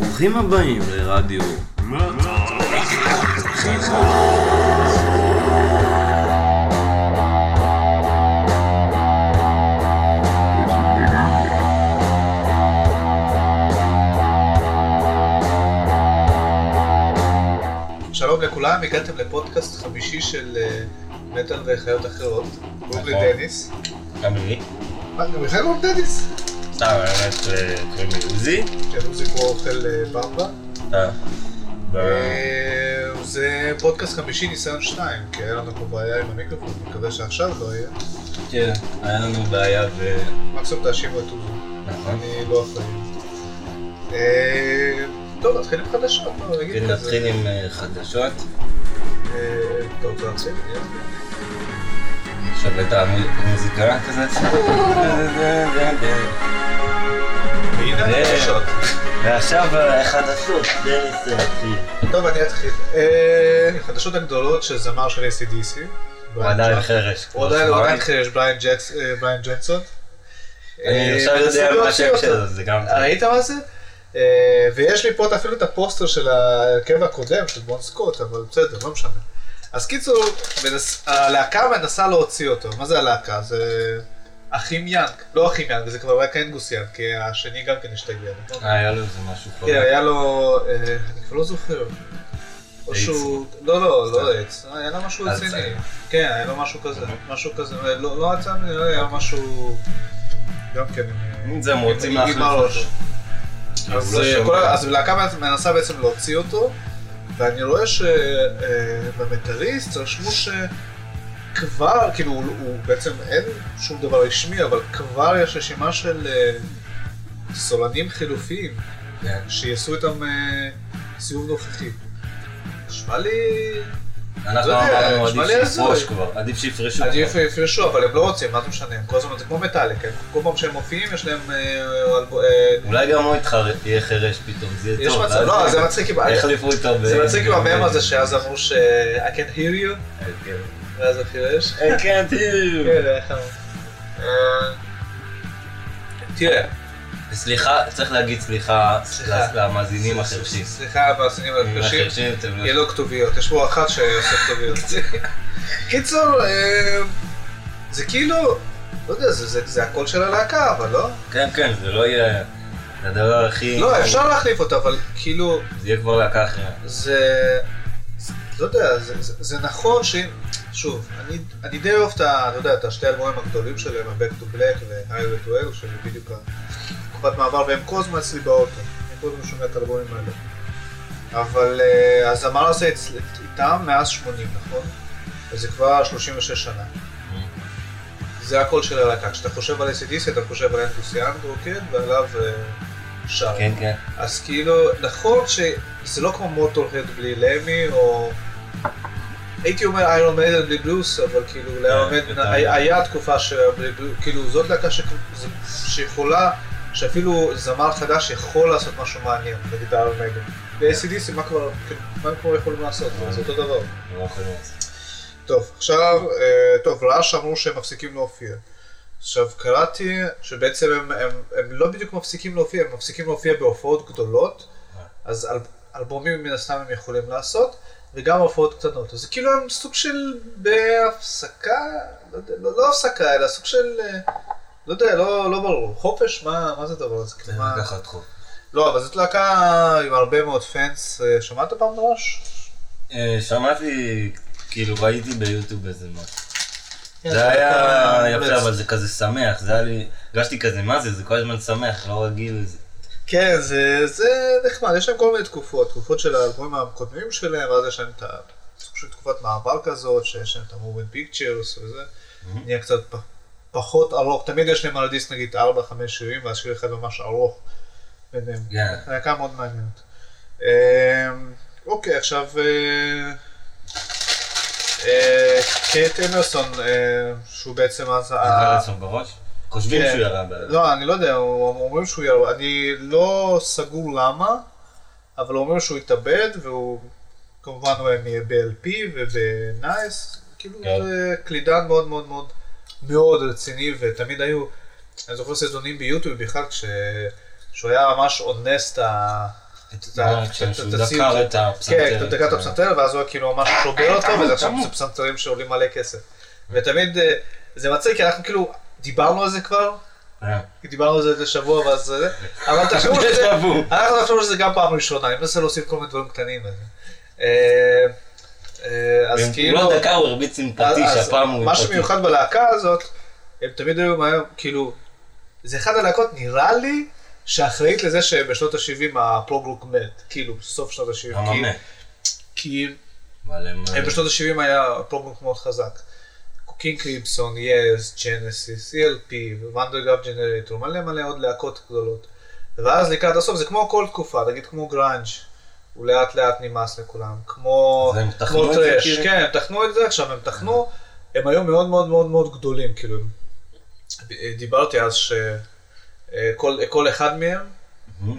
ברוכים הבאים לרדיו. שלום לכולם, הגעתם לפודקאסט חמישי של אה, מטאל וחיות אחרות. קוראים לי נכון. דניס. גם לי. מה, גם בכלל לא דניס? האמת, אה, קוראים לי עוזי. כן, זה כמו אוכל אה, במבה. אה, זה פודקאסט חמישי ניסיון שניים, כי היה לנו פה בעיה עם המיקרופון, מקווה שעכשיו לא יהיה. כן, היה לנו בעיה ו... מקסימום תאשימו את עוזו, נכון. אני לא אחראי. טוב, נתחיל עם חדשות, כזה. ונתחיל עם חדשות. אתה רוצה להתחיל? שווה את המוזיקה כזה. אה. החדשות. ועכשיו אה, החדשות, דניס אה, התחיל. טוב, אני אתחיל. אה, החדשות הגדולות של זמר של ACDC. הוא עדיין חרש. הוא עדיין חרש, בריין ג'קס- אה, ג'ונסון. אני אה, עכשיו יודע מה השם. שלו, זה גם... ראית מה זה? אה, ויש לי פה אפילו את הפוסטר של ההרכב הקודם של בון סקוט, אבל בסדר, לא משנה. אז קיצור, הלהקה מנסה להוציא אותו. מה זה הלהקה? זה אחים יאנג. לא אחים יאנג, זה כבר רק אנגוס יאנג, כי השני גם כן השתגע. נכון? אה, היה לו איזה משהו פה. כן, היה לו, אה, אני כבר לא זוכר. או. שהוא, לא, לא, לא סתם. איידס, היה לו משהו. רציני. כן, היה לו משהו כזה, משהו כזה, אה, לא אלצהיימר, לא היה משהו, גם כן, זה הם רוצים להחליף אותו. אז לא אה, להקה מנסה בעצם להוציא אותו, ואני רואה שבמטאליסט רשמו שכבר, כאילו, הוא- הוא בעצם אין שום דבר רשמי, אבל כבר יש רשימה של אה, סולנים חילופיים. כן. שיעשו איתם אה, סיבוב נוכחי. נשמע לי... אנחנו לא אמרנו עדיף. שיפרוש כבר, עדיף שיפרשו. עדיף יפרשו, אבל הם לא רוצים, מה זה משנה? הם כל הזמן, זה כמו מטאליק, כל פעם שהם מופיעים יש להם... אה, אה, אולי גם הוא יהיה חירש פתאום, זה יהיה טוב. לא, זה מצחיק, עם- יחליפו איתו. זה מצחיק עם המם הזה שאז אמרו ש... I can hear you, ואז הוא חירש. I can't hear? אה, תראה, סליחה, צריך להגיד סליחה. למאזינים החרשים. סליחה, המאזינים החרשים. לא... יהיה לו כתוביות, יש פה אחת שעושה כתוביות. קיצור, אה, זה כאילו, לא יודע, זה- זה זה הקול של הלהקה, אבל לא? כן, כן, זה לא יהיה הדבר הכי... לא, אפשר להחליף אותה, אבל כאילו, זה יהיה כבר להקה אחרת. זה... לא יודע, זה- זה זה נכון ש... שוב, אני- אני די אוהב את. אתה יודע, את השתי האלבומים הגדולים שלהם, ה-Back to Black ו-Highway to Hell, שזה בדיוק תקופת מעבר, והם כל הזמן אצלי באוטו. אני כל הזמן שומע את האלבומים האלה. אבל אה, הזמר הזה אצל- איתם מאז 80, נכון? וזה כבר 36 שנה. זה הקול של הלהקה. כשאתה חושב על ACDC, אתה חושב על אנגוס יאנג רוקד, ועליו אה, שר. כן, כן. אז כאילו, נכון שזה לא כמו Motorhead בלי למי, או... הייתי אומר Iron Maiden בלי ברוס, אבל כאילו, ל Iron Maiden יותר. היה תקופה שבלי ברוס, כאילו, זאת להקה שיכולה, שאפילו זמר חדש יכול לעשות משהו מעניין, נגיד Iron Maiden. ב-ACDC, מה כבר, כאילו, מה הם כבר יכולים לעשות? זה אותו דבר. לא. טוב, עכשיו, אה, טוב, רעש אמרו שהם מפסיקים להופיע. עכשיו, קראתי שבעצם הם, הם, הם לא בדיוק מפסיקים להופיע, הם מפסיקים להופיע בהופעות גדולות, אז אל, אלבומים מן הסתם הם יכולים לעשות, וגם הופעות קטנות. אז כאילו הם סוג של בהפסקה, לא, יודע, לא, לא הפסקה, אלא סוג של, אה, לא יודע, לא, לא ברור. חופש? מה, מה זה הדבר הזה? זה מה... לקחת חוק. לא, אבל זאת להקה עם הרבה מאוד פאנס. אה, שמעת פעם רעש? אה, שמעתי, כאילו ראיתי ביוטיוב איזה משהו. כן, זה היה יפה. אבל זה כזה שמח, זה היה לי... הרגשתי כזה, מה זה? זה כל הזמן שמח, לא רגיל לזה. כן, זה, זה נחמד, יש להם כל מיני תקופות, תקופות של האלבומים הקודמים שלהם, ואז יש להם את של תקופת מעבר כזאת, שיש להם את ה-moving pictures וזה, נהיה קצת פ, פחות ארוך, תמיד יש להם על הדיסק נגיד 4-5 שירים, ואז שיר אחד ממש ארוך ביניהם. כן. להקה מאוד מעניינת. אמ, אוקיי, עכשיו... אה, אה, קייט אמרסון, אה, שהוא בעצם אז... ה- לעצמו בראש? חושבים כן. שהוא ירה ב... לא, אני לא יודע, אומרים שהוא ירה, אני לא סגור למה, אבל אומרים שהוא התאבד, והוא כמובן הוא היה ב-LP ובנייס, כאילו כן. זה קלידן מאוד מאוד מאוד מאוד רציני, ותמיד היו, אני זוכר סרטונים ביוטיוב בכלל, כש... שהוא היה ממש אונס את ה... כשהוא דקר. את הפסנתר. כן, אתה דקר את הפסנתר, ואז הוא כאילו ממש שובר אותו, וזה עכשיו פסנתרים שעולים מלא כסף. ותמיד אה, זה מצחיק, כי אנחנו כאילו דיברנו על זה כבר, אה. דיברנו על זה איזה שבוע, ואז זה, אבל תחשבו שזה. אנחנו נחשוב שזה גם פעם ראשונה, אני מנסה להוסיף כל מיני דברים קטנים. אה, אה, אז ואם כאילו, לא דקה הוא הרביץ עם פטיש, הפעם הוא מה. שמיוחד בלהקה הזאת, הם תמיד היו מהר, כאילו, זה אחד הלהקות, נראה לי, שאחראית לזה שבשנות ה-70 ה prog rock מת, כאילו, סוף שנות ה-70. למה מת? כי. הם בשנות ה-70 היה prog rock מאוד חזק. King Crimson, Yes, Genesis, ELP, Van der Graaf Generator, מלא מלא עוד להקות גדולות. ואז לקראת הסוף זה כמו כל תקופה, נגיד כמו גראנג', הוא לאט לאט נמאס לכולם, כמו, כמו טרש, כאילו? כן, הם תחנו את זה, עכשיו הם תחנו, הם היו מאוד מאוד מאוד מאוד גדולים, כאילו, דיברתי אז שכל כל אחד מהם,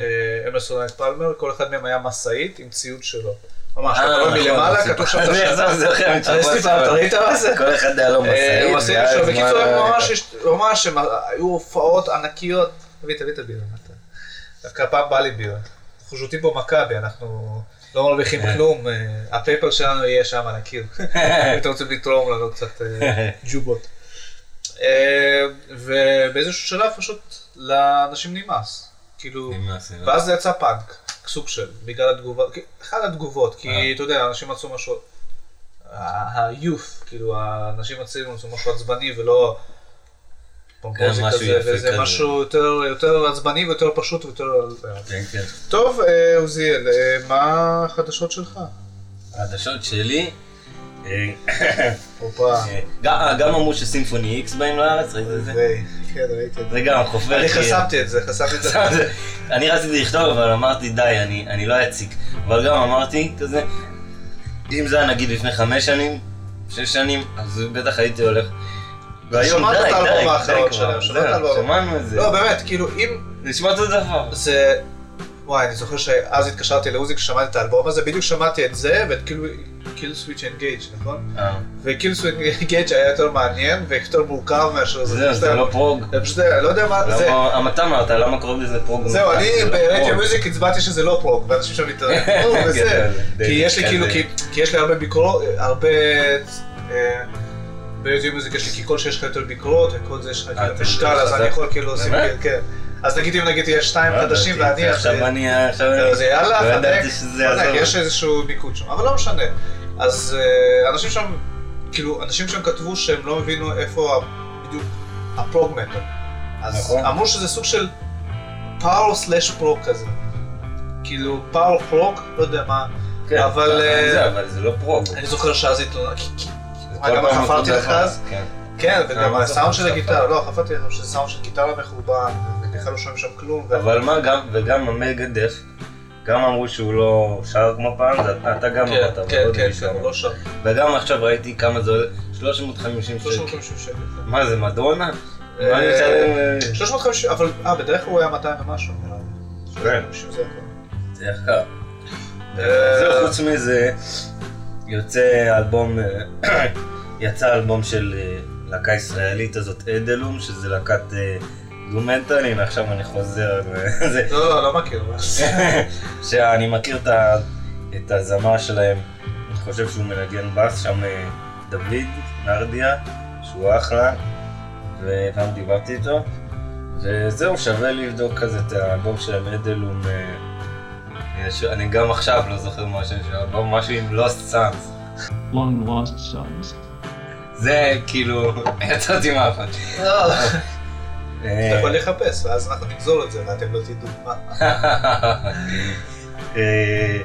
אה, אמרסון פלמר, כל אחד מהם היה משאית עם ציוד שלו. ממש, אתה רואה מלמעלה, כתוב שם את אני השם. עכשיו זוכר את אני שבוע סיפרת, שעבר. ראית מה זה? כל אחד היה לו אה, משאית. משאית ואז שלו, בקיצור, ממש, היו הופעות ענקיות. תביא, תביא את הבירה, אתה? דווקא הפעם בא לי בירה. אנחנו שותים פה מכבי, אנחנו לא מרוויחים. כלום, אה, הפייפר שלנו יהיה שם על הקיר. אם אתם רוצים לתרום לנו קצת אה, ג'ובות. אה, ובאיזשהו שלב פשוט לאנשים נמאס. כאילו. ואז זה יצא פאנק, סוג של, בגלל התגובה, אחת התגובות, כי אה. אתה יודע, אנשים מצאו משהו, ה-youth, כאילו, האנשים הצעירים מצאו משהו עצבני ולא פומפוזי כן, משהו כזה, וזה כזה. משהו יותר, יותר עצבני ויותר פשוט ויותר... כן, כן. טוב, אה, עוזיאל, אה, מה החדשות שלך? העדשות שלי. גם אמרו שסימפוני איקס באים לארץ, ראית את זה? כן, ראיתי את זה. זה גם חופר. אני חסמתי את זה, חסמתי את זה. אני רציתי לכתוב, אבל אמרתי די, אני, אני לא אציג. אבל גם אמרתי כזה, אם זה היה נגיד לפני חמש שנים, שש שנים, אז בטח הייתי הולך. והיום די, די, די כבר. שמענו את זה. לא, באמת, כאילו, אם נשמע אותו דבר. זה... וואי, אני זוכר שאז התקשרתי לעוזי כששמעתי את האלבום הזה, בדיוק שמעתי את זה ואת Killswitch Engage, נכון? ו Killswitch Engage היה יותר מעניין ויותר מורכב מאשר זה. זהו, זה לא prog. זה פשוט, לא יודע מה, זה... למה, אתה אמרת, למה קוראים לזה prog? זהו, אני לא ב Rate Your Music הצבעתי שזה לא prog, ואנשים שם "או, כן, וזה. זה די כי יש לי. כאילו, כי- יש לי הרבה ביקורות, הרבה... אה, ברדיו מיוזיק יש לי, כי כל שיש לך יותר ביקורות, וכל זה יש לך אה, כאילו אתה משקל, יותר אז? אני יכול כאילו באמת? כן. אז נגיד אם נגיד יש שתיים לא חדשים ואני... עכשיו אני... אז יאללה, לא חדק. יש איזשהו מיקוד שם, אבל לא משנה. אז אה, אנשים שם, כאילו, אנשים שם כתבו שהם לא הבינו איפה בדיוק הפרוג מטר. אז נכון. אמרו שזה סוג של power slash prog כזה. כאילו, power prog, לא יודע מה, כן, אבל, אה, זה, אבל זה לא prog. אני זוכר שאז כל גם חפרתי לך. אז? כן. כן, וגם זה הסאונד של? הגיטרה, לא, חפרתי לך שזה סאונד של גיטרה מחורבן, ובכלל לא שומעים שם כלום. אבל מה גם, וגם ה Megadeth, גם אמרו שהוא לא שר כמו פעם, זה- אתה גם כן, אמרת, אבל כן, עוד כן, מישהו כן, אמר. לא שם. וגם עכשיו ראיתי כמה זה עולה, 350 שקל. 350 שקל. מה זה, מדונה? אה, מה אני משלם? אה, 350, אבל, אה, בדרך כלל הוא היה 200 ומשהו, נראה לי. כן. 350 זה. זה יקר. אה, זהו, חוץ מזה, יוצא אלבום, אה, יצא אלבום של להקה ישראלית הזאת, אדלום, שזה להקת אה, דו-מנטל, הנה עכשיו אני חוזר, וזה- לא, לא, לא מכיר. שאני מכיר את, הזמר שלהם, אני חושב שהוא מנגן בס, שם אה, דוד נרדיה, שהוא אחלה, ופעם דיברתי איתו, וזהו, שווה לבדוק כזה את האלבום שלהם, אדלום, אה, יש- אני גם עכשיו לא זוכר מה השם של האלבום, משהו עם Lost Sons. long lost sons. זה כאילו, יצאתי מהאפן. אתה אה, יכול לחפש, ואז אנחנו נגזור את זה, ואתם לא תדעו מה. אה,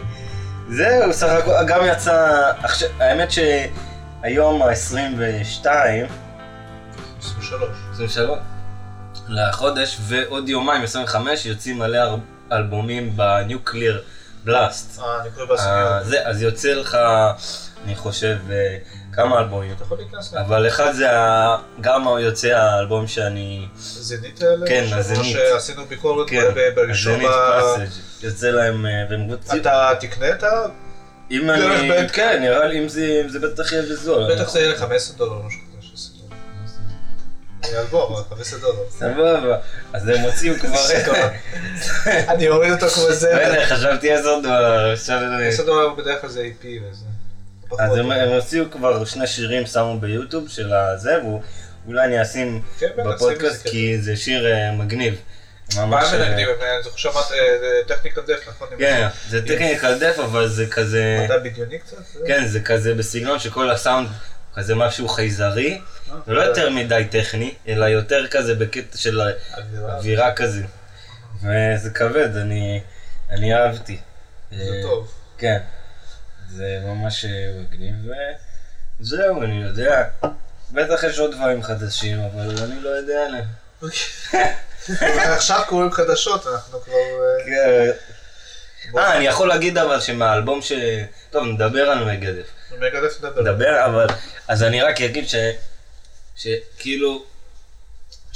זהו, סך הכל, גם יצא, האמת שהיום ה-22, 23. 23 לחודש, ועוד יומיים, 25, יוצאים מלא אלבומים בניוקליר בלאסט. אה, קורא בסמיות. זה, אז יוצא לך, אני חושב, אה, כמה אלבומים. אתה יכול להיכנס לזה. אבל אחד זה ה- גם יוצא האלבום שאני... זנית האלה? כן, הזנית. שעשינו ביקורת כן, בראשון. פאסג'. יוצא להם, אה. אתה תקנה את ה... אם אני... כן, נראה לי אם זה בטח יהיה בזול. בטח זה יהיה לך 15 דולר, משהו כזה. 16 דולר. אלבום, 15 דולר. סבבה. אז הם הוציאו כבר... אני אוריד אותו כמו זה. חשבתי עשר דולר. עכשיו... 10 דולר בדרך כלל זה AP וזה. אז הם הם הוציאו כבר שני שירים, שמו ביוטיוב של הזה, ואולי אני אשים כן, בפודקאסט, זה, כי זה שיר אה, מגניב. מה ממש... הם אה, מנגנים? זוכר שמעת טכניקל דף, נכון? כן, זה טכניקל דף, אבל זה כזה... מדע בדיוני קצת? כן, זה כזה בסגנון שכל הסאונד כזה משהו חייזרי, אה, ולא יותר מדי טכני, אלא יותר כזה בקטע של אווירה. כזה. וזה כבד, אני, אהבתי. זה אה, טוב. כן, זה ממש אה, מגניב, וזהו, אני יודע. בטח יש עוד דברים חדשים, אבל אני לא יודע עליהם. עכשיו קוראים חדשות, אנחנו כבר... אה, כן. אה, אני יכול להגיד אבל שמהאלבום ש... טוב, נדבר על מגדף. מגדף נדבר. נדבר, אבל... אז אני רק אגיד ש... שכאילו...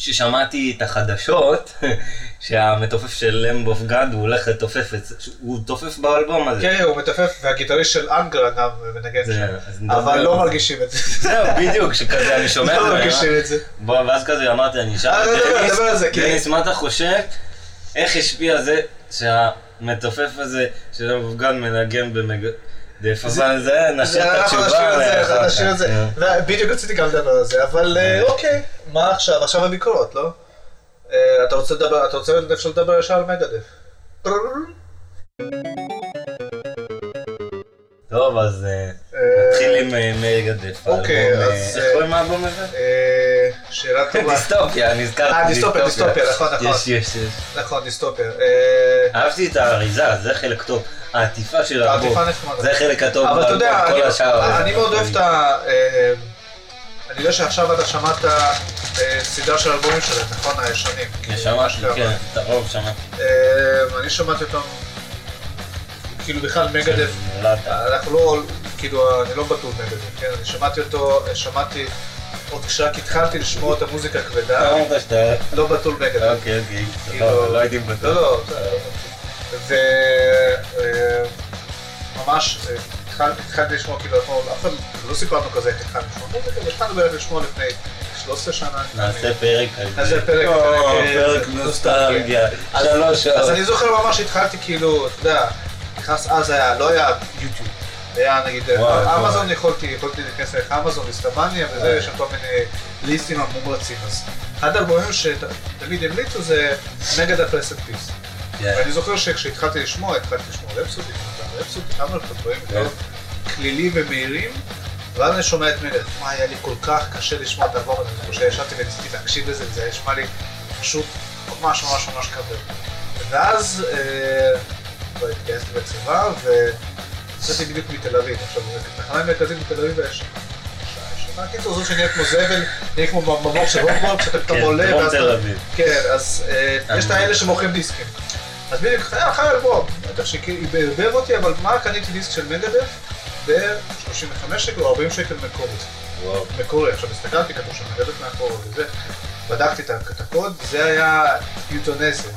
ששמעתי את החדשות, שהמתופף של למב אוף גאד הוא הולך לתופף הוא תופף באלבום הזה. כן, הוא מתופף, והגיטריסט של אנגרה גם מנגן שם. אבל לא. מרגישים את זה. זהו, בדיוק, שכזה אני שומע, לא ואני מרגישים את זה. ואז כזה אמרתי, אני אשאל אה, את לא, דניס, זה, מה אתה חושב? איך השפיע זה שהמתופף הזה של המפגן מנגן במגדף, אבל זה נשאיר את התשובה. אנחנו נשאיר את זה. כן. בדיוק רציתי גם לדבר על זה, אבל אה, אוקיי, מה עכשיו? עכשיו הביקורות, לא? אה, אתה רוצה לדבר, אתה רוצה אפשר לדבר ישר על מגדף. טוב, אז אה, אה, נתחיל עם מגדף. אוקיי, האלבום, אז, איך קוראים לאלבום הזה? שאלה טובה. דיסטופיה, נזכרתי. אה, דיסטופיה, דיסטופיה, נכון, נכון. יש, יש, יש. נכון, דיסטופיה. אה, אהבתי את האריזה, זה חלק טוב. העטיפה של האלבום, העטיפה נחמדה. זה החלק הטוב אבל אתה יודע. אני מאוד אוהב את ה... אה, אני יודע שעכשיו אתה שמעת אה, סדרה של אלבומים שלהם, נכון? הישנים. שמעתי, אשכרה. כן, את הרוב שמעתי. אה, אני שמעתי אותם, כאילו בכלל מגדף, נולדת. אנחנו לא, כאילו, אני לא בטוח מגדף, כן? אני שמעתי אותו, שמעתי עוד כשרק התחלתי לשמוע את המוזיקה הכבדה. לא בתול מגדף. אוקיי, אוקיי. כאילו- לא הייתי בטוח. לא, לא, ו... אה, אה, התחלתי לשמוע כאילו, אף אחד לא סיפרנו כזה איך התחלנו לשמוע מוזיקה, והתחלנו בערך לשמוע לפני 13 שנה. נעשה פרק על זה. נעשה פרק, או, פרק, אה, זה- נוסטלגיה. אז- שלוש שעות. אז אני זוכר ממש התחלתי כאילו, אתה יודע, נכנס אז היה, לא היה יוטיוב. היה נגיד, וואי, אמזון. יכולתי, יכולתי להיכנס דרך אמזון, ליסטמניה וזה. יש שם כל מיני ליסטים המומרצים. אז אחד האלבומים שתמיד המליצו זה מגדף רסט פיס. כן. ואני זוכר שכשהתחלתי לשמוע, התחלתי לשמוע רפסודי, רפסודי, כמה כן. מאוד כלילים ומהירים, ואז אני שומע את מגדף, מה היה לי כל כך קשה לשמוע את האלבום הזה, זוכר שישבתי וניסיתי להקשיב לזה, זה נשמע לי פשוט ממש ממש ממש כבד. ואז אה, התגייסתי בצבא, ויצאתי בדיוק מתל אביב. עכשיו, בתחנה מרכזית בתל אביב יש... שנה קיצור זאת שנראית כמו זבל, נראה כמו בממור של רוקבורג, שאתה פתאום כן, עולה, דרום תל אביב. כן, אז אה, יש את האלה שמוכרים דיסקים. אז בדיוק, היה אחר אלבום, בטח שערבב אותי, אבל מה, קניתי דיסק של מגדף ב-35 שקל או 40 שקל מקורי. וואו. מקורי, עכשיו הסתכלתי, כתוב שם מגדף מאחור וזה, בדקתי את הקוד, זה היה יוטונסיה.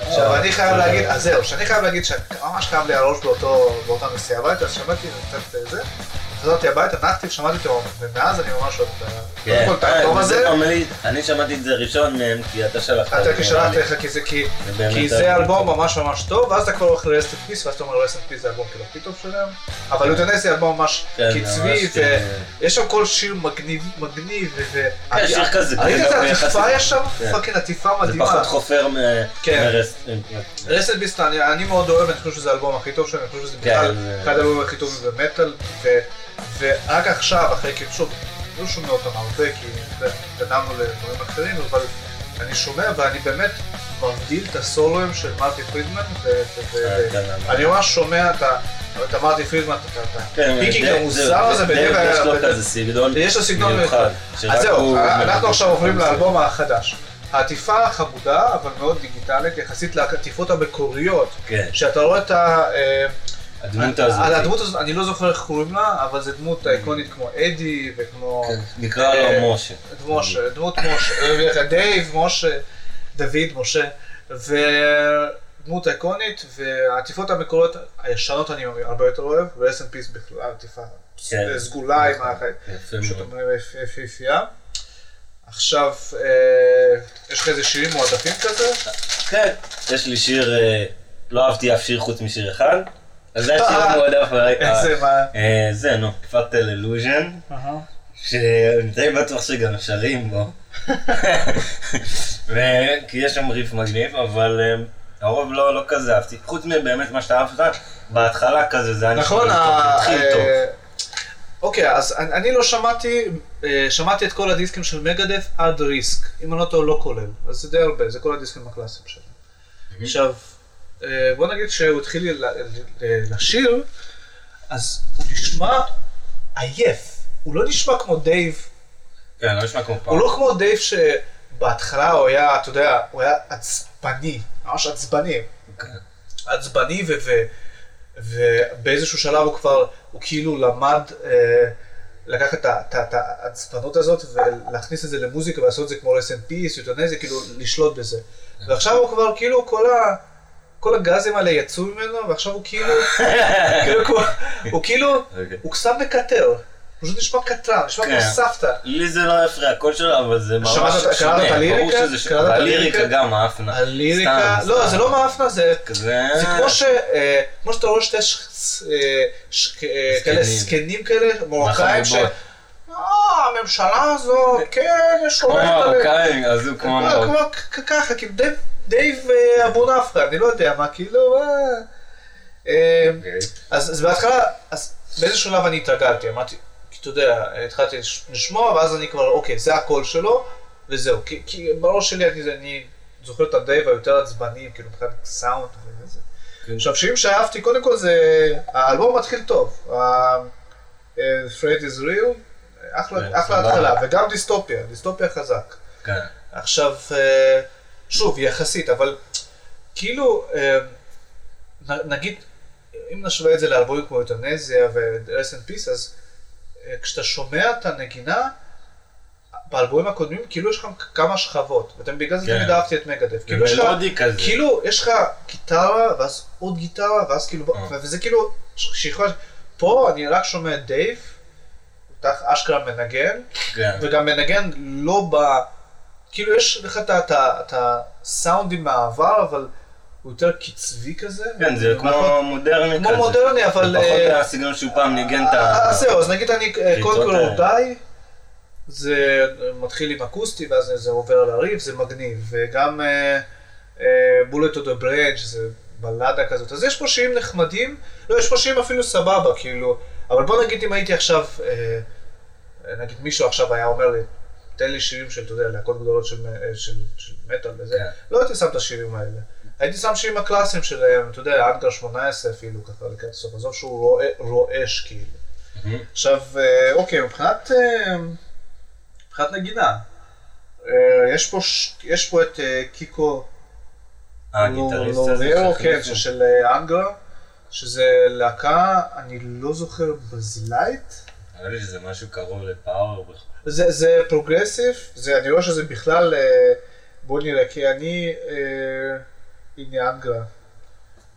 עכשיו אני חייב אה, להגיד, אז זהו, שאני חייב להגיד שממש כאב לי הראש באותה נסיעה הביתה, אז שמעתי קצת אה, זה, חזרתי הביתה, נחתי ושמעתי את ומאז אני ממש אוהב את ה... כן, את האלבום אה, הזה, זה. אני שמעתי את זה ראשון מהם, כי אתה שלחת. אתה לי. לך, כי זה. זה זה אלבום. ממש ממש טוב, ואז אתה כבר הולך ל-Rest in Peace, ואז אתה אומר ל-Rest in Peace זה אלבום כאילו הכי טוב שלהם, אבל Youthanasia זה אלבום ממש כן, קצבי, כן. ויש שם כל שיר מגניב, מגניב, ו... כן, שיר כזה, ראית את העטיפה יש שם? כן. Fucking עטיפה זה מדהימה. פחות חופר מ... כן. Rust- Rust in Peace אני מאוד אוהב, אני חושב שזה האלבום הכי טוב שלהם, אני חושב שזה כן, בכלל זה- אחד האלבומים הכי טובים במטאל, ורק עכשיו, אחרי שוב, לא שומע אותם הרבה, כי התקדמנו לדברים אחרים, אבל אני שומע ואני באמת מבדיל את הסולואים של מרטי פרידמן, ו- ו- אה, כן, ממש שומע את המרטי פרידמן, את כן, ה picking דב- המוזר הזה יש לו סגנון מיוחד. אז זהו, הוא- אנחנו עכשיו עוברים לאלבום החדש. העטיפה חמודה, אבל מאוד דיגיטלית, יחסית לעטיפות המקוריות, כן, שאתה רואה את ה... אה, הדמות על הזאת. הדמות הזאת, אני לא זוכר איך קוראים לה, אבל זו דמות איקונית כמו אדי, וכמו... כן, נקרא אה, לו משה. דמות משה, דמות משה, אה, דייב, משה, דוד, משה, ודמות איקונית, והעטיפות המקוריות הישנות אני הרבה יותר אוהב, ו-S&P בכלל עטיפה כן. סגולה עם. אומרים יפהפייה. עכשיו, אה, יש לך איזה שירים מועדפים כזה? כן, יש לי שיר, אה, לא אהבתי אף שיר חוץ משיר אחד, אז זה השיר המועדף. אה, איזה מה? אה, זה, נו, פאטל אלוז'ן, שאני די בטוח שגם שרים בו. כי יש שם ריף מגניב, אבל אה, הרוב לא לא כזה אהבתי. חוץ מבאמת מה שאתה אהבת, בהתחלה כזה זה היה נשמע נכון, טוב, התחיל טוב. אה, אוקיי, אז אני אני לא שמעתי, אה, שמעתי את כל הדיסקים של מגדף עד ריסק, אם אני לא טועה לא כולל, אז זה די הרבה, זה כל הדיסקים הקלאסיים שלהם. עכשיו, אה, בוא נגיד שהוא התחיל לשיר, אז הוא נשמע עייף, הוא לא נשמע כמו דייב, כן, לא נשמע כמו פעם. הוא לא כמו דייב שבהתחלה הוא היה, אתה יודע, הוא היה עצבני, ממש עצבני, כן. עצבני ו... ו... ובאיזשהו שלב הוא כבר, הוא כאילו למד אה, לקחת את העצבנות הזאת ולהכניס את זה למוזיקה ולעשות את זה כמו S&P, סיוטונזיה, כאילו לשלוט בזה. ועכשיו הוא כבר כאילו כל ה... כל הגזים האלה יצאו ממנו, ועכשיו הוא כאילו, כאילו, הוא- כאילו, אוקיי. הוא מקטר, הוא פשוט נשמע קטן, נשמע כמו כן. סבתא. לי זה לא הפריע הקול שלו, אבל זה ממש שמעת- קראת שונה. את הליריקה? קראת את הליריקה? גם מאפנה. הליריקה, לא. זה לא מאפנה, זה כמו ש... אה, כמו שאתה רואה שתי אה, אה, כאלה זקנים. כאלה, מרוקאים, ש... אה, הממשלה הזאת, כן, יש כמו שומרת עליהם. מרוקאים, אז הוא כמו. כמו ככה, כאילו דייב- דייב אה, אבו נפחא, אני לא יודע מה, כאילו, אה. אה, אוקיי. אז אז בהתחלה, אז באיזשהו שלב אני התרגלתי, אמרתי, כי אתה יודע, התחלתי לש- לשמוע, ואז אני כבר, אוקיי, זה הקול שלו, וזהו. כי- כי בראש שלי אני אני זוכר את הדייב היותר עצבני, כאילו, מבחינת סאונד וזה. כן. עכשיו, שירים שאהבתי, קודם כל זה, האלבום מתחיל טוב. ה- אה, Threat is real, כן, אחלה אחלה סבבה. התחלה, וגם דיסטופיה, דיסטופיה חזק. כן. עכשיו, אה, שוב, יחסית, אבל כאילו, אה, נגיד, אם נשווה את זה לאלבומים כמו אוטונזיה ו-Rest in Peace, אז אה, כשאתה שומע את הנגינה, באלבומים הקודמים, כאילו יש לך כמה שכבות, ובגלל זה כן. תמיד אהבתי את מגדף. כאילו יש לך, כזה. כאילו יש לך גיטרה, ואז עוד גיטרה, ואז כאילו, אה. וזה כאילו, שכבה, פה אני רק שומע את דייב, הוא אשכרה מנגן, כן. וגם מנגן לא ב... כאילו יש לך את ה- את ה- את הסאונדים מהעבר, אבל הוא יותר קצבי כזה. כן, זה כמו מודרני כמו כזה. מודרני, אבל... זה פחות אה, הסגנון שהוא פעם ניגן את ה... אז זהו, אז נגיד אני קודם כל. די, זה מתחיל עם אקוסטי, ואז זה עובר על הריב, זה מגניב. וגם בולט או דה ברנץ', שזה בלדה כזאת. אז יש פה שירים נחמדים, לא, יש פה שירים אפילו סבבה, כאילו, אבל בוא נגיד אם הייתי עכשיו, אה, נגיד מישהו עכשיו היה אומר לי, תן לי שירים של, אתה יודע, להקות גדולות של, אה, של, של מטאל וזה, כן. לא הייתי שם את השירים האלה. הייתי שם שירים הקלאסיים שלהם, אתה יודע, אנגר 18 אפילו, ככה לקראת הסוף, עזוב שהוא רועש כאילו. מהמם. עכשיו, אה, אוקיי, מבחינת, אה, מבחינת נגינה, יש פה, יש פה את קיקו הגיטריסט הזה. כן, של Angra, שזה להקה, אני לא זוכר, ברזילאית? נראה לי שזה משהו קרוב ל power. זה, זה progressive, זה, אני רואה שזה בכלל, אה, בוא נראה, כי אני, אה, הנה Angra,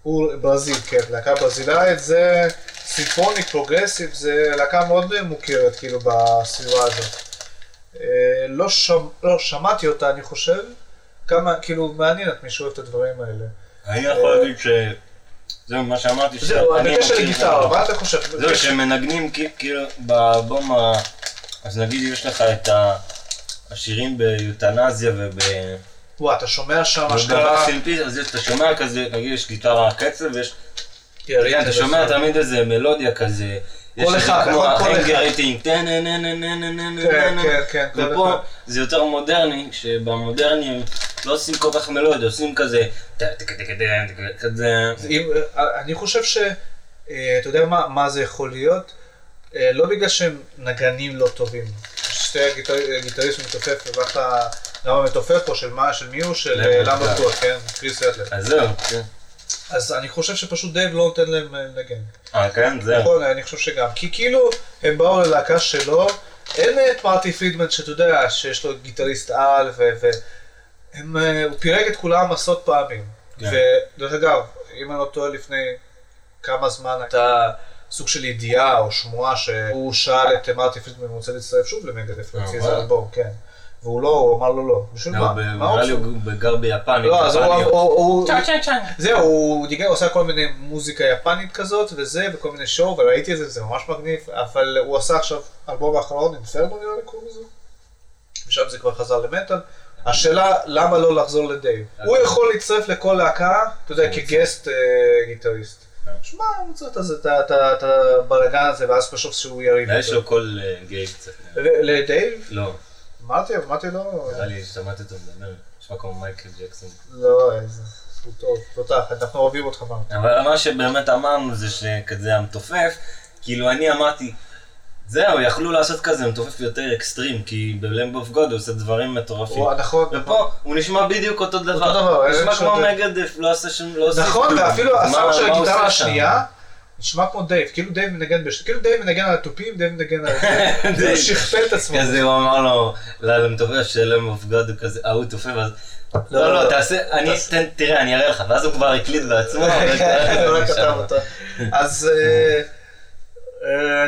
הוא ברזיל, כן, להקה ברזילאית, זה symphonic progressive, זה להקה מאוד מוכרת כאילו בסביבה הזאת. אה, לא, שמ, לא שמעתי אותה, אני חושב, כמה, כאילו, מעניין את מי שאוהב את הדברים האלה. אני יכול להגיד ש... זהו, מה שאמרתי, זהו, שאני בקשר לגיטרה, ה- מה אתה חושב? זהו, שמנגנים כאילו באלבום ה... אז נגיד יש לך את השירים ביוטנזיה וב... וואי, אתה שומע שם אשכרה, אין פיס, אז אתה שומע כזה, נגיד יש גיטרה קצב ויש... אתה שומע תמיד איזה מלודיה כזה. כל אחד, ההנגר. רייטינג, ופה. זה יותר מודרני, שבמודרני הם לא עושים כל כך מלודיה, עושים כזה... כזה... אני חושב ש... אה, אתה יודע מה, זה יכול להיות? אה, לא בגלל שהם נגנים לא טובים. שתי הגיטר- גיטריסט מתופף, ובאת גם המתופף פה של מה, של מי הוא? של Lamb of God, כן? כריס אדלר. אז זהו, כן. אז אני חושב שפשוט דייב לא נותן להם אה, לנגן. אה, כן? זהו. נכון, אני חושב שגם. כי כאילו, הם באו ללהקה שלו, אין את מרטי פרידמן שאתה יודע, שיש לו גיטריסט על, ו... ו... הם, אה, הוא פירק את כולם עשרות פעמים. כן. ודרך אגב, אם אני לא טועה לפני כמה זמן הייתה סוג של ידיעה או שמועה שהוא שאל את מרטי פרידמן אם הוא רוצה להצטרף שוב למגדף, אה, להוציא איזה. אלבום, כן. והוא לא, הוא אמר לו לא. בשביל לא, מה? ב- מה הוא נראה לי עושה? הוא גר ביפן. לא, אז הוא-. זהו, הוא ניגן, הוא עושה כל מיני מוזיקה יפנית כזאת וזה, וכל מיני שואו, וראיתי את זה, זה ממש מגניב, אבל הוא עשה עכשיו אלבום האחרון, אינפרנו נראה לי קוראים לזה, ושם זה כבר חזר למטאל. השאלה, למה לא לחזור לדייב? הוא יכול להצטרף לכל להקה, אתה יודע, כ guest אה, גיטריסט. כן. שמע, הוא צריך את הבלאגן הזה, ואז פשוט שהוא יריב. יש. לו קול אה, גיי קצת. לדייב? לא, אמרתי, אמרתי לו, נראה לי ששמעתי אותו מדבר. נשמע כמו מייקל ג'קסון. לא, איזה, הוא טוב, תותח, אנחנו אוהבים אותך מרטין. אבל מה שבאמת אמרנו זה שכזה המתופף, כאילו אני אמרתי, זהו, יכלו לעשות כזה מתופף יותר אקסטרים, כי ב Lamb of God הוא עושה דברים מטורפים. נכון, נכון. ופה הוא נשמע בדיוק אותו דבר. דבר, אין נשמע כמו שום- Megadeth, לא עושה שום, לא עושה נכון. ואפילו הסאונד של הגיטרה? השנייה נשמע כמו דייב, כאילו דייב מנגן בש... כאילו דייב מנגן על התופים, דייב מנגן על זה, הוא. שכפל את עצמו. כזה הוא אמר לו, למתופף של Lamb of God הוא כזה, ההוא תופף, אז... לא, לא, תעשה, אני, תן, תראה, אני אראה לך, ואז הוא כבר הקליט בעצמו. הוא לא כתב אותו. אז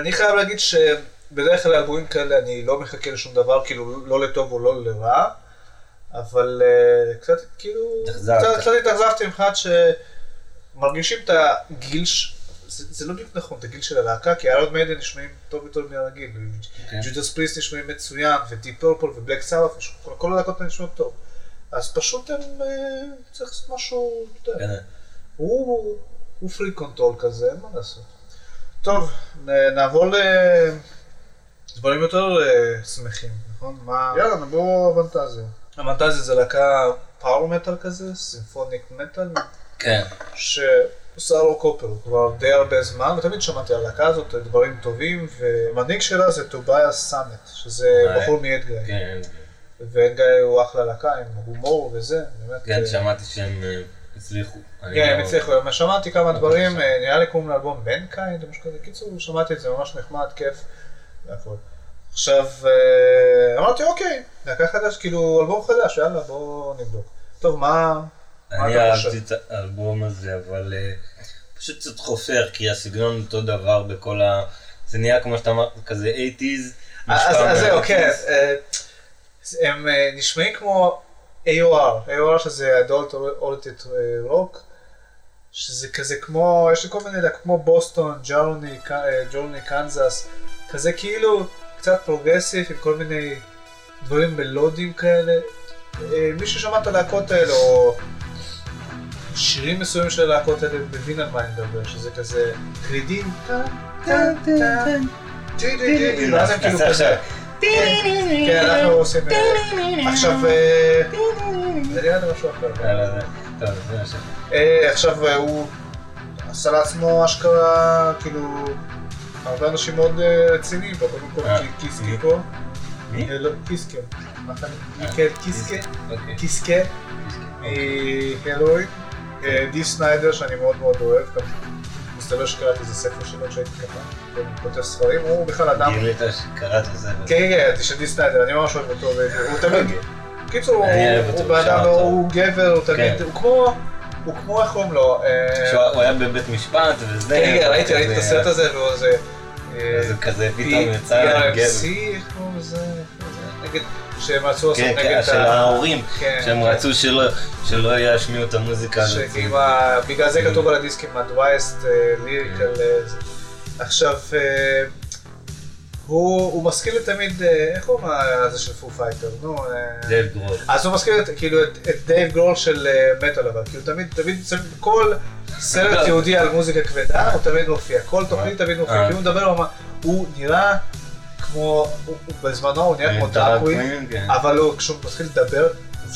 אני חייב להגיד שבדרך כלל אלבומים כאלה אני לא מחכה לשום דבר, כאילו לא לטוב או לא לרע, אבל אה, קצת כאילו, התאכזבת. קצת התאכזבתי מבחינת שמרגישים את הגיל, ש- זה זה לא בדיוק נכון, את הגיל של הלהקה, כי הארד מיידן נשמעים טוב יותר מהרגיל, כן. ג'ודס פריסט נשמעים מצוין, ודיפ פרפל ובלק סארף, כל הלהקות האלה נשמעות טוב. אז פשוט הם, אה, צריך לעשות משהו, אתה יודע. כן. הוא, הוא freak control כזה, אין מה לעשות. טוב, נעבור לדברים יותר אה, שמחים, נכון? מה... יאללה, נעבור Avantasia. Avantasia זה להקה power metal כזה, symphonic metal, כן. שעושה rock opera כבר די הרבה זמן, ותמיד שמעתי על הלהקה הזאת דברים טובים, והמנהיג שלה זה טוביאס סאמט, שזה אה, בחור מ Edguy. כן, ואדגאי הוא אחלה להקה עם הומור וזה, באמת. כן, אה, שמעתי שהם אה, הצליחו. כן, הם לא- הצליחו, שמעתי כמה לא דברים. אה, נראה לי קוראים לאלבום מנקיינד משהו כזה, קיצור, שמעתי את זה ממש נחמד, כיף, והכל. עכשיו, אמרתי אוקיי, להקה חדש, כאילו אלבום חדש, יאללה בואו נבדוק. טוב, מה... אני אהבתי? את האלבום הזה, אבל אה, פשוט קצת חופר, כי הסגנון אותו דבר בכל ה... זה נהיה כמו שאתה אמרת, כזה 80's. אז מושפע אז זהו, כן, אה, הם אה, נשמעים כמו AOR, AOR שזה Adult Oriented Rock, שזה כזה כמו, יש לי כל מיני, כמו Boston, Journey, אה, Journey, Kansas, כזה כאילו קצת פרוגרסיב עם כל מיני דברים מלודיים כאלה. אה, מי ששמע את הלהקות האלה, או שירים מסוימים של הלהקות האלה, מבין על מה אני מדבר, שזה כזה קלידים, ואז הם כאילו כזה. כן, אנחנו עושים... אה, עכשיו, זה נראה לי משהו אחר. הוא עשה לעצמו אשכרה, כאילו, הרבה אנשים מאוד אה, רציניים פה, קודם כל אה, קי- קיסקי? פה. לא, קיסקה. מה אתה- אה, כן, קיסקה. אוקיי. אה, די סניידר שאני מאוד מאוד אוהב, גם מסתבר שקראתי איזה ספר שלו כשהייתי קטן. הוא כותב ספרים, הוא בכלל אדם... גילית שקראת לזה. כן, כן, כן, תשאל די סניידר, אני ממש אוהב אותו, תמיד... קיצור, הוא- אוהב אותו, הוא בן שר אדם, אותו. הוא גבר, הוא תמיד, כן. הוא כמו, הוא כמו, איך קוראים לו? אה, שהוא הוא היה בבית משפט וזה. כן, כן, ראיתי, ראיתי את הסרט הזה, והוא זה... אה, הוא כזה פתאום יצא PRC, גבר. איך קוראים לזה? נגד, שהם רצו לעשות כן, נגד כן, ה... של ההורים, כן, שהם כן. רצו שלא- ישמיעו את המוזיקה הזאת. בגלל זה כתוב על הדיסקים, ה advised lyrical, עכשיו, אה, הוא הוא מזכיר לי תמיד, אה, איך קוראים לזה של Foo Fighter, נו, אה, דייב גרול. אז הוא מזכיר כאילו את, דייב גרול של אה, מטאל אבל, כאילו תמיד, תמיד, כל סרט תיעודי על מוזיקה כבדה, הוא תמיד מופיע, כל תוכנית תמיד מופיע, אה. כי הוא מדבר, הוא, הוא נראה כמו, הוא, הוא בזמנו הוא נראה כמו drag queen, כן. אבל הוא, כשהוא מתחיל לדבר,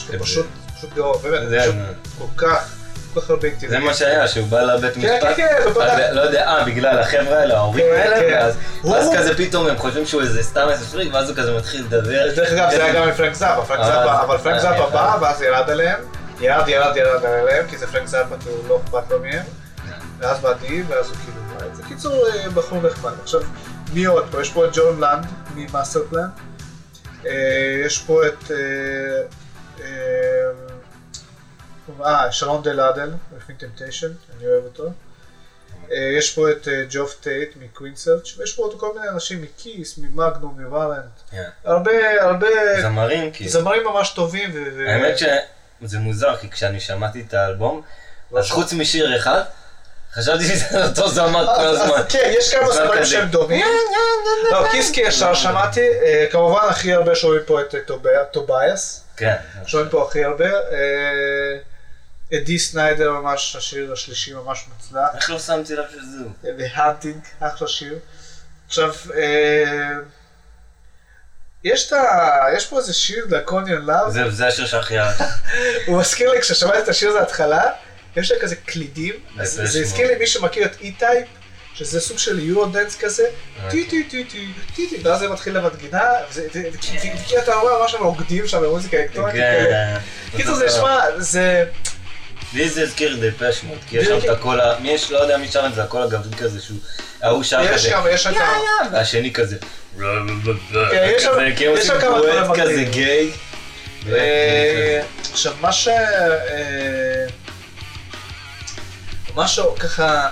הוא. פשוט, פשוט גרוע, באמת, זה- פשוט כל כך, כל כך הרבה זה אינטליגנציה. מה שהיה, שהוא בא לבית כן, משפט, כן, כן, בא- לא יודע, אה, בגלל החבר'ה האלה, ההורים כן, האלה, כן. ואז הוא- ואז כזה פתאום הם חושבים שהוא איזה סתם איזה פריק, ואז הוא כזה מתחיל לדבר. דרך אגב, זה היה גם עם פרנק זאפה, פרנק אה, אז- אבל פרנק אה, זאפה. בא, ואז ירד עליהם, ירד, ירד, ירד עליהם, כי זה פרנק זאפה, כי הוא לא אכפת לו מהם, ואז בא די, ואז הוא כאילו, וואי, זה קיצור אה, בחור נחמד. עכשיו, מי עוד פה? יש פה את ג'ון לנד מ Masterplan, אה, יש פה את, אה, אה, אה, שרון דן אדל, מ Within Temptation, אני אוהב אותו. אה, יש פה את אה, ג'וף טייט מ Queensrÿche, ויש פה עוד כל מיני אנשים מ Kiss, מ Magnum, מ Warrant. כן. הרבה, הרבה זמרים כאילו. זמרים ממש טובים. האמת שזה מוזר, כי כשאני שמעתי את האלבום, לא אז שם. חוץ משיר אחד, חשבתי שזה אותו זמר כל אז- הזמן. כן, יש כמה זמרים. שהם דומים. לא, קיסקי ישר שמעתי, אה, כמובן הכי הרבה שומעים פה את אה, טוביאס, כן. שומעים פה הכי הרבה. אה, את די סניידר ממש, השיר השלישי ממש מוצלח. איך לא שמתי לב שזה הוא? The Haunting, אחלה שיר. עכשיו, אה, יש, את ה... יש פה איזה שיר, Draconian Love, זה זה השיר שהכי אהבתי. הוא מזכיר לי, כששמעתי את השיר הזה בהתחלה, יש לה כזה קלידים, אז זה. הזכיר לי מי שמכיר את E-Type, שזה סוג של Eurodance כזה, טי טי טי טי טי טי, ואז זה מתחיל למנגינה, כי- אתה רואה ממש רוקדים שם במוזיקה אלקטרונית. כן. קיצור זה נשמע, זה... לי זה הזכיר Depeche Mode, כי יש שם. את הקול, ה- מי יש, לא יודע מי שר את זה, הקול הגברי כזה שהוא, ההוא שר יש כזה, שם, יש שם כמה... והשני כזה, כן, יש שם- יש שם כמה דברים כזה. גיי. אה, עכשיו, מה ש... אה, משהו ככה...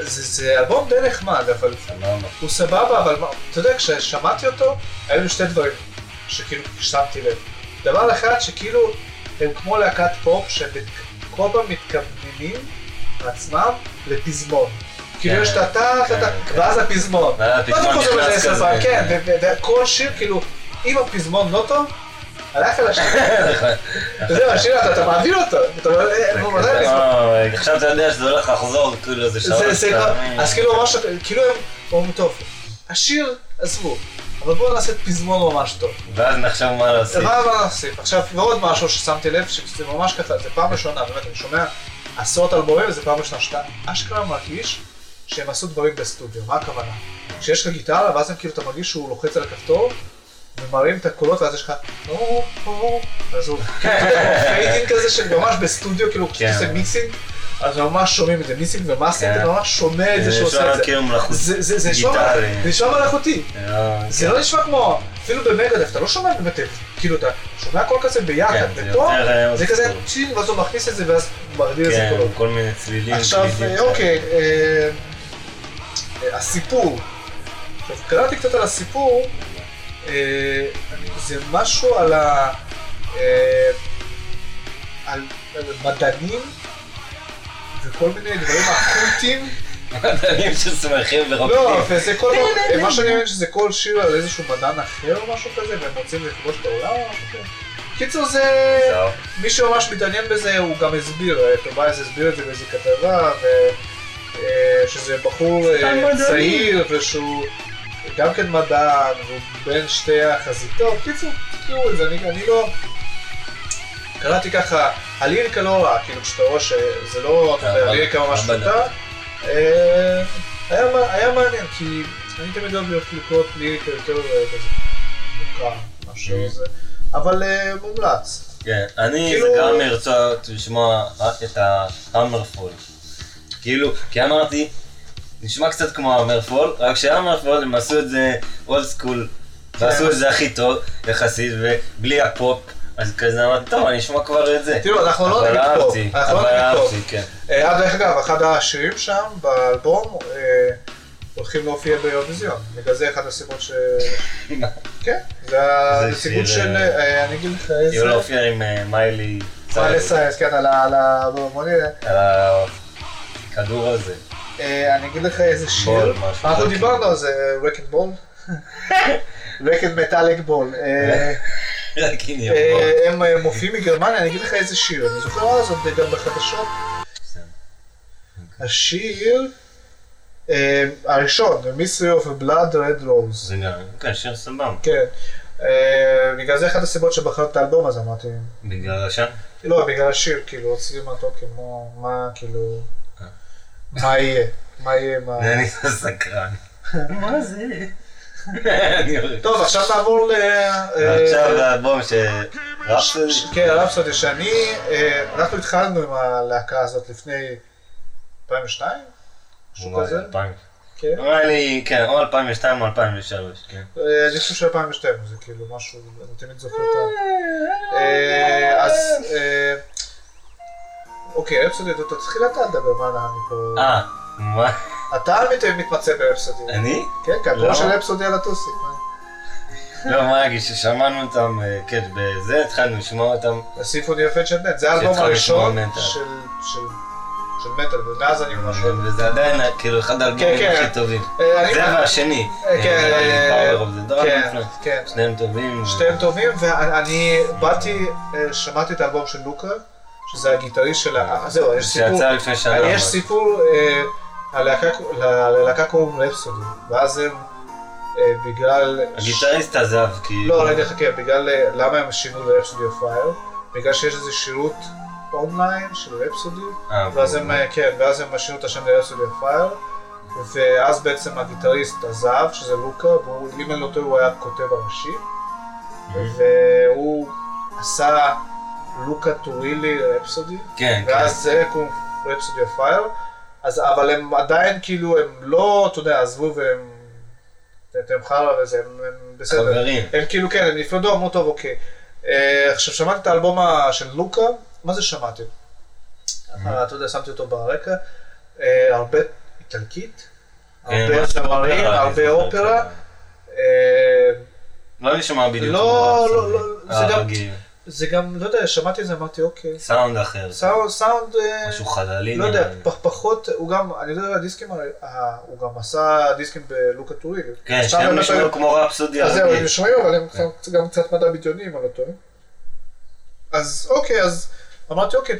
זה, זה אלבום די נחמד, אבל סבבה. הוא סבבה, אבל מה, אתה יודע, כששמעתי אותו, היו לי שתי דברים שכאילו שמתי לב. דבר אחד, שכאילו הם כמו להקת פופ, שכל פעם מתכווננים לעצמם לפזמון. כאילו כן, יש את הטה, כן. ואז הפזמון. ואז חוזרים נכנס לזה עשר כן, וכל שיר, כאילו, אם הפזמון לא טוב, הלך על השיר. וזהו, השיר, אתה- אתה מעביר אותו. אתה אומר, אה? אה, עכשיו אתה יודע שזה הולך לחזור, כאילו זה פעמים. אז כאילו כאילו הם אומרים, טוב, השיר, עזבו, אבל בואו נעשה פזמון ממש טוב. ואז נחשב מה להוסיף. מה מה להוסיף? עכשיו, ועוד משהו ששמתי לב, שזה ממש ככה, זה פעם ראשונה, באמת, אני שומע עשרות אלבומים, וזה פעם ראשונה שאתה אשכרה מרגיש שהם עשו דברים בסטודיו, מה הכוונה? כשיש לך גיטרה, ואז הם כאילו, אתה מרגיש שהוא לוחץ על הכפתור, ומראים את הקולות, ואז יש לך, "או, או", אז הוא, יודע, פיידינג כזה של ממש בסטודיו, כאילו, כשאתה כן. עושה מיקסינג, אז ממש שומעים את זה, מיסינג ומאסינג, כן. אתה ממש שומע את זה זה שהוא עושה נשמע את זה. זה- נשמע מלאכותי. אה, זה כן. לא נשמע כמו, אפילו במגדף, אתה לא שומע באמת, כאילו אתה שומע הכל כזה ביחד, כן, זה ופה אה, זה כזה צ'יל, ואז הוא מכניס את זה ואז מרדיר את זה כן, קולות. כל מיני צלילים. עכשיו. אה, אוקיי, הסיפור. עכשיו, קראתי קצת על הסיפור, זה משהו על ה... על מדענים וכל מיני דברים אקוטיים. מדענים ששמחים לא, ורוקדים. וזה כל פעם, מה שאני מבין שזה כל שיר על איזשהו מדען אחר או משהו כזה, והם רוצים לכבוש את העולם או משהו כזה. קיצור זה. מי שממש מתעניין בזה הוא גם הסביר, אה, טובייס הסביר את זה באיזה כתבה. אה, שזה בחור אה. צעיר ושהוא גם כן מדען, והוא בין שתי החזיתות. קיצור, תקראו את זה, אני, אני לא... קראתי ככה, הליריקה לא רעה, כאילו כשאתה רואה שזה לא, אתה יודע, אבל- ליריקה ממש פשוטה. היה מע- היה מעניין, כי אני תמיד אוהב לקרוא ליריקה יותר אה, כזה מוכר, מאשר Mm. זה, אבל אה, מומלץ. כן, אני כאילו- זה גם לרצות לשמוע את ה HammerFall. כאילו, כי אמרתי, נשמע קצת כמו HammerFall, רק ש HammerFall הם עשו את זה old school, ועשו את זה הכי טוב יחסית, ובלי הפופ, אז כזה אמרתי, טוב, אני אשמע כבר את זה. תראו, אנחנו לא נגיד אהבתי, אנחנו לא נגיד. אהבתי, כן. אה, אה, דרך אגב, אחד השירים שם באלבום אה, הולכים להופיע באירוויזיון, בגלל זה אחת הסיבות ש... כן, זה שיר, של... אה, אני אגיד לך איזה... יהיו להופיע עם מיילי מיילי סיירס, כן, על ה... על ה... בוא בוא נראה. על הכדור הזה. אני אגיד לך איזה שיר. אנחנו. דיברנו על זה, רקד בול. רקד מטאליק בול. אה, אה. הם אה, מופיעים מגרמניה, אני אגיד לך איזה שיר. אני זוכר אז עוד גם בחדשות. השיר אה, הראשון, The Mystery of a Blood Red Rose. זה גם, כן, שיר סבבה. כן. אה, בגלל זה אחת הסיבות שבחרתי את האלבום הזה, אמרתי, בגלל השם? לא, בגלל השיר, כאילו, רציתי לראות אותו כמו, מה, כאילו, אה. מה יהיה, מה יהיה, מה... אני סקרן. מה זה? טוב, עכשיו נעבור ל... אה, עכשיו לאלבום ש... רפסודי? כן, רפסודי, שאני, אה, אנחנו התחלנו עם הלהקה הזאת לפני 2002? משהו כזה? כן. נראה לי, כן, או 2002 או 2003, כן. אה, אני חושב ש-2002 זה כאילו משהו, אני תמיד זוכר את ה... אז... אוקיי, רפסודי, אתה תתחיל אתה לדבר, מה אני פה... אה, מה? אתה מת- מתמצא ברפסודי. אני? כן, כן, למה? הקול של רפסודי על הטוסיק. לא, מה להגיד, ששמענו אותם, אה, כן, בזה התחלנו לשמוע אותם. הסימפוני יפה של נט, זה האלבום הראשון. של של- של מטאל, ומאז אני ממש אוהב. וזה עדיין כאילו אחד האלבומים כן, כן. הכי טובים. אה, זה והשני. אה, כן, אה, אה, כן. כן. שניהם טובים. שתיהם טובים, ואני באתי, אה, שמעתי את האלבום של לוקה, שזה הגיטריסט של ה... אה, זהו, יש סיפור, שיצא לפני שנה. יש. סיפור, אה, ללהקה קוראים Rhapsody, ואז הם, אה, בגלל... הגיטריסט עזב, כאילו. לא, רגע, חכה, בגלל, אה, למה הם שינו ל Rhapsody of Fire? בגלל שיש איזה שירות אונליין של Rhapsody, אה, ואז הם, אה, כן, ואז הם שינו את השם ל Rhapsody of Fire, ואז בעצם הגיטריסט עזב, שזה לוקה, והוא, אם אני לא טועה, הוא היה כותב הראשי. והוא עשה לוקה טורילי Rhapsody, כן, כן. ואז זה קוראים Rhapsody of Fire, אז אבל הם עדיין כאילו, הם לא, אתה יודע, עזבו והם, אתם חרא וזה, הם, הם בסדר. חברים. הם כאילו, כן, הם נפרדו, אמרו טוב, אוקיי. אה, עכשיו, שמעתי את האלבום של לוקה, מה זה שמעתי? אה, אתה יודע, שמתי אותו ברקע, אה, הרבה איטלקית, כן, הרבה זמרים, הרבה אופרה. כזה. אה, לא נשמע בדיוק. לא, לא, לא. זה גם-. זה גם, לא יודע, שמעתי את זה, אמרתי אוקיי. סאונד אחר. סאונד, סאונד, אה, משהו חללי. לא יודע. פח- פחות, הוא גם, אני יודע, הדיסקים, אה, הוא גם עשה דיסקים בלוקה טורילי. כן, שניהם באמת נשמעו כמו Rhapsody אז זהו, הם הרגיל. נשמעים, אבל הם קצת- גם קצת מדע בדיוני, אם אני לא טועה. אז אוקיי, אז אמרתי, אוקיי,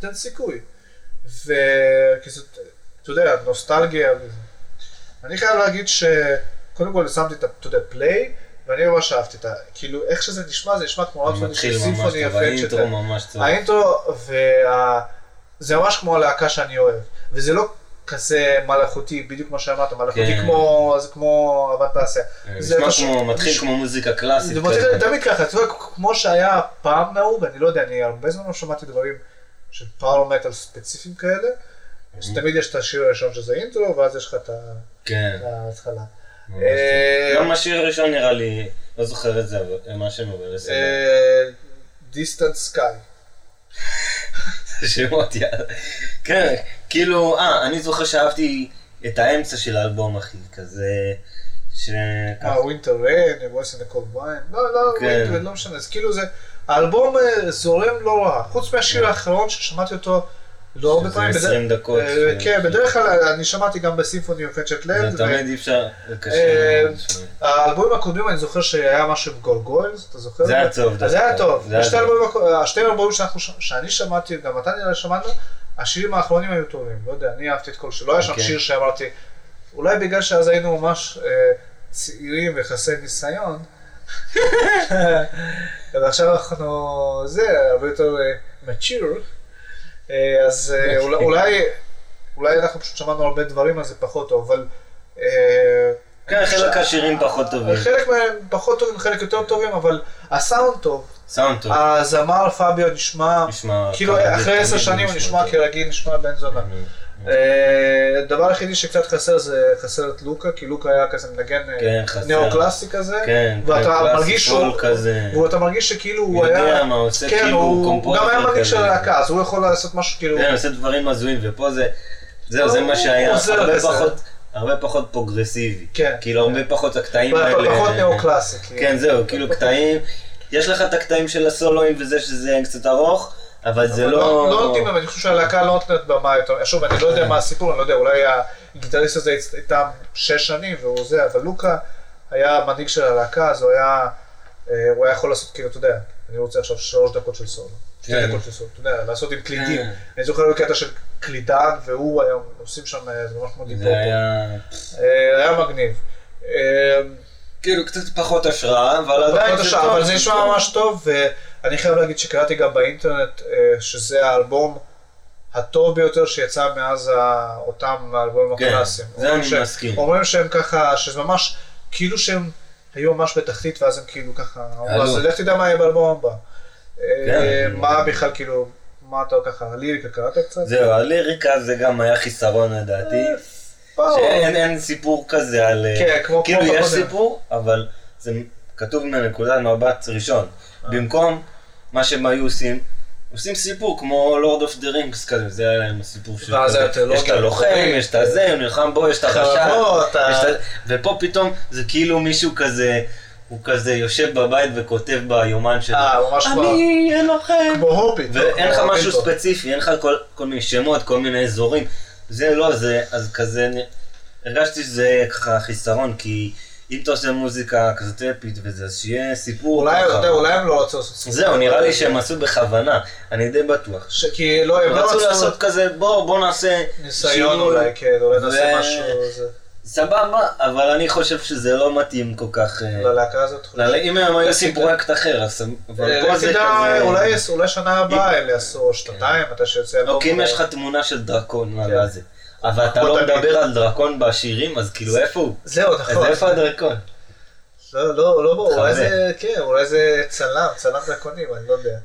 תן סיכוי. וכי זאת, אתה יודע, נוסטלגיה וזה. אני חייב להגיד שקודם כל שמתי את אתה יודע, פליי, ואני ממש אהבתי את ה... כאילו, איך שזה נשמע, זה נשמע כמו רפסודי מתחיל של ממש סימפוני טוב, יפה. האינטרו שאתה- ממש טוב. האינטרו, וה... זה ממש כמו הלהקה שאני אוהב. וזה לא כזה מלאכותי, בדיוק מה שאמרת, מלאכותי כן. כמו, זה כמו אהבת תעשייה. זה נשמע פשוט- כמו, מתחיל כמו מוזיקה קלאסית. זה מתחיל. תמיד ככה, אתה יודע, כמו שהיה פעם נהוג, אני לא יודע, אני הרבה זמן לא שמעתי דברים של פאור מטאל ספציפיים כאלה, שתמיד יש את השיר הראשון שזה אינטרו, ואז יש לך את כן. את ההתחלה. ממש אה. גם השיר הראשון נראה לי, לא זוכר את זה, אבל מה שהם אבל. דיסטנט סקאי. שמות יאללה. כן, כאילו, אה, אני זוכר שאהבתי את האמצע של האלבום, אחי, כזה, אה, Winter Rain, Voice in the Cold Wind, לא, לא, כן. Winter, לא משנה, אז כאילו זה, האלבום אה, זורם לא רע, חוץ מהשיר האחרון ששמעתי אותו לא הרבה פעמים, 20 בדרך- דקות. אה, ש- כן, ש- בדרך כלל אני שמעתי גם ב Symphony of Enchanted Lands, זה תמיד אי אפשר, זה קשה. אה. האלבומים הקודמים אני זוכר שהיה משהו עם Gargoyles, אתה זוכר? זה היה טוב זה היה טוב. זה השתי ש- שאני שמעתי, גם אתה נראה שמענו, השירים האחרונים היו טובים. לא יודע, אני אהבתי את כל שלא היה שם אוקיי. שיר שאמרתי, אולי בגלל שאז היינו ממש אה, צעירים וחסרי ניסיון, ועכשיו אנחנו, זה, הרבה יותר mature, אה, אז אה, אולי- אולי, אולי אנחנו פשוט שמענו הרבה דברים, אז זה פחות טוב, אבל... אה, כן, חלק השירים פחות טובים. חלק מהם פחות טובים, חלק יותר טובים, אבל הסאונד טוב. סאונד טוב. הזמר פביו נשמע, נשמע... כאילו אחרי עשר שנים הוא נשמע. כרגיל, נשמע בן זונה. אה, הדבר היחידי שקצת חסר זה חסר את לוקה, כי לוקה היה כזה מנגן אה, כן. ניאו-קלאסי כזה, כן, ואתה מרגיש. ואתה מרגיש שכאילו הוא הוא יודע היה, מה הוא עושה, כן, כאילו הוא גם היה מנהיג של כזה. הלהקה, אז הוא יכול לעשות משהו כאילו, כן, עושה דברים הזויים, ופה זה... זהו, זה מה שהיה. הרבה. פחות... הרבה פחות פרוגרסיבי. כן. כאילו, הרבה פחות הקטעים האלה. פחות ניאו-קלאסי. כאילו. כן, זהו, כאילו קטעים. יש לך את הקטעים של הסולואים וזה שזה קצת ארוך, אבל זה לא... לא נותנים להם, אני חושב שהלהקה לא נותנת במה יותר, שוב, אני לא יודע מה הסיפור, אני לא יודע, אולי הגיטריסט הזה איתם שש שנים והוא זה, אבל לוקה היה מנהיג של הלהקה, אז הוא היה, אה, הוא היה יכול לעשות כאילו, אתה יודע, אני רוצה עכשיו שלוש דקות של סולו. שתי כן. דקות של סולו, אתה יודע, לעשות עם קלידים. כן. אני זוכר בקטע של קלידן, והוא היה, עושים שם, אה, זה ממש כמו דיפופו. זה היה... אה, היה מגניב. כאילו קצת פחות השראה, אבל עדיין זה טוב. אבל זה נשמע ממש טוב, ואני חייב להגיד שקראתי גם באינטרנט אה, שזה האלבום הטוב ביותר שיצא מאז ה- אותם האלבומים כן, הקלאסיים. זה אומרים אני שהם- מסכים. אומרים שהם ככה, שזה ממש, כאילו שהם היו ממש בתחתית, ואז הם כאילו ככה. אז לך תדע מה יהיה באלבום הבא. אה, כן. מה בכלל, כאילו, מה אתה ככה, ליריקה קראת קצת? זהו, הליריקה זה גם היה חיסרון לדעתי. אה, שאין אין סיפור כזה על... כן, כמו כאילו יש. סיפור, אבל זה כתוב מנקודת מבט ראשון. במקום מה שהם היו עושים, עושים סיפור כמו Lord of the Rings כזה, זה היה להם הסיפור של... ואז כזה. יש את הלוחם. יש את הזה, הוא נלחם בו, יש את הרשע. חרבות, ה- יש את ה- ופה פתאום זה כאילו מישהו כזה, הוא כזה יושב בבית וכותב ביומן שלו. אה, ממש כמו- אני לוחם. כמו הוביט. ואין לך משהו. ספציפי, אין לך כל, כל מיני שמות, כל מיני אזורים. זה לא זה, אז כזה, הרגשתי שזה ככה חיסרון, כי אם אתה עושה מוזיקה כזאת אפית וזה, אז שיהיה סיפור אולי, אתה. יודע, אולי הם לא רצו לעשות סיפור. זהו, נראה לי שהם עשו בכוונה, אני די בטוח. ש- כי לא, הם לא רצו לעשות כזה, בוא, בוא נעשה ניסיון. אולי, כן, אולי נעשה משהו, זה- סבבה, אבל אני חושב שזה לא מתאים כל כך... אה, ללהקה הזאת. אם הם היו עושים. פרויקט אחר, אז... אבל אה, פה זה כזה... אולי שנה הבאה הם יעשו, שנתיים, מתי שיוצא כי אם. יש לך תמונה של דרקון כן. על הזה, אבל אתה לא. מדבר על דרקון בשירים, אז כאילו איפה הוא? זהו, אז נכון. איפה הדרקון? לא, לא, לא ברור, אולי. זה, כן, אולי זה צלם, צלם דרקונים, אני לא יודע.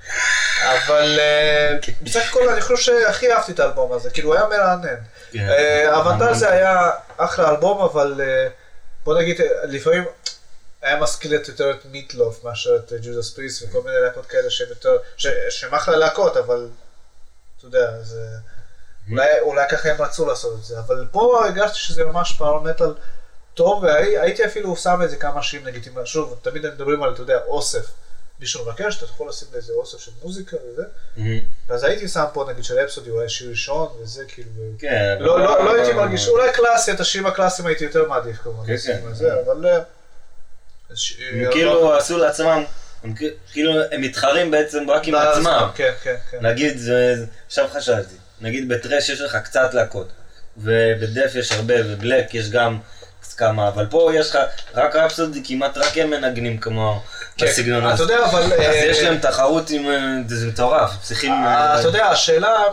אבל אה. בסך הכל אני חושב שהכי אהבתי את האלבום הזה, כאילו הוא היה מרענן. כן. אה, הוונדל זה היה אחלה אלבום, אבל אה, בוא נגיד, אה, לפעמים היה מזכיר לי יותר את Meat Loaf מאשר את Judas Priest וכל מיני להקות כאלה שהן יותר, ש- שהן אחלה להקות, אבל אתה יודע, זה... אולי, אולי ככה הם רצו לעשות את זה, אבל פה הרגשתי שזה ממש פאור מטאל טוב, והייתי אפילו שם את זה כמה שירים, נגיד, שוב, תמיד הם מדברים על, אתה יודע, אוסף. מישהו מבקש, אתה יכול לשים איזה אוסף של מוזיקה וזה. ואז הייתי שם פה נגיד של אפסודי, אולי שיר ראשון וזה, כאילו, כן. לא, אבל- לא, לא הייתי מרגיש, אולי קלאסי, את השירים הקלאסיים הייתי יותר מעדיף כמובן, כן, כן. אבל... אה, ש- הם אה, כאילו עשו לעצמם, הם כאילו הם מתחרים בעצם רק עם עצמם. כן, כן, כן. נגיד, עכשיו חשבתי, נגיד ב thrash יש לך קצת להקות, וב death יש הרבה, וב black יש גם כמה, אבל פה יש לך, רק Rhapsody כמעט רק הם מנגנים כמו כן. בסגנון אתה הזה. יודע, אבל... אז אה, יש להם תחרות עם, אה, זה מטורף, צריכים... אה, אתה יודע, השאלה,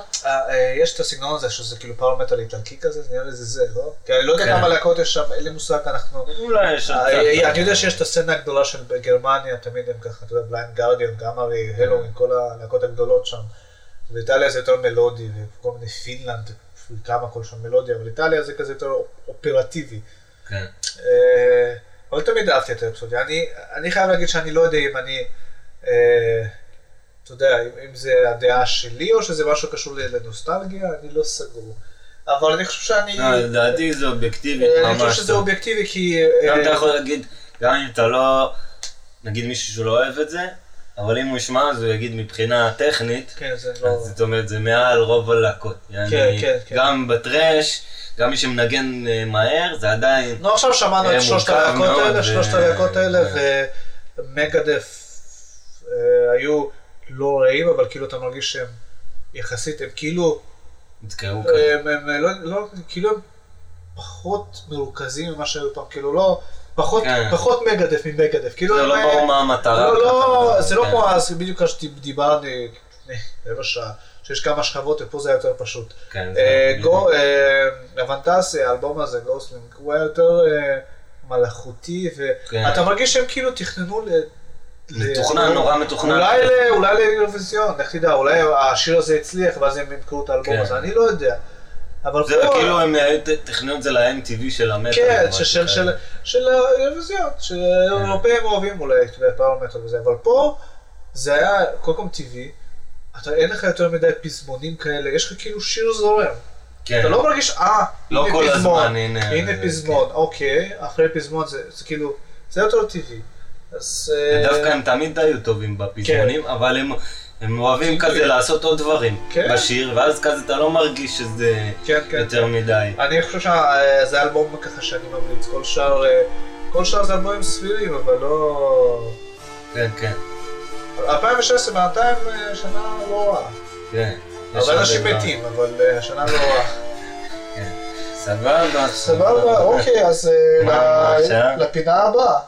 יש את הסגנון הזה שזה כאילו power metal איטלקי כזה, זה נראה לי זה זה, לא? כי אני לא יודע כן. כמה להקות יש שם, אין לי מושג, אנחנו... אולי יש... אני יודע שיש את הסצנה הגדולה של גרמניה, תמיד הם ככה, אתה יודע, Blind Guardian, גם הרי Helloween, כל הלהקות הגדולות שם. ואיטליה זה יותר מלודי, וכל מיני פינלנד, כמה כל שם מלודיה, אבל איטליה זה כזה יותר אופרטיבי. כן. אה, אבל תמיד אהבתי את האפסודיה. אני, אני חייב להגיד שאני לא יודע אם אני, אה, אתה יודע, אם, אם זה הדעה שלי או שזה משהו קשור לנוסטלגיה, אני לא סגור. אבל אני חושב שאני, אה, לדעתי זה אובייקטיבי אה, אני ממש חושב שזה. אובייקטיבי כי... גם אתה יכול להגיד, גם אם אתה לא, נגיד מישהו שלא אוהב את זה, אבל אם הוא ישמע אז הוא יגיד מבחינה טכנית, כן, זה לא... אז זאת אומרת זה מעל רוב הלהקות. יעני, כן, כן. גם בטרש, גם מי שמנגן אה, מהר, זה עדיין... נו, עכשיו שמענו אה, את שלושת מורכב הלהקות האלה, שלושת הלהקות האלה, ומגדף אה, היו לא רעים, אבל כאילו אתה מרגיש שהם יחסית, הם כאילו... נתקעו כאלה. הם, הם לא, לא, כאילו הם פחות מרוכזים ממה שהיו פעם, כאילו לא, פחות, כן. פחות מגדף ממגדף, כאילו זה הם, לא אה, ברור מה המטרה. לא, לא, זה לא כן. כמו אז, בדיוק כמו שדיברנו לפני רבע שעה, שיש כמה שכבות ופה זה היה יותר פשוט. כן, אה, אה, אבנטסי, האלבום הזה, גוסלינג, הוא היה יותר אה, מלאכותי, כן. ואתה מרגיש שהם כאילו תכננו ל... מתוכנן, נורא מתוכנן. אולי לאירוויזיון, לך תדע, אולי השיר הזה הצליח ואז הם ימכרו את האלבום כן. הזה, אני לא יודע. אבל זה פה, כאילו הם אה, תכננו את זה ל-MTV של המטאל. כן, של- האירוויזיון, שהאירופאים אוהבים אולי, אתה יודע, פרלמנטל וזה, אבל פה זה היה כל כך טבעי, אתה אין לך יותר מדי פזמונים כאלה, יש לך כאילו שיר זורם. כן. אתה לא מרגיש, אה, לא הנה כל פזמון, הזמן, הנה, הנה זה- פזמון, אוקיי, אחרי פזמון זה זה כאילו, זה יותר טבעי. אז... אה, דווקא הם תמיד היו טובים בפזמונים, אבל הם... הם אוהבים כן. כזה לעשות עוד דברים כן. בשיר, ואז כזה אתה לא מרגיש שזה כן, כן. יותר מדי. אני חושב שזה אלבום ככה שאני ממליץ, כל שאר, אה, כל שאר זה אלבומים סבירים, אבל לא... כן, כן, 2016 בינתיים אה, שנה לא רעה. כן. הרבה אנשים מתים, אבל אה, השנה לא רעה. כן. סבבה. סבבה, אוקיי, אז אה? לפינה הבאה.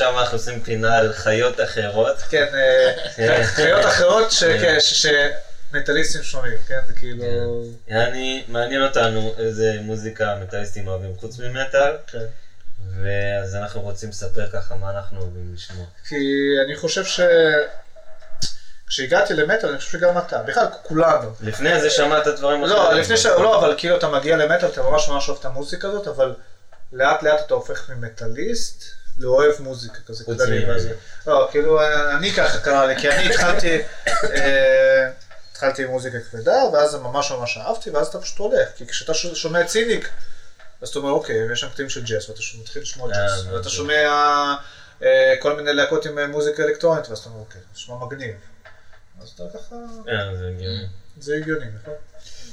עכשיו אנחנו עושים פינה על חיות אחרות. כן, אה, חיות אחרות כן, שמטאליסטים שומעים, כן, זה כאילו... יעני, מעניין אותנו איזה מוזיקה מטאליסטים אוהבים חוץ ממטאל, כן. ואז אנחנו רוצים לספר ככה מה אנחנו אוהבים לשמוע. כי אני חושב ש... כשהגעתי למטאל, אני חושב שגם אתה, בכלל כולנו. לפני זה שמעת דברים לא, לפני ש... לא, אבל כאילו אתה מגיע למטאל, אתה ממש ממש אוהב את המוזיקה הזאת, אבל לאט לאט אתה הופך ממטאליסט לאוהב מוזיקה כזה, כללי. וזה. לא, כאילו, אני ככה קרה לי, כי אני התחלתי, אה, התחלתי עם מוזיקה כבדה, ואז ממש ממש אהבתי, ואז אתה פשוט הולך, כי כשאתה שומע ציניק, אז אתה אומר, אוקיי, יש שם קטעים של ג'אז, ואתה מתחיל לשמוע אה, ג'אז, הבנתי. ואתה שומע אה, כל מיני להקות עם מוזיקה אלקטרונית, ואז אתה אומר, אוקיי, זה נשמע מגניב. אז אתה ככה, זה הגיוני. זה הגיוני, נכון?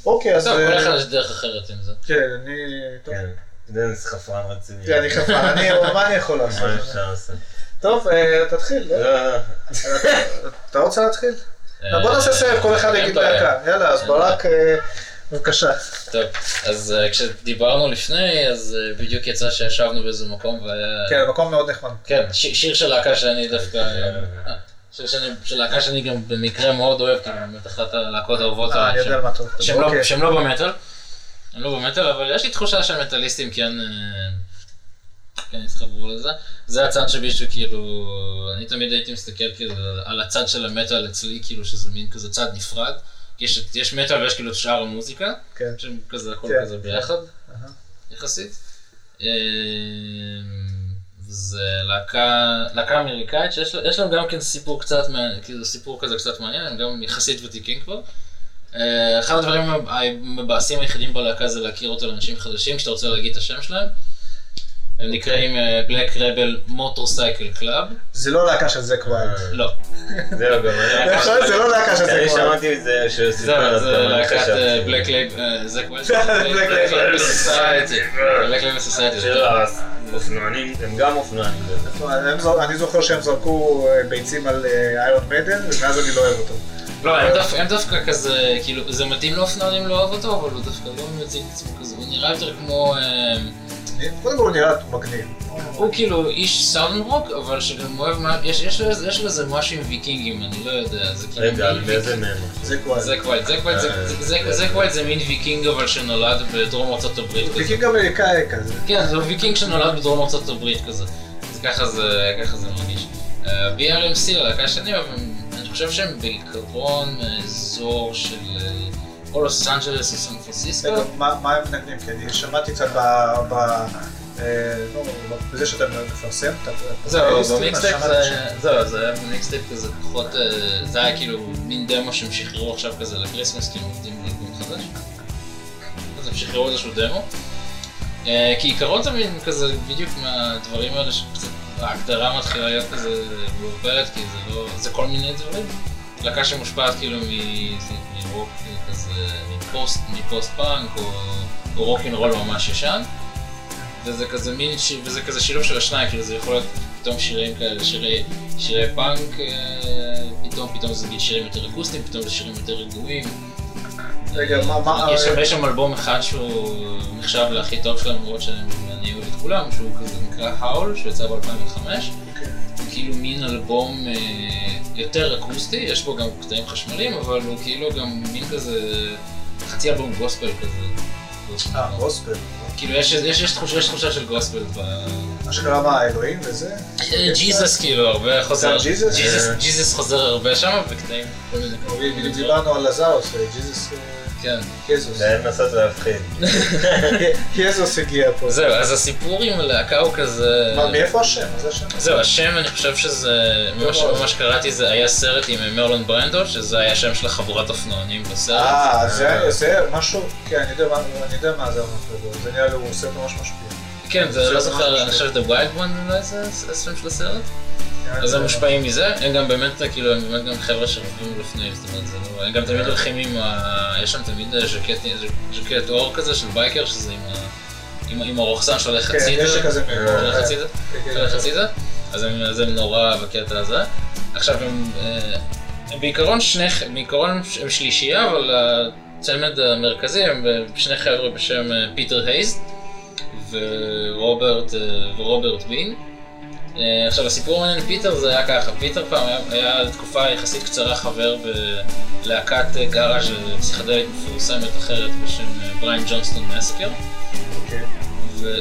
אוקיי, אז... טוב, כל אחד יש דרך אחרת עם זה. כן, אני... דניס חפרן רציני. כן, אני אני, מה אני יכול לעשות? מה אפשר לעשות? טוב, אה, תתחיל. לא? לא. אתה רוצה להתחיל? לא, בוא נעשה סבב, כל אחד יגיד. דקה. יאללה, אז ברק, אה, בבקשה. טוב, אז אה, כשדיברנו לפני, אז אה, בדיוק יצא שישבנו באיזה מקום והיה... כן, מקום מאוד נחמד. כן, שיר של להקה שאני דווקא... אה, שיר של להקה שאני גם במקרה מאוד אוהב, כאילו, באמת אחת הלהקות האהובות אה. שהם לא- אוקיי. שהם לא במטאל. הם לא במטאל, אבל יש לי תחושה שהמטאליסטים כן... אה, כן התחברו לזה. זה הצד שבי שכאילו, אני תמיד הייתי מסתכל כאילו על הצד של המטאל אצלי, כאילו שזה מין כזה צד נפרד. יש, יש מטאל ויש כאילו את שאר המוזיקה, כן. שהם כזה הכל כן. כזה ביחד, אהה. יחסית. אה, זה להקה, להקה אמריקאית שיש לה- יש להם גם כן סיפור קצת, כאילו סיפור כזה קצת מעניין, הם גם יחסית ותיקים כבר. אה, אחד הדברים המבאסים היחידים בלהקה זה להכיר אותו לאנשים חדשים כשאתה רוצה להגיד את השם שלהם. הם נקראים אה, Black Rebel Motorcycle Club. זה לא להקה של זק ויילד. לא. זה לא גם אני. עכשיו זה לא להקה של זק אני ויילד. שמעתי את זה שהוא סיפר זהו, זה אני להקת. אה, Black Label, זה כמו Black Label Society. Black Label Society. של האופנוענים, הם גם אופנוענים. אני זוכר שהם זרקו אה, ביצים על Iron Maiden, ומאז אני לא אוהב אותו. לא, הם דווקא- הם דווקא כזה, כאילו, זה מתאים לאופנוענים לאהוב אותו, אבל הוא דווקא לא מציג את עצמו כזה, הוא נראה יותר כמו, אה, קודם כל הוא נראה מגניב. הוא כאילו איש Southern rock, אבל שגם אוהב, מה- יש איזה- איזה משהו עם ויקינגים, אני לא יודע, זה כאילו, רגע, על ויק- מהם? זק ויילד. זק ויילד, זק ויילד זה- אה, זה- זה- זה מין ויקינג אבל שנולד בדרום ארצות הברית כזה. ויקינג אמריקאי כזה. כן, זה ויקינג שנולד בדרום ארצות הברית כזה. אז ככה זה, זה מרגיש. אה, BRMC, הלהקה השני, אבל הם- חושב שהם בעיקרון מאזור של אה, או לוס אנג'לס או סן פרנסיסקו. מה הם מנגנים? כי אני שמעתי קצת ב- ב... אה, נו, בזה שאתה מפרסם את ה- זהו, זה, ב mixtape כזה פחות, אה, זה היה כאילו מין דמו שהם שחררו עכשיו כזה ל Christmas, כי הם עובדים באלבום חדש. אז הם שחררו איזשהו דמו. אה, כי עיקרון זה מין כזה בדיוק מהדברים האלה שקצת ההגדרה מתחילה להיות כזה מעורפלת, כי זה לא, זה כל מיני דברים. להקה שמושפעת כאילו מרוק כזה, מפוסט, מפוסט פאנק או, או רוקינרול ממש ישן. וזה כזה מין. וזה כזה שילוב של השניים, כאילו זה יכול להיות פתאום שירים כאלה, שירי, שירי פאנק, אה, פתאום, פתאום זה שירים יותר אקוסטיים, פתאום זה שירים יותר רגועים. רגע, מה- מה- יש שם, יש שם אלבום אחד שהוא נחשב להכי טוב שלהם, למרות שאני אוהב את כולם, שהוא כזה נקרא האול, שהוא יצא ב-2005. אוקיי. כאילו מין אלבום אה, יותר אקוסטי, יש בו גם קטעים חשמליים, אבל הוא כאילו גם מין כזה, חצי אלבום גוספל כזה. אה, גוספל. כאילו יש, תחושה, של גוספל ב... אשכרה מה, האלוהים וזה? ג'יזוס כאילו הרבה חוזר, ג'יזוס? אה. חוזר הרבה שם בדיוק בדיוק דיברנו על לזאוס, ג'יזוס כן. קזוס. זה לנסות להבחין. קזוס הגיע פה. זהו, אז הסיפור עם הלהקה הוא כזה... מה, מאיפה השם? מה זה השם? זהו, השם אני חושב שזה, ממה שממש קראתי זה היה סרט עם מרלון ברנדו, שזה היה השם של החבורת אופנוענים בסרט. אה, זה זה משהו, כן, אני יודע מה- זה אמרת, זה נראה לי הוא סרט ממש משפיע. כן, זה לא זוכר, אני. חושב The Wild One אולי זה השם של הסרט? אז הם מושפעים מזה, הם גם באמת, כאילו, הם באמת גם חבר'ה שרוכבים לפני, זאת אומרת, זה לא, הם גם תמיד הולכים עם ה... יש שם תמיד ז'קט, ז'קט עור כזה של biker, שזה עם ה... עם, הרוכסן שהולך הצידה. שהולך הצידה, שהולך. הצידה, אז הם, נורא בקטע הזה. עכשיו הם, אה, הם בעיקרון שני, בעיקרון הם שלישייה, אבל הצמד המרכזי הם שני חבר'ה בשם אה, פיטר הייז ורוברט, אה, ורוברט בין. אה, עכשיו הסיפור מעניין פיטר זה היה ככה, פיטר פעם היה, היה לתקופה יחסית קצרה חבר בלהקת אה, גאראז' פסיכדלית מפורסמת אחרת בשם אה, Brian Jonestown Massacre. אוקיי.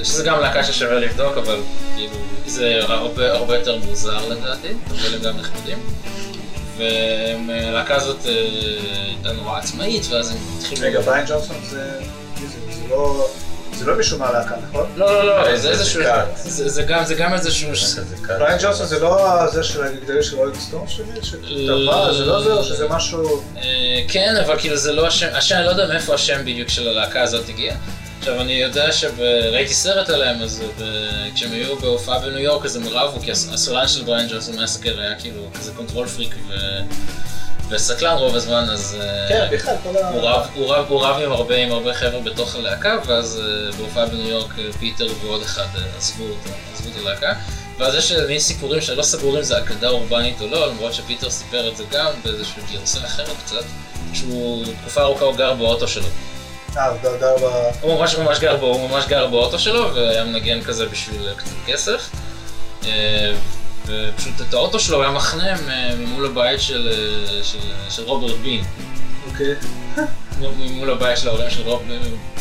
שזה גם להקה ששווה לבדוק, אבל כאילו זה הרבה, הרבה יותר מוזר לדעתי, אבל הם גם נחמדים. והלהקה הזאת הייתה נורא עצמאית, ואז הם התחילו... רגע, Brian. מי זה? זה לא... זה לא מישהו מהלהקה, נכון? לא, לא, לא, זה- זה איזשהו... זה גם זה גם איזשהו... בריין ג'ונסון זה לא זה של הגדלים של רולינג סטון שלי? שטבע? זה לא זה או שזה משהו... אה, כן, אבל כאילו זה לא השם, השם, אני לא יודע מאיפה השם בדיוק של הלהקה הזאת הגיע. עכשיו אני יודע שראיתי סרט עליהם, אז כשהם היו בהופעה בניו יורק אז הם רבו, כי הס- הסולן של Brian Jonestown Massacre היה כאילו כזה control freak ו... וסטלן רוב הזמן, אז אה, כן, בכלל, כל ה... הוא רב, עם הרבה, עם הרבה חבר'ה בתוך הלהקה, ואז אה, בהופעה בניו יורק אה, פיטר ועוד אחד עזבו את הלהקה. ואז יש מין סיפורים שלא סגורים אם זה אגדה אורבנית או לא, למרות שפיטר סיפר את זה גם באיזושהי גרסה אחרת קצת, שהוא תקופה ארוכה הוא גר באוטו שלו. אה, הוא גר ב... הוא ממש ממש גר בו, הוא ממש גר באוטו שלו, והיה מנגן כזה בשביל קצת כסף. אה, ופשוט את האוטו שלו היה מחנה מ- ממול הבית של, אה, של, של רוברט בין. אוקיי. מול הבית של ההורים של רוב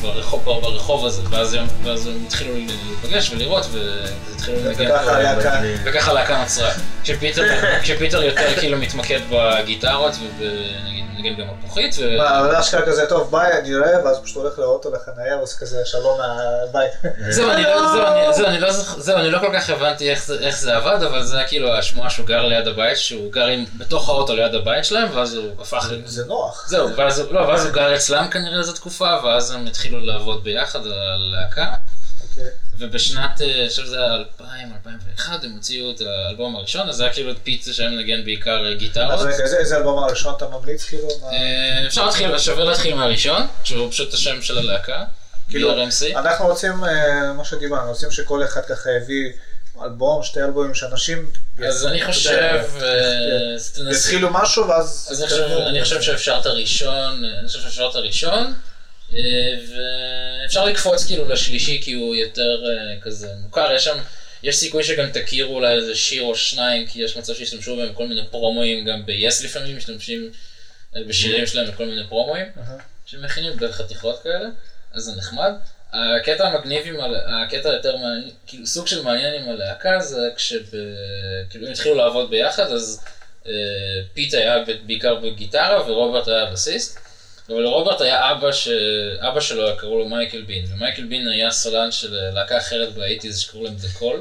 ברחוב, ברחוב הזה, ואז הם, ואז הם התחילו להיפגש ולראות, והתחילו לנגן, וככה הלהקה... וככה הלהקה נוצרה. כשפיטר, כשפיטר יותר כאילו מתמקד בגיטרות ובנגיד נגן גם מפוחית, ו... מה, אבל אשכרה כזה, טוב, ביי, אני אוהב, ואז פשוט הולך לאוטו לחניה, ואז כזה, שלום. זהו, אני לא- לא זהו, אני לא כל כך הבנתי איך זה- איך זה עבד, אבל זה היה כאילו השמועה שהוא גר ליד הבית, שהוא גר עם- בתוך האוטו ליד הבית שלהם, ואז הוא הפך... זה נוח. זהו, ואז הוא- לא, ואז הוא גר אצלם כנראה איזו תקופה, ואז הם התחילו לעבוד ביחד על הלהקה. אוקיי. ובשנת, אה, אני חושב שזה היה 2000, 2001, הם הוציאו את האלבום הראשון, אז זה היה כאילו פיצה שהם נגן בעיקר גיטרות. אז רגע, איזה- אלבום הראשון אתה ממליץ, כאילו? אה, אפשר להתחיל, שווה להתחיל מהראשון, שהוא פשוט השם של הלהקה, כאילו, BRMC. אנחנו רוצים, אה, מה שדיברנו, רוצים שכל אחד ככה יביא אלבום, שתי אלבומים, שאנשים... אז אני חושב, אה, יתחילו משהו, ואז... אז אני חושב- שאפשר את הראשון, אה, אני חושב שאפשר את הראשון, אה, ואפשר לקפוץ כאילו לשלישי כי הוא יותר כזה מוכר, יש שם, יש סיכוי שגם תכירו אולי איזה שיר או שניים, כי יש מצב שישתמשו בהם כל מיני פרומואים, גם ב-yes לפעמים משתמשים בשירים שלהם בכל מיני פרומואים, אהה. שמכינים בחתיכות כאלה, אז זה נחמד. הקטע המגניב עם, הקטע היותר מעניין, כאילו סוג של מעניין עם הלהקה זה כשב... כאילו הם התחילו לעבוד ביחד, אז אה, פיט היה בעיקר בגיטרה ורוברט היה בסיסט. אבל לרוברט היה אבא, ש... אבא שלו קראו לו מייקל בין, ומייקל בין היה סולן של להקה אחרת באייטיז שקראו להם The Call.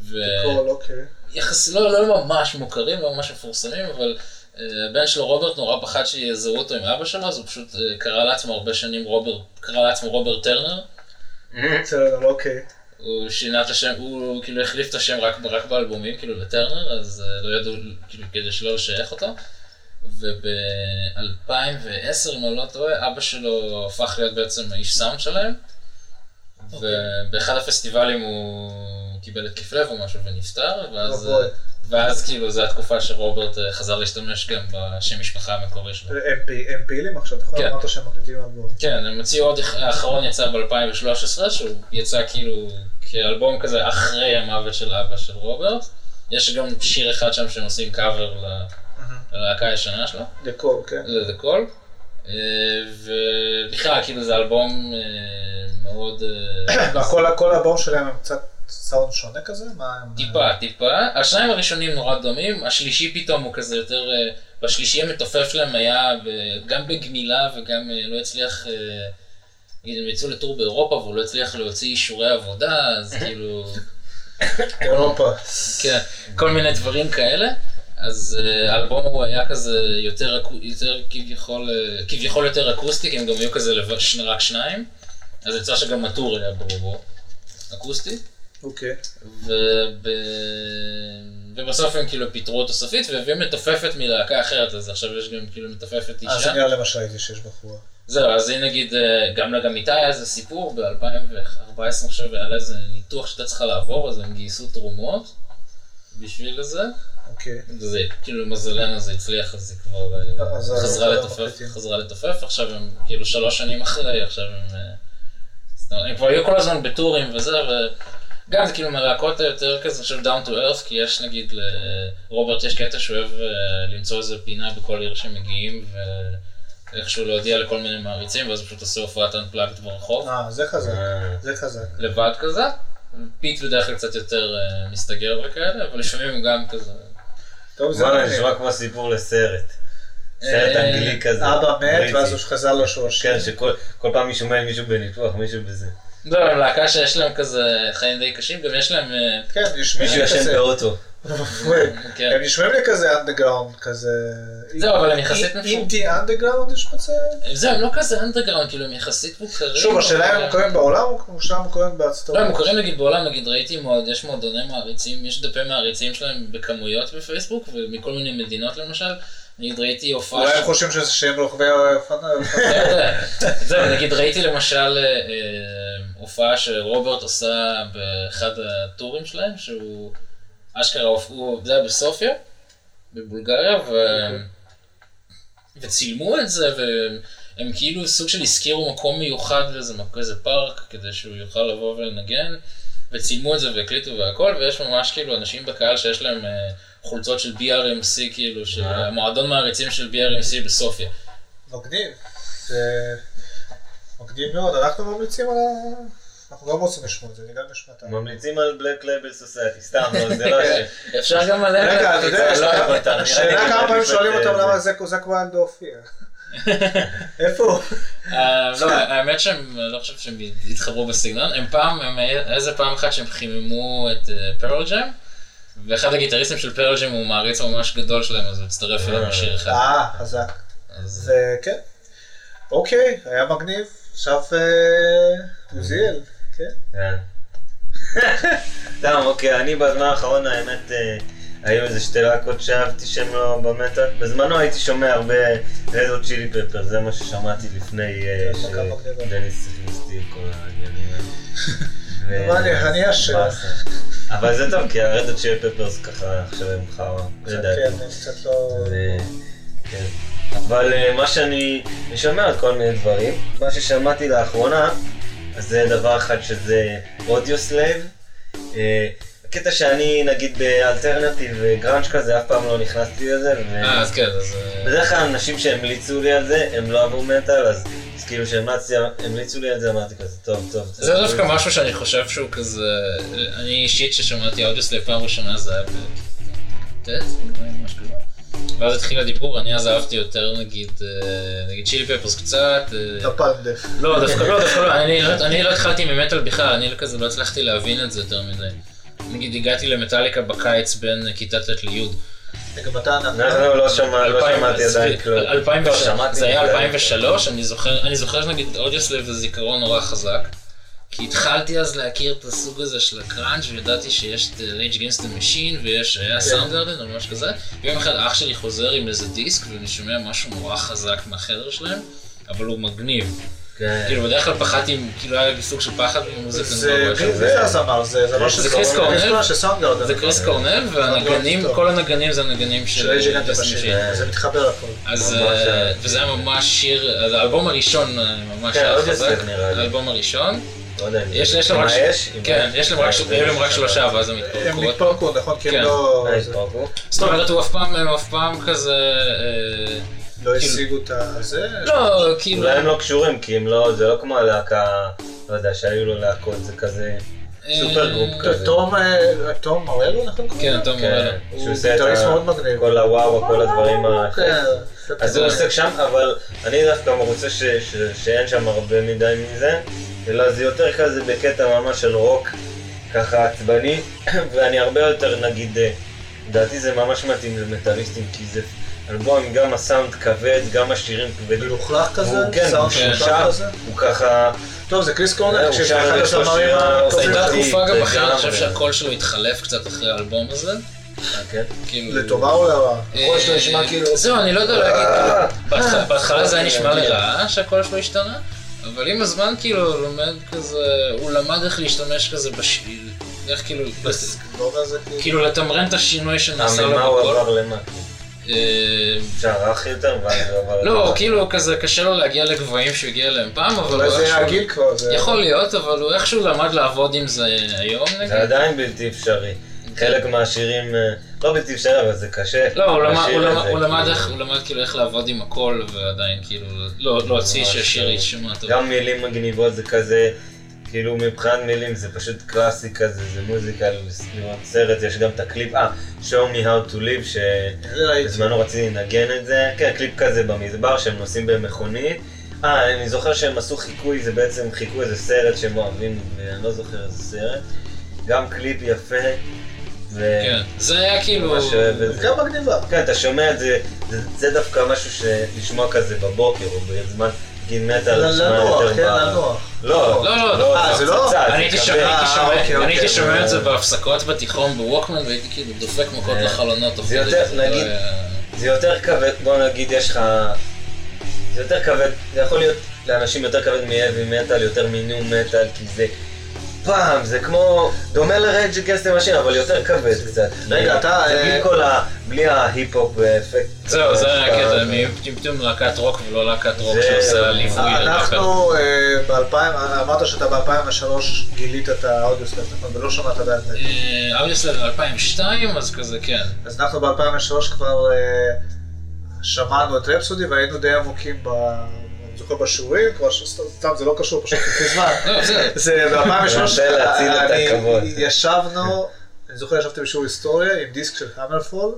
ו... קול, אוקיי. יחס, לא, לא ממש מוכרים, לא ממש מפורסמים, אבל הבן שלו רוברט נורא פחד שיזהו אותו עם אבא שלו, אז הוא פשוט אה, קרא לעצמו הרבה שנים רוברט, קרא לעצמו רוברט טרנר. בסדר, אוקיי. הוא שינה את השם, הוא כאילו החליף את השם רק, רק באלבומים, כאילו לטרנר, אז אה, לא ידעו, כאילו כדי שלא לשייך אותו. וב-2010, אם אני לא טועה, אבא שלו הפך להיות בעצם האיש סאונד שלהם. ובאחד הפסטיבלים הוא קיבל התקף לב או משהו ונפטר, ואז, אבוי. ואז כאילו זו התקופה שרוברט אה, חזר להשתמש גם בשם משפחה המקורי שלו. הם פי- הם פעילים עכשיו, אתה יכול כן. לומר שהם מקליטים אלבום. כן, הם הוציאו עוד, האחרון יצא ב-2013, שהוא יצא כאילו כאלבום כזה אחרי המוות של אבא של רוברט. יש גם שיר אחד שם שהם עושים קאבר ללהקה הישנה שלו, זה קול, כן. ל-The Call. אה, ובכלל, כאילו זה אלבום אה, מאוד... אה, מה, כל- כל אלבום שלהם הם קצת סאונד שונה כזה? מה הם... טיפה, טיפה. השניים הראשונים נורא דומים, השלישי פתאום הוא כזה יותר... אה, בשלישי המתופף שלהם היה גם בגמילה וגם אה, לא הצליח... אה, נגיד, הם יצאו לטור באירופה והוא לא הצליח להוציא אישורי עבודה, אז כאילו... אירופה. כן, כל מיני דברים כאלה. אז האלבום הוא היה כזה יותר, כביכול, כביכול יותר אקוסטי, כי הם גם היו כזה רק שניים. אז יצא שגם הטור היה ברובו אקוסטי. אוקיי. וב... ובסוף הם כאילו פיטרו אותו סופית והביאו מתופפת מלהקה אחרת, אז עכשיו יש גם כאילו מתופפת אז אישה. אני על למשל הייתי שיש בחורה. זהו, אז הנה נגיד, אה, גם גם איתה היה איזה סיפור, ב-2014 אני חושב היה לה איזה ניתוח שהייתה צריכה לעבור, אז הם גייסו תרומות בשביל זה. אוקיי. וזה כאילו למזלנו זה הצליח, אז היא כבר אה, אז חזרה אז לתופף. חזרה לתופף, עכשיו הם כאילו שלוש שנים אחרי, עכשיו הם... אה, הם כבר היו כל הזמן בטורים וזה, וגם זה כאילו מהלהקות היותר כזה, חושב down to earth, כי יש נגיד לרוברט יש קטע שהוא אוהב אה, למצוא איזה פינה בכל עיר שהם מגיעים, ואיכשהו להודיע לכל מיני מעריצים, ואז פשוט עושה הופעת unplugged ברחוב, אה, זה חזק. אה, זה חזק. לבד כזה. פיט בדרך כלל קצת יותר אה, מסתגר וכאלה, אבל לפעמים הוא גם כזה... טוב, זה. נשמע כמו סיפור לסרט. סרט אנגלי כזה. אבא מת. ואז הוא חזר לשורשים. כן, שכל כל פעם מישהו מת, מישהו בניתוח, מישהו בזה. לא, הם להקה שיש להם כזה חיים די קשים, גם יש להם... אה, כן, נשמעים מישהו לי ישן כזה. באוטו. כן. הם נשמעים לי כזה אנדרגראונד, כזה... זהו, אבל הם יחסית מפור- אינדי אנדרגראונד יש בזה? זהו, הם לא כזה אנדרגראונד, כאילו הם יחסית מוכרים. שוב, השאלה אם הם מוכרים בעולם או שהם מוכרים בארצות לא, הם הברית? מוכרים נגיד בעולם, נגיד ראיתי יש מועדוני מעריצים, יש דפי מעריצים שלהם בכמויות בפייסבוק, ומכל מיני מדינות למשל. נגיד ראיתי הופעה... אולי הם חושבים שזה שהם רוכבי אופניים. יודע. זהו, נגיד ראיתי למשל אה, אה, הופעה שרוברט עושה באחד הטורים שלהם, שהוא אשכרה, זה היה בסופיה, בבולגריה, ו... וצילמו את זה, והם כאילו סוג של הזכירו מקום מיוחד לאיזה פארק, כדי שהוא יוכל לבוא ולנגן, וצילמו את זה והקליטו והכל, ויש ממש כאילו אנשים בקהל שיש להם אה, חולצות של BRMC, כאילו, של אה. המועדון מעריצים של BRMC בסופיה. מגניב. זה מגניב מאוד. אנחנו ממליצים על ה... אנחנו גם רוצים לשמוע את זה, אני גם אשמע את ה... ממליצים על בלק לייבל סוסייטי, סתם, לא, זה לא ש... אפשר גם עליהם. רגע, אתה יודע, זה לא השאלה גם כמה פעמים שואלים את, אותם אה, למה זק זק ויילד לא הופיע. איפה הוא? אה, לא, האמת שהם, לא חושב שהם התחברו בסגנון, הם פעם, איזה פעם אחת שהם חיממו את פרל ג'ם, ואחד הגיטריסטים של פרל ג'ם הוא מעריץ ממש גדול שלהם, אז הוא הצטרף אליהם בשיר אחד. אה, חזק. אז- וכן. אוקיי, היה מגניב. עכשיו אה, עוזיאל. כן. כן. סתם, אוקיי, אני בזמן האחרון האמת, אה, היו איזה שתי להקות שאהבתי שהם לא במטאל. בזמנו הייתי שומע הרבה רדו צ'ילי פפר, זה מה ששמעתי לפני אה, כן. שדניס צריך להסתיר כל העניינים האלה. אני אשם. אבל זה טוב, כי הרדו צ'ילי פפרס ככה עכשיו הם חרא, לדעתי. כן, קצת לא... ו- כן. אבל אה, מה שאני אני שומע עוד כל מיני דברים, מה ששמעתי לאחרונה, אז זה דבר אחד שזה אודיוסלייב. הקטע שאני נגיד ב alternative grunge כזה, אף פעם לא נכנסתי לזה, אה, אז כן, אז... אה, ובדרך כלל אנשים שהמליצו לי על זה, הם לא אהבו מטאל, אז אז כאילו שהמליצו לי על זה, אמרתי כזה, טוב, טוב. זה דווקא משהו שאני חושב שהוא כזה... אני אישית ששמעתי אודיוסלייב פעם ראשונה זה היה משהו כזה. ואז התחיל הדיבור, אני אז אהבתי יותר נגיד, אה, נגיד צ'ילי פפרס קצת. אה. לא, דווקא לא, דווקא לא, אני לא- אני לא התחלתי ממטאל בכלל, אני כזה לא הצלחתי להבין את זה יותר מדי. נגיד הגעתי למטאליקה בקיץ בין כיתה ט' לי'. גם אתה אנחנו לא שמע- לא שמעתי עדיין כלום. לא, 2003, שמעתי זה היה מדי. 2003, אני זוכר, אני זוכר שנגיד אודיוסלייב זה זיכרון נורא חזק. כי התחלתי אז להכיר את הסוג הזה של ה grunge וידעתי שיש את Rage Against the Machine ויש, היה סאונדגרדן או משהו כזה. ויום אחד אח שלי חוזר עם איזה דיסק ואני שומע משהו נורא חזק מהחדר שלהם, אבל הוא מגניב. כן. כאילו בדרך כלל פחדתי, כאילו היה לי סוג של פחד ממוזיקה. זה הזמר? זה זמר זה של כריס קורנל. זה כריס קורנל והנגנים, טוב. כל הנגנים זה הנגנים של. המשין. זה מתחבר. אז ממש אה. וזה היה ממש שיר, אז האלבום הראשון אה, ממש כן, היה חזק. האלבום הראשון, לא יש להם רק, כן? יש להם שלושה ואז הם הם התפרקו. פעם. התפרקו, נכון? כי הם כן. לא... זאת אומרת, הוא אף פעם, הם אף פעם כזה, אה, לא כאילו- השיגו את הזה? לא, כאילו, אולי הם לא קשורים, כי הם לא, זה לא כמו הלהקה, לא יודע, שהיו לו להקות, זה כזה אה, supergroup כזה. תום, אה, מורלו, נכון? קוראים כן? תום כן, מורלו. הוא שהוא עושה את. כל הוואו, כל הדברים ה... כן. אז הוא עוסק שם, אבל אני דווקא רוצה ש- ש- שאין שם הרבה מדי מזה, אלא זה יותר כזה בקטע ממש של רוק, ככה עצבני, ואני הרבה יותר נגיד, אה, לדעתי זה ממש מתאים למטאליסטים, כי זה אלבום עם גם הסאונד כבד, גם השירים כבדים. מלוכלך כזה? הוא כן, סאונד הוא. מלוכלך שר, כזה? הוא ככה, טוב, זה כריס אה, הוא שיש הזמרים שירה- אז הטובים. הייתה תקופה גם אחרת, אני חושב. שהקול שלו התחלף קצת אחרי האלבום הזה. אה, כן? כאילו... לטובה או לרעה? אה, הקול שלו נשמע כאילו... זהו, אני לא יודע להגיד, אה, בהתחלה- זה היה נשמע אה, לרעה שהקול שלו השתנה, אבל עם הזמן כאילו לומד כזה, הוא למד איך להשתמש כזה בשביל, איך כאילו, כאילו... כאילו לתמרן את השינוי שנעשה לו ממה הוא בקול. עבר למה? שערך יותר, עבר... לא? כאילו כזה קשה לו להגיע לגבהים שהוא הגיע אליהם פעם, אבל אולי הוא זה היה איכשהו, הגיל כבר. יכול להיות, אבל הוא איכשהו למד לעבוד עם זה היום נגיד. זה עדיין בלתי אפשרי. חלק מהשירים, אה, לא בלתי אפשרי, אבל זה קשה. לא, הוא למד- כאילו, איך, הוא למד כאילו איך לעבוד עם הכל, ועדיין כאילו, לא להוציא ממש שהשיר. יישמע טוב. גם מילים מגניבות זה כזה, כאילו מבחינת מילים זה פשוט קלאסי כזה, זה מוזיקה סרט, יש גם את הקליפ, אה, show me how to live, זה. שבזמנו רציתי לנגן את זה, כן, קליפ כזה במדבר שהם נוסעים במכונית. אה, אני זוכר שהם עשו חיקוי, זה בעצם חיקוי איזה סרט שהם אוהבים, ואני לא זוכר איזה סרט. גם קליפ יפה. ו... כן, זה היה כאילו, זה. גם מגניבה. כן, אתה שומע את זה, זה, זה דווקא משהו שלשמוע כזה בבוקר או בזמן גיל מטאל, נשמע לנוח, יותר כן, ב-. לא, לא, לא, אה, זה לא? אני הייתי. שומע- אה, אוקיי, אני אוקיי. הייתי שומע את זה בהפסקות בתיכון בווקמן והייתי כאילו דופק מכות אה, לחלונות זה יותר, זה לא נגיד, היה- זה יותר כבד, בוא נגיד יש לך, זה יותר כבד, זה יכול להיות לאנשים יותר כבד מ-heavy metal, יותר מ-new metal, כי זה פעם, זה כמו, דומה ל Rage Against the Machine, אבל יותר כבד קצת. רגע, אתה, זה אה, בלי כל ה... בלי ההיפ-הופ ואפקט. זהו, זה היה הקטע, מטמטום להקת רוק ולא להקת רוק שעושה ליווי. אנחנו ב-2000, אמרת שאתה ב-2003 גילית את ה Audioslave, נכון? ולא שמעת עדיין. את זה. אה, Audioslave 2002, אז כזה כן. אז אנחנו ב-2003 כבר אה, שמענו את Rhapsody והיינו די עמוקים ב... זוכר בשיעורים, כבר ש- סתם זה לא קשור פשוט לפני זמן. לא. זה ב-2013, מנסה להציל את אני- הכבוד. ישבנו, אני זוכר ישבתי בשיעור היסטוריה עם דיסק של המרפול,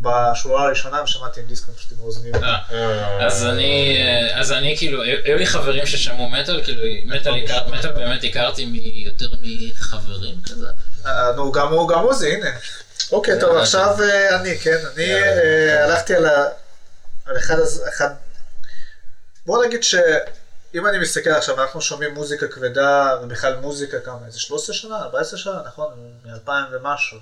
בשורה הראשונה ושמעתי עם דיסק פשוט עם האוזניות. אה, אז אני, אה, אז אני כאילו, היו לי חברים ששמעו מטאל, כאילו מטאל מטאל באמת הכרתי מיותר מחברים כזה. אה, נו, גם הוא, גם עוזי, הנה. אוקיי, טוב, עכשיו אה, אני, כן, אני הלכתי על אחד, בוא נגיד שאם אני מסתכל עכשיו, אנחנו שומעים מוזיקה כבדה, ובכלל מוזיקה כמה, איזה 13 שנה, 14 שנה, נכון? מ-2000 ומשהו.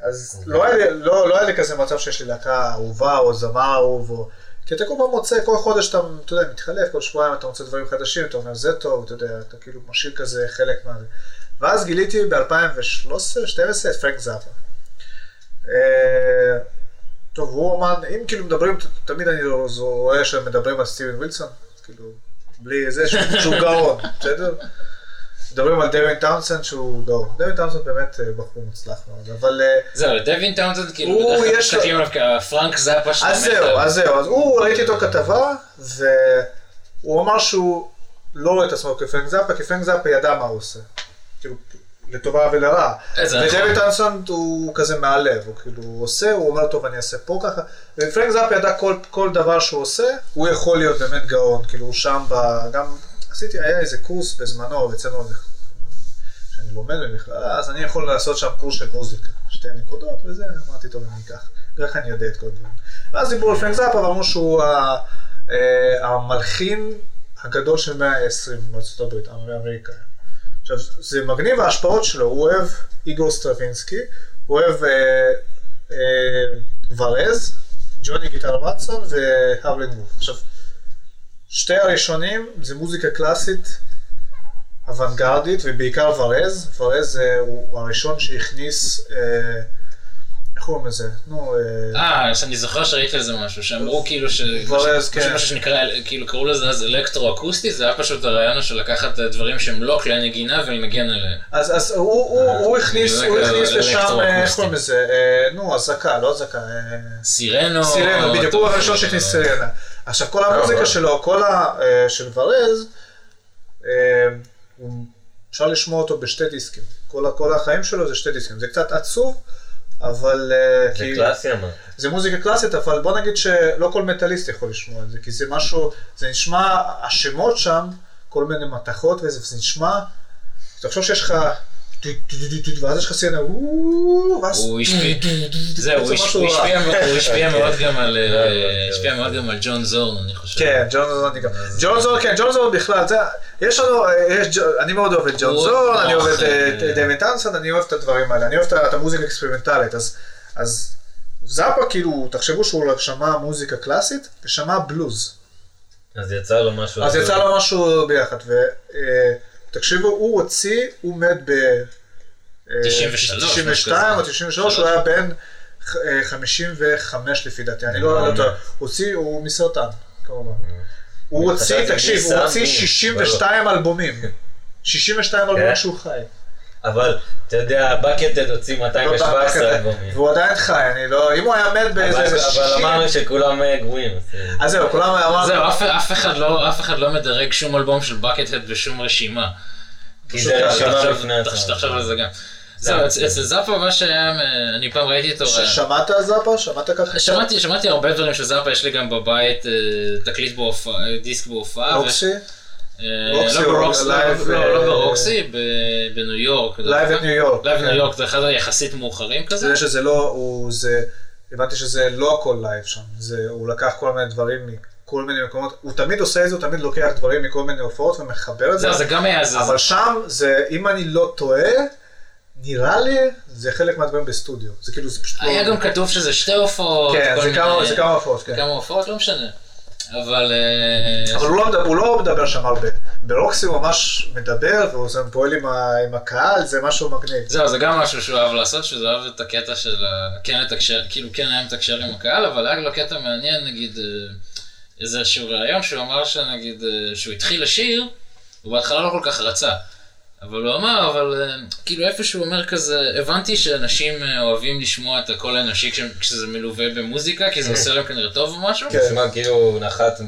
אז לא היה, לי, לא, לא היה לי כזה מצב שיש לי להקה אהובה או זמר אהוב, או... כי אתה כל פעם מוצא, כל חודש אתה, אתה יודע, מתחלף, כל שבועיים אתה מוצא דברים חדשים, אתה אומר זה טוב, אתה יודע, אתה כאילו משאיר כזה חלק מה... ואז גיליתי ב-2013-2012 את פרנק זאפה. טוב, אומן, אם כאילו מדברים, תמיד אני לא- רואה שהם מדברים על סטיבן ווילסון, כאילו, בלי זה שהוא גאון, בסדר? מדברים על דווין טאונסנד שהוא גאון. דווין טאונסנד באמת אה, בחור מוצלח מאוד, אבל... אה, זהו, דווין טאונזנד כאילו, בדרך כלל מסתכלים עליו כפרנק זאפה של אז זהו. אז זהו, אז הוא, ראיתי איתו כתבה, והוא אמר שהוא לא רואה את עצמו כפרנק זאפה, כי פרנק זאפה ידע מה הוא עושה. כאילו, לטובה ולרע. אה, זה נכון. ודויד הוא כזה מהלב, הוא כאילו עושה, הוא אומר טוב אני אעשה פה ככה, ופרנק זאפה ידע כל, כל דבר שהוא עושה, הוא יכול להיות באמת גאון, כאילו הוא שם ב... גם עשיתי, היה איזה קורס בזמנו, אצלנו, שאני לומד במכללה, אז אני יכול לעשות שם קורס של מוזיקה, שתי נקודות וזה, אמרתי טוב אני אקח, ככה אני יודע את כל הדברים. ואז דיברו על פרנק זאפה ואמרו שהוא ה- אה, המלחין הגדול של מאה ה-20 בארצות הברית, באמריקה. עכשיו, זה מגניב ההשפעות שלו, הוא אוהב איגור סטרווינסקי, הוא אוהב אה, אה, ורז, ג'וני גיטר וואטסון והאולין וולף. עכשיו, שתי הראשונים זה מוזיקה קלאסית אוונגרדית ובעיקר ורז, ורז אה, הוא הראשון שהכניס, אה, איך קוראים לזה? נו, אה, אה, שאני זוכר שראיתי על זה משהו, שאמרו כאילו ש... משהו- כן. משהו שנקרא, כאילו קראו לזה אז אלקטרו-אקוסטי, זה היה פשוט הרעיון של לקחת אה, דברים שהם לא כלי נגינה ולנגן עליהם. אז, אז הוא, הכניס, לשם, אה, איך. קוראים לזה? אה, נו, אזעקה, לא אזעקה. אה, סירנו. סירנה, בדיוק, הוא הראשון שהכניס סירנה. עכשיו, כל המוזיקה שלו, כל ה... אה, של ורז, אה, אפשר לשמוע אותו בשתי דיסקים. כל החיים שלו זה שתי דיסקים. זה קצת עצוב, אבל... אה, זה כי- קלאסי אמרת. זה מוזיקה קלאסית, אבל בוא נגיד שלא כל מטאליסט יכול לשמוע את זה, כי זה משהו, זה נשמע, השמות שם, כל מיני מתכות וזה, וזה נשמע, תחשוב שיש לך, ואז יש לך סצנה, הוא השפיע, טו, טו, טו, טו, זהו, הוא זה הש- משהו הוא רע. השפיע- הוא השפיע מאוד גם על, השפיע. מאוד גם על ג'ון זורן, אני חושב. כן, ג'ון זון גם. ג'ון זון, כן, ג'ון זון בכלל, זה, יש לנו, יש, ג'ו- אני מאוד אוהב את ג'ון הוא זון, אני אוהב את את דייוויד טאנסון, אני אוהב את הדברים האלה, אני אוהב את ה- את המוזיקה האקספרימנטלית, אז, אז זאפה כאילו, תחשבו שהוא שמע מוזיקה קלאסית ושמע בלוז. אז יצא לו משהו. אז אחר. יצא לו משהו ביחד, ותקשיבו, הוא הוציא, הוא מת ב... אה, 93, 92 או משהו כזה. 93, הוא היה בן אה, 55 לפי דעתי, אני לא אה, יודע, אה. הוא הוציא, הוא מסרטן, כמובן. הוא אני הוציא, תקשיב, הוא הוציא הוא- 62 אלבומים. 62 אלבומים? שהוא חי. אבל, אתה יודע, בקטד הוציא לא, 217 אלבומים. והוא עדיין חי, אני לא, אם הוא היה מת באיזה אבל איזה אבל 60... אמרנו שכולם אה, גרועים. אז, אה, אז זהו, כולם אמרנו... זהו, אף- אף אחד לא- אף אחד לא מדרג שום אלבום של בקט-הד בשום רשימה. כי זה רשימה בפני עצמה. תחשוב על זה גם. זהו, אצ- אצל זאפה מה שהיה, מ- אני פעם ראיתי אותו, שמעת זאפה? שמעת ככה? שמעתי, שמעתי הרבה דברים של זאפה, יש לי גם בבית אה, תקליט בהופעה, אה, דיסק בהופעה. אה, רוקסי לא או ב Roxy, לא- לא לא אה, בניו יורק. live. את ניו יורק. live. ניו יורק זה אחד היחסית מאוחרים כזה. יודע שזה לא, הוא, זה, הבנתי שזה לא הכל live שם, זה, הוא לקח כל מיני דברים מכל מיני מקומות, הוא תמיד עושה את זה, הוא תמיד לוקח דברים מכל מיני הופעות ומחבר את זה, זה גם היה, זה- אבל שם, זה, אם אני לא טועה, נראה לי, זה חלק מהדברים בסטודיו, זה כאילו, זה פשוט לא... היה גם כתוב שזה שתי הופעות. כן, זה כמה, זה הופעות, כן. כמה הופעות, לא משנה. אבל... אה, אבל לא, הוא לא מדבר שם הרבה. ברוקסי הוא ממש מדבר, והוא זה פועל עם, ה, עם הקהל, זה משהו מגניב. זהו, זה גם משהו שהוא אהב לעשות, שהוא אהב את הקטע של ה- כן לתקשר, כאילו כן היה מתקשר עם הקהל, אבל היה לו קטע מעניין, נגיד, אה, איזשהו ראיון שהוא אמר שנגיד, אה, שהוא התחיל לשיר, הוא בהתחלה לא כל כך רצה. אבל הוא אמר, אבל אה, כאילו איפה שהוא אומר כזה, הבנתי שאנשים אוהבים לשמוע את הקול האנושי כש- כשזה מלווה במוזיקה, כי זה עושה להם כנראה טוב או משהו. כן. נשמע כאילו הוא נחת.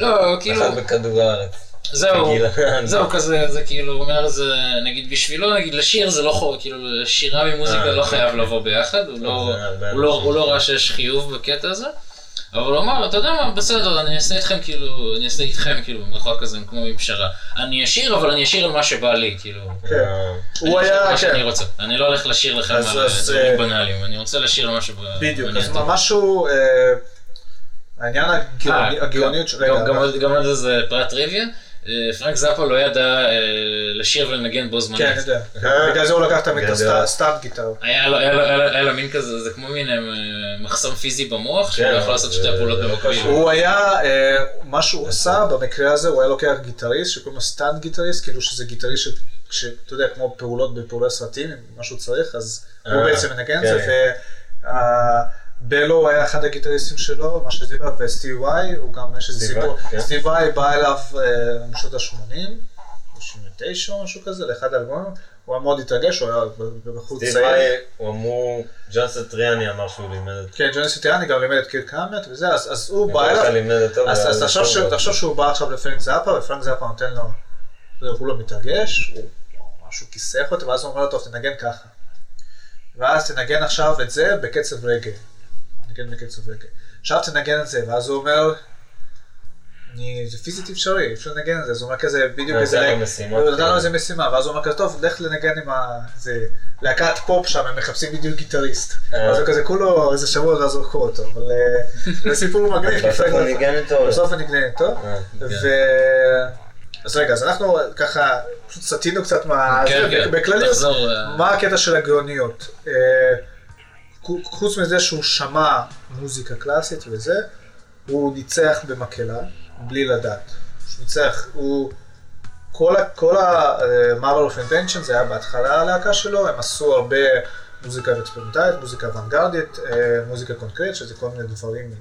לא, כאילו, נחת בכדור הארץ. זהו, זהו כזה, זה כאילו, הוא אומר, זה נגיד בשבילו, נגיד לשיר זה לא חור, כאילו שירה ומוזיקה אה, לא אוקיי. חייב לבוא ביחד, הוא לא- זה לא- לא ראה שיש חיוב בקטע הזה. אבל הוא אמר, אתה יודע מה, בסדר, אני אעשה איתכם כאילו, אני אעשה איתכם כאילו, במרכאות כזה, כמו מפשרה. אני אשיר, אבל אני אשיר על מה שבא לי, כאילו. כן. הוא על היה, מה שאני כן, רוצה. אני לא הולך לשיר לכם על דברים אה, בנאליים, אני רוצה לשיר על מה שבא... בדיוק, מעניין אז. משהו, אה, העניין הגאוני- הגאוניות של... גם- גם עוד איזה פרט טריוויה. אה, פרנק זאפה לא ידע אה, לשיר ולנגן בו זמנית. כן, אני יודע. אה. בגלל זה הוא לקח תמיד את. ה stunt guitar. היה לו, מין כזה, זה כמו מין מחסום פיזי במוח, שהוא כן, לא יכול לעשות שתי הפעולות זה במקביל. הוא היה, מה שהוא עשה במקרה הזה, הוא היה לוקח גיטריסט שקוראים לו stunt גיטריסט, כאילו שזה גיטריסט ש- שאתה יודע, כמו פעולות בפעולי סרטים, אם משהו צריך, אז הוא בעצם מנגן את זה, ובלו היה אחד הגיטריסטים שלו, מה שדיבר, וסטיב וואי, הוא גם, יש איזה סיפור, כן. סטיב וואי בא אליו בשנות ה-80, 99 או משהו כזה, לאחד האלבומים, הוא היה מאוד התרגש, הוא היה בחור סטיב צעיר. וואי, הוא אמור, ג'ון סטריאני אמר שהוא לימד את כן, ג'וני סטיאני גם לימד את קיר קאמט וזה, אז הוא בא אליו. אז תחשוב שהוא- בא עכשיו לפרנק זאפה, ופרנק זאפה נותן לו, הוא כולו מתרגש, הוא משהו כיסח אותו, ואז הוא אומר לו, טוב, תנגן ככה. ואז תנגן עכשיו את זה בקצב רגע. תנגן בקצב רגע. עכשיו תנגן את זה, ואז הוא אומר, אני, זה פיזית אפשרי, אי אפשר לנגן את זה, אז הוא אומר כזה, בדיוק הוא איזה, משימות הוא נתן לו. איזה משימה, ואז הוא אומר כזה, טוב, לך לנגן עם ה... זה להקת פופ שם, הם מחפשים בדיוק גיטריסט. אה. אז הוא כזה, כולו איזה שבוע ואז זרקו אותו, אבל אה, זה סיפור מגניב. בסוף הוא ניגן איתו. בסוף אני אקנה איתו. אה, ו... אז רגע, אז אנחנו ככה, פשוט סטינו קצת מה... כן, כן, בכלליות, תחזור, אה, מה הקטע של הגאוניות? חו- חוץ מזה שהוא שמע מוזיקה קלאסית וזה, הוא ניצח במקהלה, בלי לדעת. הוא ניצח, הוא... כל כל ה-Marvel of Invention זה היה בהתחלה הלהקה שלו, הם עשו הרבה מוזיקה אקספרימנטלית, מוזיקה אוונגרדית, אה, מוזיקה קונקרט, שזה כל מיני דברים,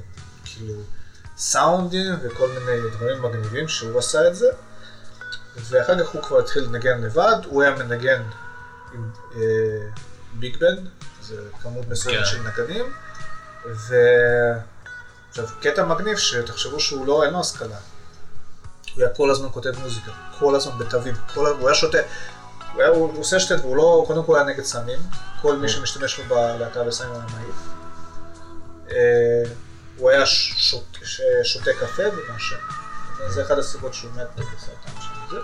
כאילו סאונדים וכל מיני דברים מגניבים שהוא עשה את זה. ואחר כך הוא כבר התחיל לנגן לבד, הוא היה מנגן עם אה, ביג בנד, זה כמות מסוימת כן. של נגנים, ו... עכשיו, קטע מגניב שתחשבו שהוא לא, אין לו השכלה. הוא היה כל הזמן כותב מוזיקה, כל הזמן בתווים, כל... הוא היה שותה, הוא, היה, הוא עושה שטט והוא לא, קודם כל היה נגד סמים, כל מי שמשתמש לו בלהקה בסמים היה מעיף. אה, הוא היה ש- שוט, ש- שותה קפה ומעשן. זה אחד הסיבות שהוא מת בסרטן שם.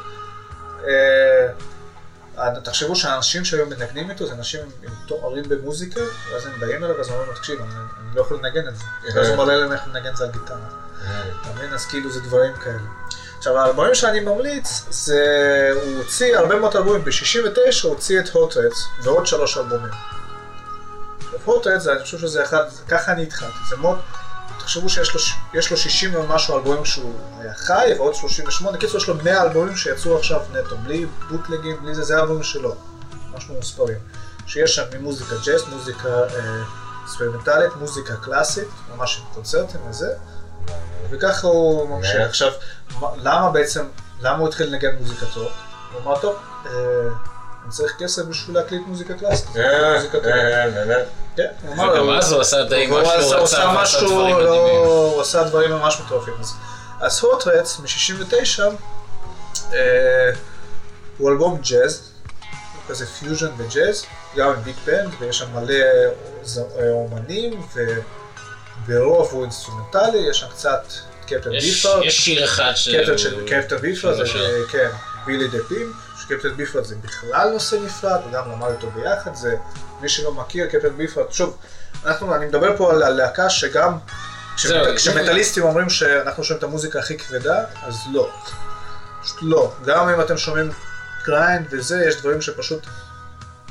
אה, תחשבו שהאנשים שהיו מנגנים איתו זה אנשים עם תוארים במוזיקה, ואז הם באים אליו ואז אומרים לו, תקשיב, אני, אני לא יכול לנגן את זה. ואז הוא מראה להם איך לנגן את זה על גיטרה. אה, אתה מבין? אז כאילו זה דברים כאלה. עכשיו, האלבומים שאני ממליץ, זה... הוא הוציא הרבה מאוד אלבומים. ב-69 הוא הוציא את הוטרץ ועוד שלוש אלבומים. הוטרץ, אני חושב שזה אחד, ככה אני התחלתי. זה מאוד... תחשבו שיש לו, ש- יש לו 60 ומשהו אלבומים שהוא היה חי, ועוד 38. קיצור, יש לו 100 אלבומים שיצאו עכשיו נטו, בלי בוטלגים, בלי זה, זה האלבומים שלו. משהו מוספרים. שיש שם ממוזיקה ג'אז, מוזיקה אה, אקספרימנטלית, מוזיקה קלאסית, ממש עם קונצרטים וזה. וככה הוא ממשיך. כן. עכשיו, מה- למה בעצם, למה הוא התחיל לנגן מוזיקה טוב? הוא אמר, טוב, אה, אני צריך כסף בשביל להקליט מוזיקה קלאסית. אה, מוזיקה טובה. אה. כן, הוא וגם הוא- אז הוא עשה די מה שהוא הוא רצה, עשה ועשה משהו, דברים לא, מדהימים. הוא עשה דברים ממש מטורפים. אז- Hot Rats מ-69 אה, הוא אלבום ג'אז, הוא כזה פיוז'ן וג'אז, גם עם big band, ויש שם מלא אה, אומנים, וברוב הוא אינסטרומנטלי, יש שם קצת קפטן ביפהארט. יש שיר אחד שהוא... קפטן של קפטן ביפהארט, זה שהוא כן, Willie the Pimp, שקפטן ביפהארט זה בכלל נושא נפרד, וגם למד אותו ביחד, זה מי שלא מכיר, קפטן ביפהארט, שוב, אנחנו, אני מדבר פה על, על להקה שגם, כשמטאליסטים אומרים שאנחנו שומעים את המוזיקה הכי כבדה, אז לא, פשוט לא, גם אם אתם שומעים grind וזה, יש דברים שפשוט,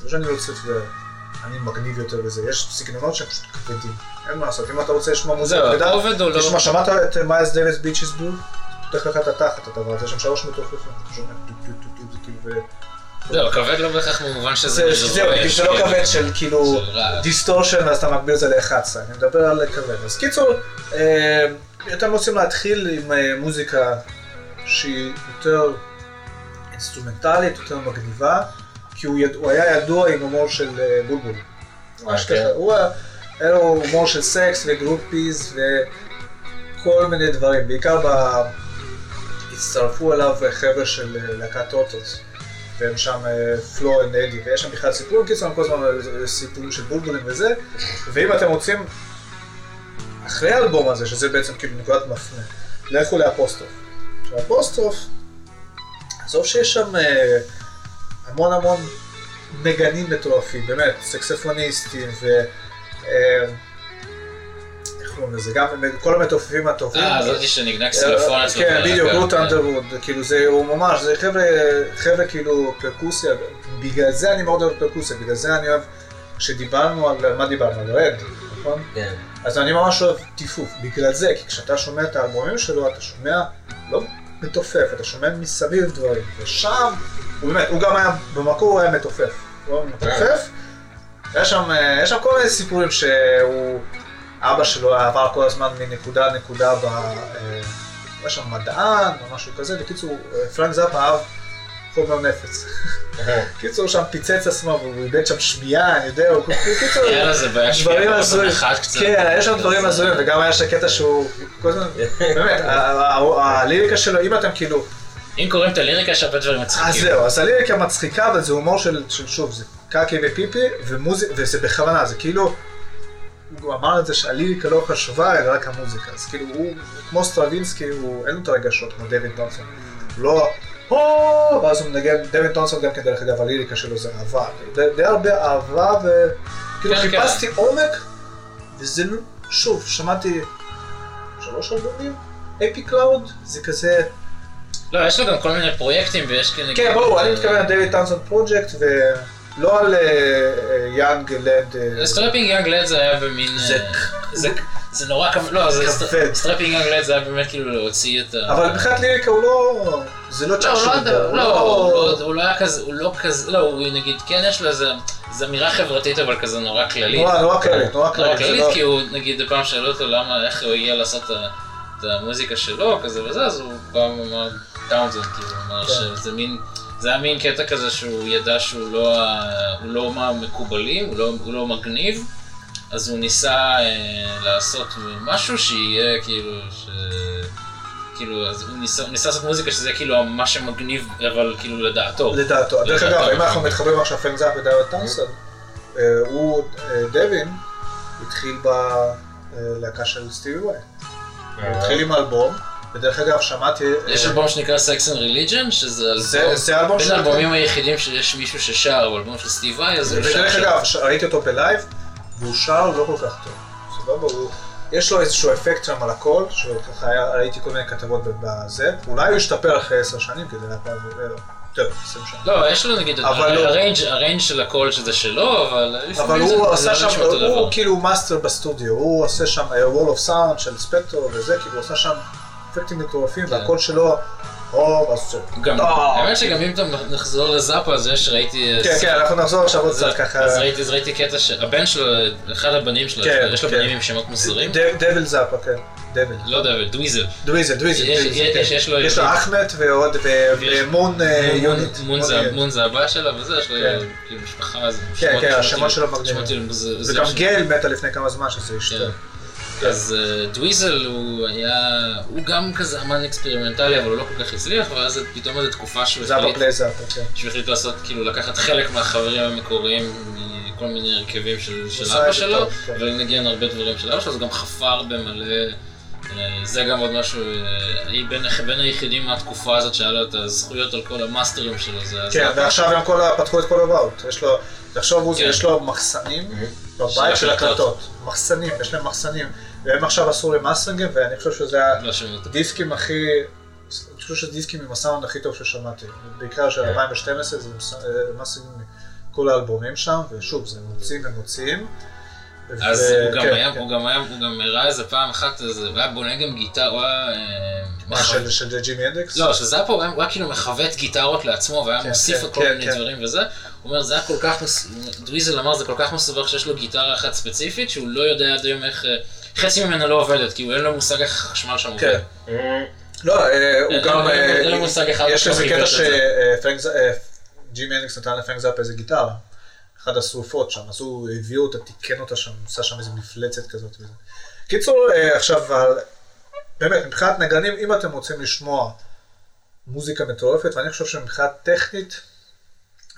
לא שאני לא צריך, אני מגניב יותר וזה, יש סגנונות שהם פשוט כבדים, אין מה לעשות, אם אתה רוצה לשמוע מוזיקה כבדה, לא... תשמע, שמעת את מיילס דייוויס Bitches Brew? פותח לך את התחת, אתה רואה, יש שם שלוש מתופפים, אתה שומע טו טו טו טו, זה כאילו... זהו, כבד לא בהכרח במובן שזה... זה- זהו, זה לא כן. כבד של כאילו. distortion ואז אתה מגביר את זה ל-11, אני מדבר על כבד. אז קיצור, אה, אתם רוצים להתחיל עם אה, מוזיקה שהיא יותר אינסטרומנטלית יותר מגניבה, כי הוא, יד... הוא היה ידוע עם הומור של אה, בולבול. הוא היה, היה לו הומור של סקס ו groupies וכל מיני דברים, בעיקר ב... הצטרפו אליו חבר'ה של להקת Turtles. והם שם אה, Flo and Eddie, ויש שם בכלל סיפורים, קיצור, הם כל הזמן אה, סיפורים של בולבולים וזה, ואם אתם רוצים, אחרי האלבום הזה, שזה בעצם כאילו נקודת מפנה, לכו ל Apostrophe. עכשיו Apostrophe, עזוב שיש שם אה, המון המון נגנים מטורפים, באמת, סקספוניסטים ו... אה, קוראים לזה? גם כל המתופפים הטובים. אה, זאתי שנגנה קסילופון אצלו. כן, בדיוק, רות כן. אנדרווד, כאילו זה, הוא ממש, זה חבר'ה, חבר'ה כאילו פרקוסיה, בגלל זה אני מאוד אוהב פרקוסיה, בגלל זה אני אוהב, כשדיברנו על, מה דיברנו? על רד, נכון? כן. אז אני ממש אוהב טיפוף, בגלל זה, כי כשאתה שומע את האלבומים שלו, אתה שומע, לא מתופף, אתה שומע מסביב דברים, ושם, הוא באמת, הוא גם היה, במקור הוא היה מתופף, הוא היה מתופף, יש שם, אה, יש שם כל מיני סיפורים שהוא, אבא שלו עבר כל הזמן מנקודה לנקודה, ב, אה, יש שם מדען או משהו כזה, בקיצור, אה, פרנק זאפה אהב חומר נפץ. קיצור, שם פיצץ עצמו, והוא איבד שם שמיעה, אני יודע, הוא קיצור, היה לזה בעיה שמיעה הזויים. אחת קצת. כן, יש שם דברים הזויים, וגם היה שם קטע שהוא, כל הזמן, באמת, הליריקה שלו, אם אתם כאילו, אם קוראים את הליריקה, יש הרבה דברים אז מצחיקים. זהו, אז הליריקה מצחיקה, אבל זה הומור של, של שוב, זה קקי ופיפי, ומוזיק, וזה בכוונה, זה כאילו, הוא אמר את זה שהליריקה לא חשובה, אלא רק המוזיקה, אז כאילו הוא, כמו סטרווינסקי, הוא, אין לו את הרגשות כמו דווין טאונסנד, הוא לא, "הו", ואז הוא מנגן, דווין טאונסנד גם כן, דרך אגב, הליריקה שלו זה אהבה, די, הרבה אהבה, וכאילו כן, כן. חיפשתי עומק, וזה שוב, שמעתי שלוש אלבומים, Epicloud, זה כזה, לא, יש לו גם כל מיני פרויקטים, ויש כאלה... כן, ברור, אני מתכוון ל Devin Townsend Project, ולא על אה, Young Lad. Strapping Young Lad זה היה במין... זה- אה, זה- זה נורא כבד, לא. Strapping Young Lad זה היה באמת כאילו להוציא את ה... אבל מבחינת ליריקה הוא לא... זה לא לא, הוא לא הוא לא, לא... לא- הוא לא היה כזה, הוא לא כזה, לא, הוא נגיד, כן יש לו איזה, אמירה חברתית אבל כזה נורא כללית. נורא נורא כללית, נורא נורא כללית. זה כללית, לא- כי הוא, נגיד, פעם שאלו אותו למה, איך הוא הגיע לעשות את המוזיקה שלו, כזה וזה, אז הוא פעם אמר, טאונזנד, כאילו, אמר כן. שזה מין, זה היה מין קטע כזה שהוא ידע שהוא לא, הוא לא מהמקובלים, הוא לא- הוא לא מגניב, אז הוא ניסה אה, לעשות משהו שיהיה כאילו, ש... כאילו, אז הוא ניסה, הוא ניסה לעשות מוזיקה שזה כאילו מה שמגניב, אבל כאילו לדעתו. לדעתו. דרך אגב, אם נכון. אנחנו מתחברים עכשיו פרנק זאפ ודאוויד טאונסון, אה, הוא, אה, דווין, התחיל בלהקה של סטיב וואי. הוא התחיל עם אלבום, ודרך אגב, שמעתי... אה, יש אלבום שנקרא Sex and Religion, שזה זה- אלבום, בין האלבומים היחידים שיש מישהו ששר, הוא אלבום של סטיב וואי, אז הוא שר ודרך שם. אגב, ראיתי אותו ב live, והוא שר לא כל כך טוב. סבבה, הוא... יש לו איזשהו אפקט שם על הקול, שככה ראיתי כל מיני כתבות בזה, אולי הוא ישתפר אחרי עשר שנים, כדי להפעל, יותר, עשרים שנה. לא, יש לו נגיד, לא. ה range של הקול שזה שלו, אבל אבל הוא עשה לא שם. הוא כאילו master בסטודיו, הוא עושה שם wall of sound של ספקטור וזה, כאילו הוא עשה שם אפקטים מטורפים, כן. והקול שלו, או, זה... גם, אה, האמת שגם אם אתה נחזור לזאפה, אז יש, ראיתי... כן, כן, אנחנו נחזור עכשיו עוד אז- קצת ככה. אז ראיתי, אז ראיתי קטע שהבן שלו, אחד הבנים שלו, כן, יש לו כן. בנים עם שמות מוזרים. דוויזל זאפה, כן, דוויזל. לא יודע, דוויזל. דוויזל, דוויזל, יש- לו- יש לו אחמט ועוד, ומון אה, יוניט. מון זה- מון זה הבת שלו וזה, יש לו. כאילו משפחה, זה כן, כן, שמות השמות שלו מגניבים. וגם גייל מתה לפני כמה זמן, שזה אשתו. אז אה, דוויזל הוא היה, הוא גם כזה אמן אקספרימנטלי, אבל הוא לא כל כך הצליח, ואז פתאום איזו תקופה שהוא החליט, play זאפה, כן. שהוא החליט לעשות, כאילו לקחת חלק מהחברים המקוריים מכל מיני הרכבים של, אבא זה שלו, טוב, כן. ולנגן הרבה דברים של אבא שלו, אז הוא גם חפר במלא, אה, זה גם עוד משהו, אה, היא בין, בין היחידים מהתקופה הזאת שהיה לו את הזכויות על כל המאסטרים שלו, זה כן, הזאפה. ועכשיו הם כל פתחו את כל הבאות. יש לו, תחשוב עוזי, כן. יש לו מחסנים של בבית של. הקלטות. מחסנים, יש להם מחסנים. והם עכשיו עשו למאסטרינגים, ואני חושב שזה. הדיסקים הכי... אני חושב שזה דיסקים עם הסאונד הכי טוב ששמעתי. בעיקר של 2012, זה מאסטרינגים מכל האלבומים שם, ושוב, זה מוציאים ומוציאים. אז ו- הוא גם כן, היה, כן. הוא גם היה, הוא גם הראה איזה פעם אחת, הוא היה בונה גם גיטרה, הוא היה... אה, מה, של- ג'ימי הנדריקס? לא, הוא היה- הוא היה כאילו מכוות גיטרות לעצמו, והיה כן, מוסיף כן, כל כן, מיני כן. דברים וזה. הוא אומר, זה היה כל כך, דוויזל אמר, זה כל כך מסובך שיש לו גיטרה אחת ספציפית, שהוא לא יודע עד היום איך... אה, חצי ממנה לא עובדת, כי הוא אין לו מושג איך החשמל שם עובד. כן. לא, אה, הוא גם... אין- אה, אין לי מושג אחד יש חיבר קטע. שג'ימי הנדריקס נתן לפרנק זאפ איזה גיטרה. אחד השרופות שם, אז הוא הביאו אותה, תיקן אותה שם, עשה שם איזה מפלצת כזאת וזה. קיצור, אה, עכשיו, באמת, מבחינת נגנים, אם אתם רוצים לשמוע מוזיקה מטורפת, ואני חושב שמבחינת טכנית,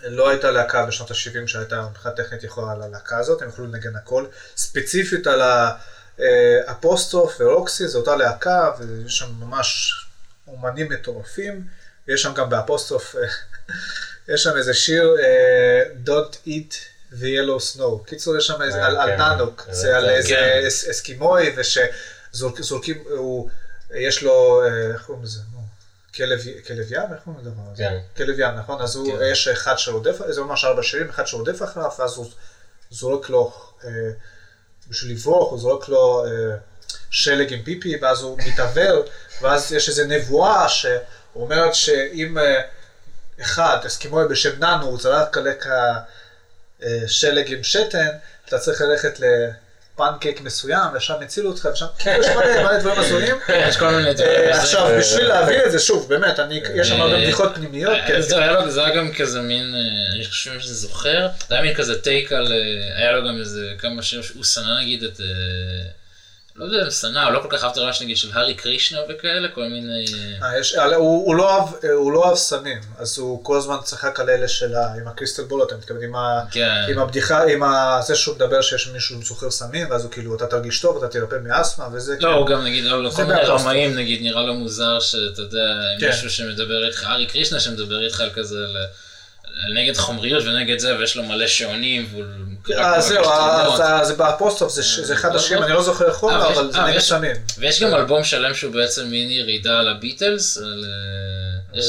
לא הייתה להקה בשנות ה-70 שהייתה מבחינת טכנית יכולה על הלהקה הזאת, הם יכלו לנגן הכל. ספציפית על האפוסטרוף ורוקסי, זו אותה להקה, ויש שם ממש אומנים מטורפים, ויש שם גם באפוסטרוף, אה, יש שם איזה שיר, אה, Don't Eat the Yellow Snow. קיצור, יש שם איזה, אה, על כן. נאנוק, אה, זה על כן. איזה אס- אסקימוי, ושזורקים, יש לו, אה, איך קוראים לזה? כלב כלב ים? איך קוראים לדבר הזה? כן. כלב ים, נכון? אז כן. יש אחד שרודף, זה ממש ארבע שירים, אחד שרודף אחריו, ואז הוא זורק לו, אה, בשביל לברוח, הוא זורק לו אה, שלג עם פיפי, ואז הוא מתעוור, ואז יש איזו נבואה שאומרת שאם אה, אחד, אסקימוי בשם ננו, הוא זרק עליך אה, שלג עם שתן, אתה צריך ללכת לפנקייק מסוים, ושם הצילו אותך, ושם, יש מלא, מלא דברים הזויים. יש כל מיני דברים. אה, עכשיו, בשביל להבין את זה, שוב, באמת, אני, יש שם הרבה אה, בדיחות פנימיות, כן. זה היה גם כזה מין, אה, אני חושב שאני זוכר, זה היה מין כזה טייק על, אה, היה לו גם איזה כמה שירים שהוא שנא נגיד את, אה, לא יודע שנא, הוא לא כל כך אהב את הרעש נגיד של הארי קרישנה וכאלה, כל מיני, הוא, לא אה, לא אוהב סמים, אז הוא כל הזמן צחק על אלה של. עם הקריסטל בול, אתה מתכוון, עם, כן, עם הבדיחה, עם זה שהוא מדבר שיש מישהו סוחר סמים, ואז הוא כאילו, אתה תרגיש טוב, אתה תרפא מאסתמה, וזה לא, הוא גם נגיד, לא, לכל מיני. רמאים נגיד נראה לו מוזר שאתה יודע, כן. מישהו שמדבר איתך, הארי קרישנה שמדבר איתך על כזה, נגד חומריות ונגד זה, ויש לו מלא שעונים, והוא... אה, זהו, אה, זה באפוסטרוף, זה זה אחד השירים, אני לא זוכר איך אה, ויש- אבל זה אה, נגד סמים. ויש גם אלבום שלם שהוא בעצם מין ירידה על הביטלס, על... אה,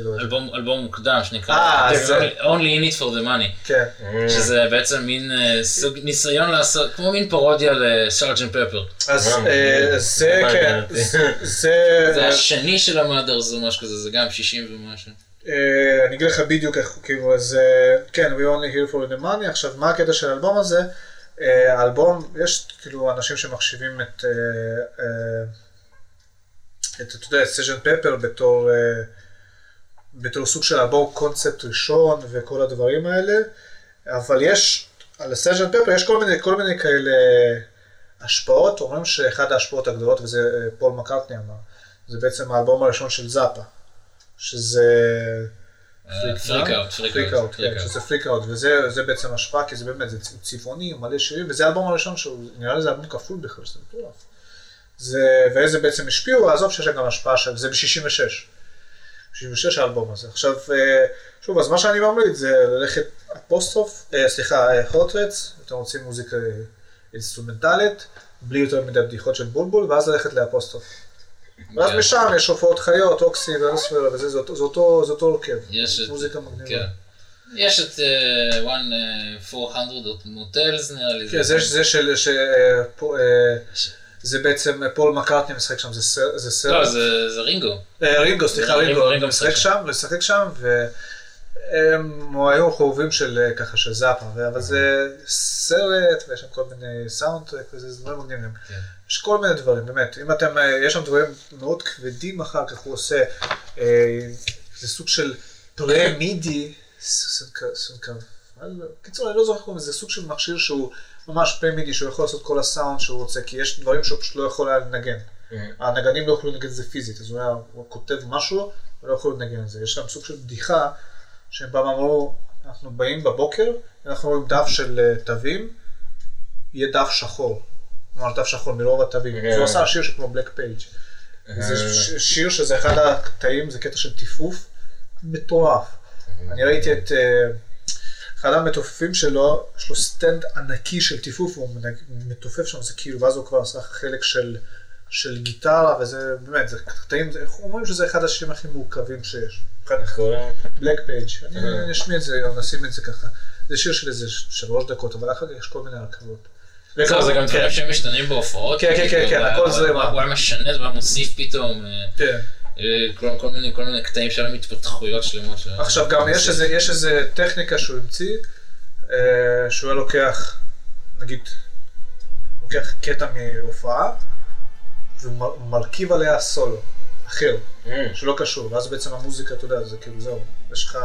לא. אלבום, אלבום מוקדם שנקרא אה, זה- Only- in it for the money, כן. שזה בעצם מין אה, סוג ניסיון לעשות, כמו מין פרודיה לסארג'נט פפר. אז אה, אה, זה, כן. זה- זה... זה השני של המאדרס או משהו כזה, זה גם 60 ומשהו. אה, אני אגיד לך בדיוק איך, כאילו, אז אה, כן, We only here for the money, עכשיו, מה הקטע של האלבום הזה? אה, האלבום, יש כאילו אנשים שמחשיבים את, את, אתה יודע, את Sgt. Pepper בתור, בתור סוג של אלבום קונספט ראשון וכל הדברים האלה, אבל יש, על Sgt. Pepper יש כל מיני, כל מיני כאלה השפעות, אומרים שאחד ההשפעות הגדולות, וזה פול מקארטני אמר, זה בעצם האלבום הראשון של זאפה, שזה... Freak Out, Freak Out, כן, שזה Freak Out, וזה זה בעצם השפעה, כי זה באמת, זה צבעוני, מלא שירים, וזה האלבום הראשון שהוא, נראה לי זה אלבום כפול בכלל, שזה מטורף. זה, ואיזה בעצם השפיעו, עזוב שיש גם השפעה של, זה ב-66. 66 האלבום הזה. עכשיו, אה, שוב, אז מה שאני ממליץ זה ללכת Apostrophe, אה, סליחה, Hot Rats, אתם רוצים מוזיקה אה, אינסטרומנטלית, בלי יותר מדי בדיחות של בולבול, ואז ללכת ל Apostrophe. ואז כן. משם יש הופעות חיות, Roxy and Elsewhere, וזה, זה אותו- הרכב. יש. מוזיקה מגניבה. כן. יש את אה, one אה, 400 Motels נראה לי. כן, זה זה של. אה, אה, זה בעצם אה, פול מקארטני משחק שם, זה סר- זה לא, סרט. זה זה רינגו. אה, רינגו, סליחה, רינגו- משחק שם, משחק שם, והם היו חובבים של אה, ככה של זאפה, אבל זה סרט, ויש שם כל מיני soundtrack, וזה זה דברים מגניבים. יש כל מיני דברים, באמת, אם אתם, אה, יש שם דברים מאוד כבדים אחר כך, הוא עושה, אה, זה סוג של פרה מידי, קיצור, אני לא זוכר קוראים לזה, זה סוג של מכשיר שהוא ממש פרה מידי, שהוא יכול לעשות כל הסאונד שהוא רוצה, כי יש דברים שהוא פשוט לא יכול היה לנגן. הנגנים לא יכלו לנגן את זה פיזית, אז הוא היה הוא כותב משהו, ולא יכלו לנגן את זה. יש שם סוג של בדיחה, שהם באו ואמרו, אנחנו באים בבוקר, אנחנו רואים דף של אה, תווים, יהיה דף שחור. כלומר, דף שחור מרוב התווים. אז הוא עשה שיר ששמו Black Page. זה ש- שיר שזה אחד הקטעים, זה קטע של טיפוף מטורף. אני ראיתי את אה, אחד המתופפים שלו, יש לו סטנד ענקי של טיפוף, הוא מתופף שם, זה כאילו, ואז הוא כבר עשה חלק של, של גיטרה, וזה באמת, זה קטעים, זה- אומרים שזה אחד השירים הכי מורכבים שיש. איך? Black Page, אני אשמיע את זה, או נשים את זה ככה. זה שיר של איזה שלוש דקות, אבל אחר כך יש כל מיני רכבות. זהו, זה גם כן. דברים שמשתנים בהופעות. כן, כן, כן, כאילו, כן, הכל זה מה. הוא היה משנה, הוא היה מוסיף פתאום. אה, כן. אה, כל- מיני כל מיני קטעים של התפתחויות שלמות. עכשיו גם יש איזה, טכניקה שהוא המציא, אה, שהוא היה לוקח, נגיד, לוקח קטע מהופעה, ומרכיב עליה סולו. אחר, Mm. שלא קשור, ואז בעצם המוזיקה, אתה יודע, זה כאילו זהו, יש לך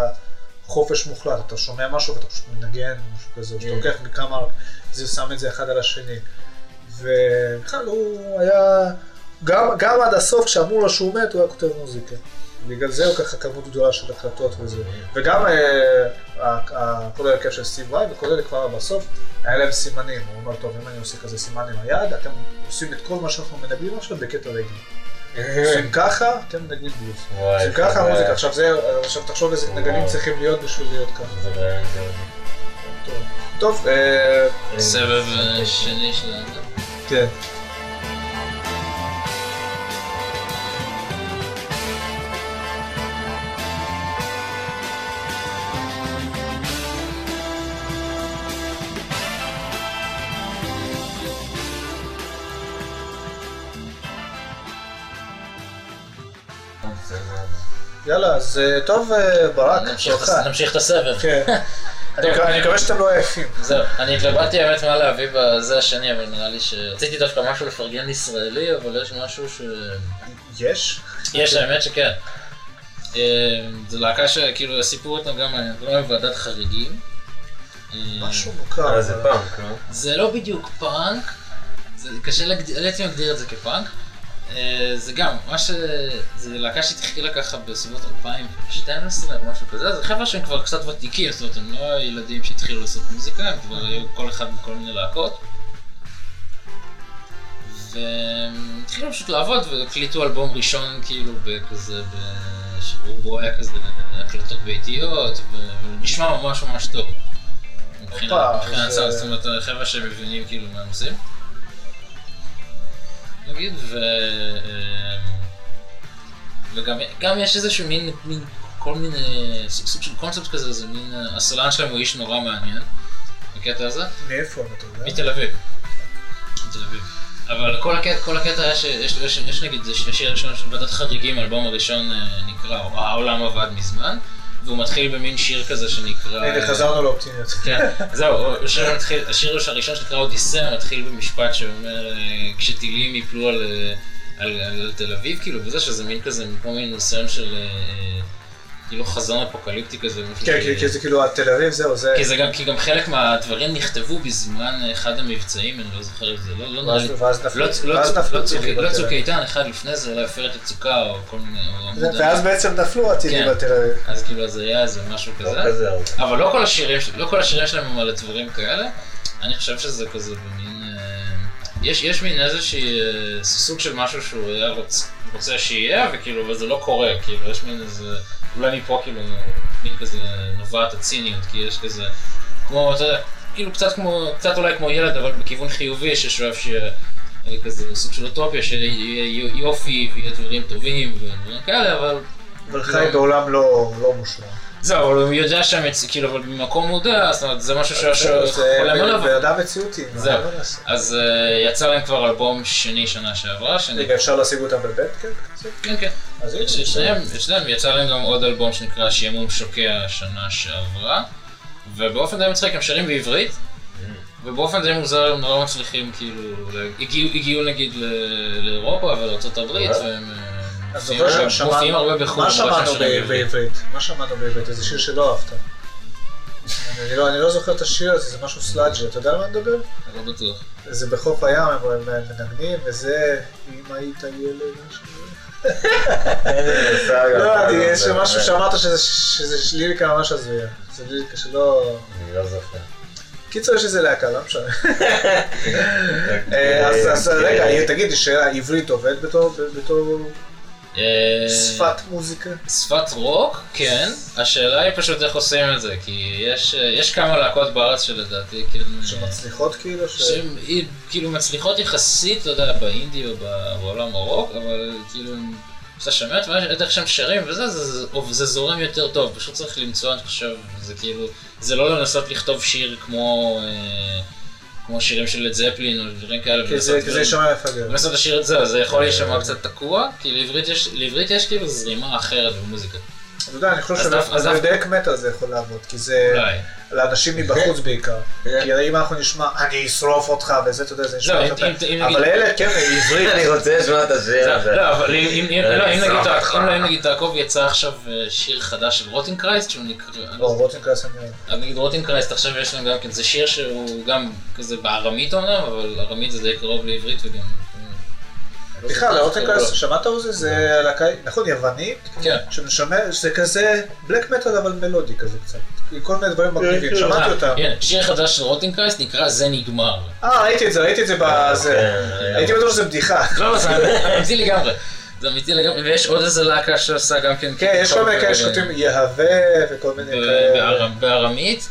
חופש מוחלט, אתה שומע משהו ואתה פשוט מנגן, משהו כזה, שאתה Mm. לוקח מכמה, זה שם את זה אחד על השני. ובכלל הוא היה, גם, גם עד הסוף כשאמרו לו שהוא מת, הוא היה כותב מוזיקה. בגלל זה הוא ככה כמות גדולה של הקלטות וזה. וגם אה, כל ההרכב של סטיב וואי וכל אלה כבר בסוף, היה להם סימנים. הוא אומר, טוב, אם אני עושה כזה סימן עם היד, אתם עושים את כל מה שאנחנו מנגנים עכשיו בקטע רגעי. עושים ככה, אתם מנגנים בלוז. וואי, עושים ככה המוזיקה. עכשיו תחשוב איזה. נגנים צריכים להיות בשביל להיות ככה. זה. טוב. טוב, אה, סבב אה, שני של. כן. יאללה, אז אה, טוב, אה, ברק, שלך. נמשיך את הסבב. כן. אני מקווה- שאתם לא עייפים. זהו, אני התלבטתי האמת מה להביא בזה השני, אבל נראה לי ש... רציתי דווקא משהו לפרגן ישראלי, אבל יש משהו ש... יש? יש, האמת שכן. אה, זו להקה שכאילו הסיפור אותם גם מעניין, קוראים להם ועדת חריגים. אה, משהו מוכר. אה, זה פאנק, לא? זה לא בדיוק פאנק, זה קשה להגדיר, לא מגדיר את זה כפאנק. אה, זה גם, מה ש... זה להקה שהתחילה ככה בסביבות 2012 או משהו כזה, זה חבר'ה שהם כבר קצת ותיקים, זאת אומרת הם לא ילדים שהתחילו לעשות מוזיקה, הם כבר היו כל אחד בכל מיני להקות. והם התחילו פשוט לעבוד והקליטו אלבום ראשון כאילו בכזה, שרובו היה כזה הקלטות ביתיות, ונשמע ממש ממש טוב. מבחינת סאונד, זאת אומרת חבר'ה שמבינים כאילו מה הם עושים. נגיד, ו... וגם גם יש איזשהו מין, מין כל מיני, סוג של קונספט כזה, זה מין, אה, הסולן שלהם הוא איש נורא מעניין, בקטע הזה, מאיפה אתה יודע? מתל אביב. מתל אביב. אבל כל הקטע, כל הקטע היה שיש יש, יש נגיד, יש שיר ראשון ועדת חריגים, האלבום הראשון אה, נקרא העולם עבד מזמן, והוא מתחיל במין שיר כזה שנקרא... הנה, חזרנו לאופטימיות. כן, זהו, השיר הראשון שנקרא אודיסאה מתחיל במשפט שאומר אה, כשטילים יפלו על, אה, על, תל אביב, כאילו, וזה שזה מין כזה, כמו מין ניסיון של אה, כאילו חזון אפוקליפטי כזה. כן, כי- כי זה כאילו התל אביב, זהו, זה... כי זה גם, כי גם חלק מהדברים נכתבו בזמן אחד המבצעים, אני לא זוכר את זה, לא, לא נראה לי. ואז- ואז נפלו- לא, לא, ואז צוק- נפלו לא, טילים לא צוק. איתן, אחד לפני זה, אולי עופרת יצוקה או כל מיני, או עמוד ואז. בעצם נפלו הטילים כן. בתל אביב. אז כאילו זה היה איזה משהו לא כזה. כזה. אבל לא כל השירים, לא כל השירים שלהם הם על דברים כאלה. אני חושב שזה כזה במין... אה, יש, יש מין איזושהי אה, סוג של משהו שהוא היה רוצ, רוצה שיהיה, וכאילו, וזה לא קורה, כאילו, יש מין איזה... אולי מפה כאילו, מין כזה נובעת הציניות, כי יש כזה... כמו, אתה יודע, כאילו קצת כמו, קצת אולי כמו ילד, אבל בכיוון חיובי, ששואף שיהיה אה, כזה סוג של אוטופיה, שיהיה יופי ויהיה דברים טובים ודברים כאלה, אבל אבל חי בעולם לא לא מושלם. זהו, אבל הוא יודע שם, כאילו, אבל ממקום מודע, זאת אומרת, זה משהו זה שחולם עליו. בן אדם מציאותי. זהו. לעשות? אז אה, יצא להם כבר אלבום שני שנה שעברה. רגע, אפשר להשיג אותם בבטקאפ? כן, כן. אז הנה, את ש- שניהם, את שניהם יצא להם גם עוד אלבום שנקרא שעמום שוקע שנה שעברה, ובאופן די מצחיק הם שרים בעברית, ובאופן די מוזר הם נורא מצליחים, כאילו, הגיעו, הגיעו נגיד לאירופה ולארצות הברית, אה? והם מופיעים הרבה- בחו"ל. מה שמענו בעברית? מה שמענו בעברית? איזה שיר שלא אהבת. אני לא- אני לא זוכר את השיר הזה, זה משהו sludgy, אתה יודע על מה אני מדבר? לא בטוח. זה בחוף הים, הם מנגנים, וזה, אם היית ילד, משהו. לא, יש משהו שאמרת שזה- ליריקה ממש הזויה. זה ליריקה שלא... אני לא זוכר. קיצור, יש איזה להקה, לא משנה. אה, אז- אז רגע, תגיד, שהעברית עובד בתור שפת מוזיקה? שפת רוק, כן. השאלה היא פשוט איך עושים את זה, כי יש, יש כמה להקות בארץ שלדעתי, כאילו... שמצליחות כאילו? ש- שהן כאילו מצליחות יחסית, אתה יודע, באינדי או בעולם הרוק, אבל כאילו, כשאתה שומע את מה- את איך שהם שרים וזה, זה, זה, זה זורם יותר טוב, פשוט צריך למצוא, אני חושב, זה כאילו, זה לא לנסות לכתוב שיר כמו, אה, כמו שירים של זפלין או דברים כאלה, כי זה יישמע מפגר. לנסות לשיר את זה, זה יכול להישמע קצת תקוע, כי לעברית יש, לעברית יש כאילו זרימה אחרת במוזיקה. אתה יודע, אני חושב שבדק מטאל זה יכול לעבוד, כי זה. לאנשים מבחוץ בעיקר. כן. כי אם אנחנו נשמע, אני אשרוף אותך, וזה, אתה יודע, זה נשמע לא, אם- יותר. אבל אלה, כן, עברית. אני רוצה לשמוע את השיר הזה. לא, אבל אם- אם אם- לא, נגיד לא, תעקוב יצא עכשיו אה, שיר חדש של Rotting Christ שהוא נקרא... אני לא, לא Rotting Christ אני אוהב. נגיד Rotting Christ עכשיו יש להם גם כן, זה שיר שהוא גם כזה בארמית אומנם, אבל ארמית זה די קרוב לעברית וגם... בכלל, Rotting Christ, לא. שמעת על זה? זה להקה, נכון, יוונית, כן. זה כזה black metal אבל מלודי כזה קצת. כל מיני דברים מגניבים, שמעתי אה, אותם. הנה, שיר חדש של Rotting Christ נקרא זה נגמר. אה, ראיתי את זה, ראיתי את זה בזה. כן, הייתי בטוח שזה בדיחה. לא, לא, זה אמיתי לגמרי. זה אמיתי לגמרי, ויש עוד איזה להקה שעושה גם כן... כן, יש כל מיני כאלה שכותבים יהווה וכל מיני כאלה. באר- בארמית,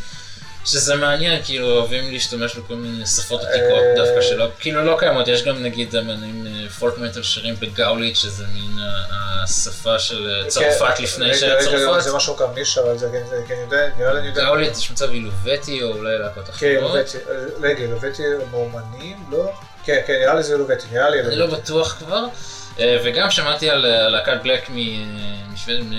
שזה מעניין, כאילו אוהבים להשתמש בכל מיני שפות עתיקות אה, דווקא שלא, כאילו לא קיימות, יש גם נגיד אמנים פולק מטר שירים בגאולית, שזה מין אה, השפה של אה, צרפת כן, לפני רגע, שהיה רגע, צרפת. זה משהו נישה, אבל זה כן, זה כן יודע, נראה לי אני יודע. גאולית יש מצב אילובטי או אולי להקות כן, אחרות. לובטי, רגע, לובטי מאומנים, לא? כן, כן, נראה לי זה לובטי, נראה לי אני לא. בטוח כבר. וגם שמעתי על להקת בלק משוודן,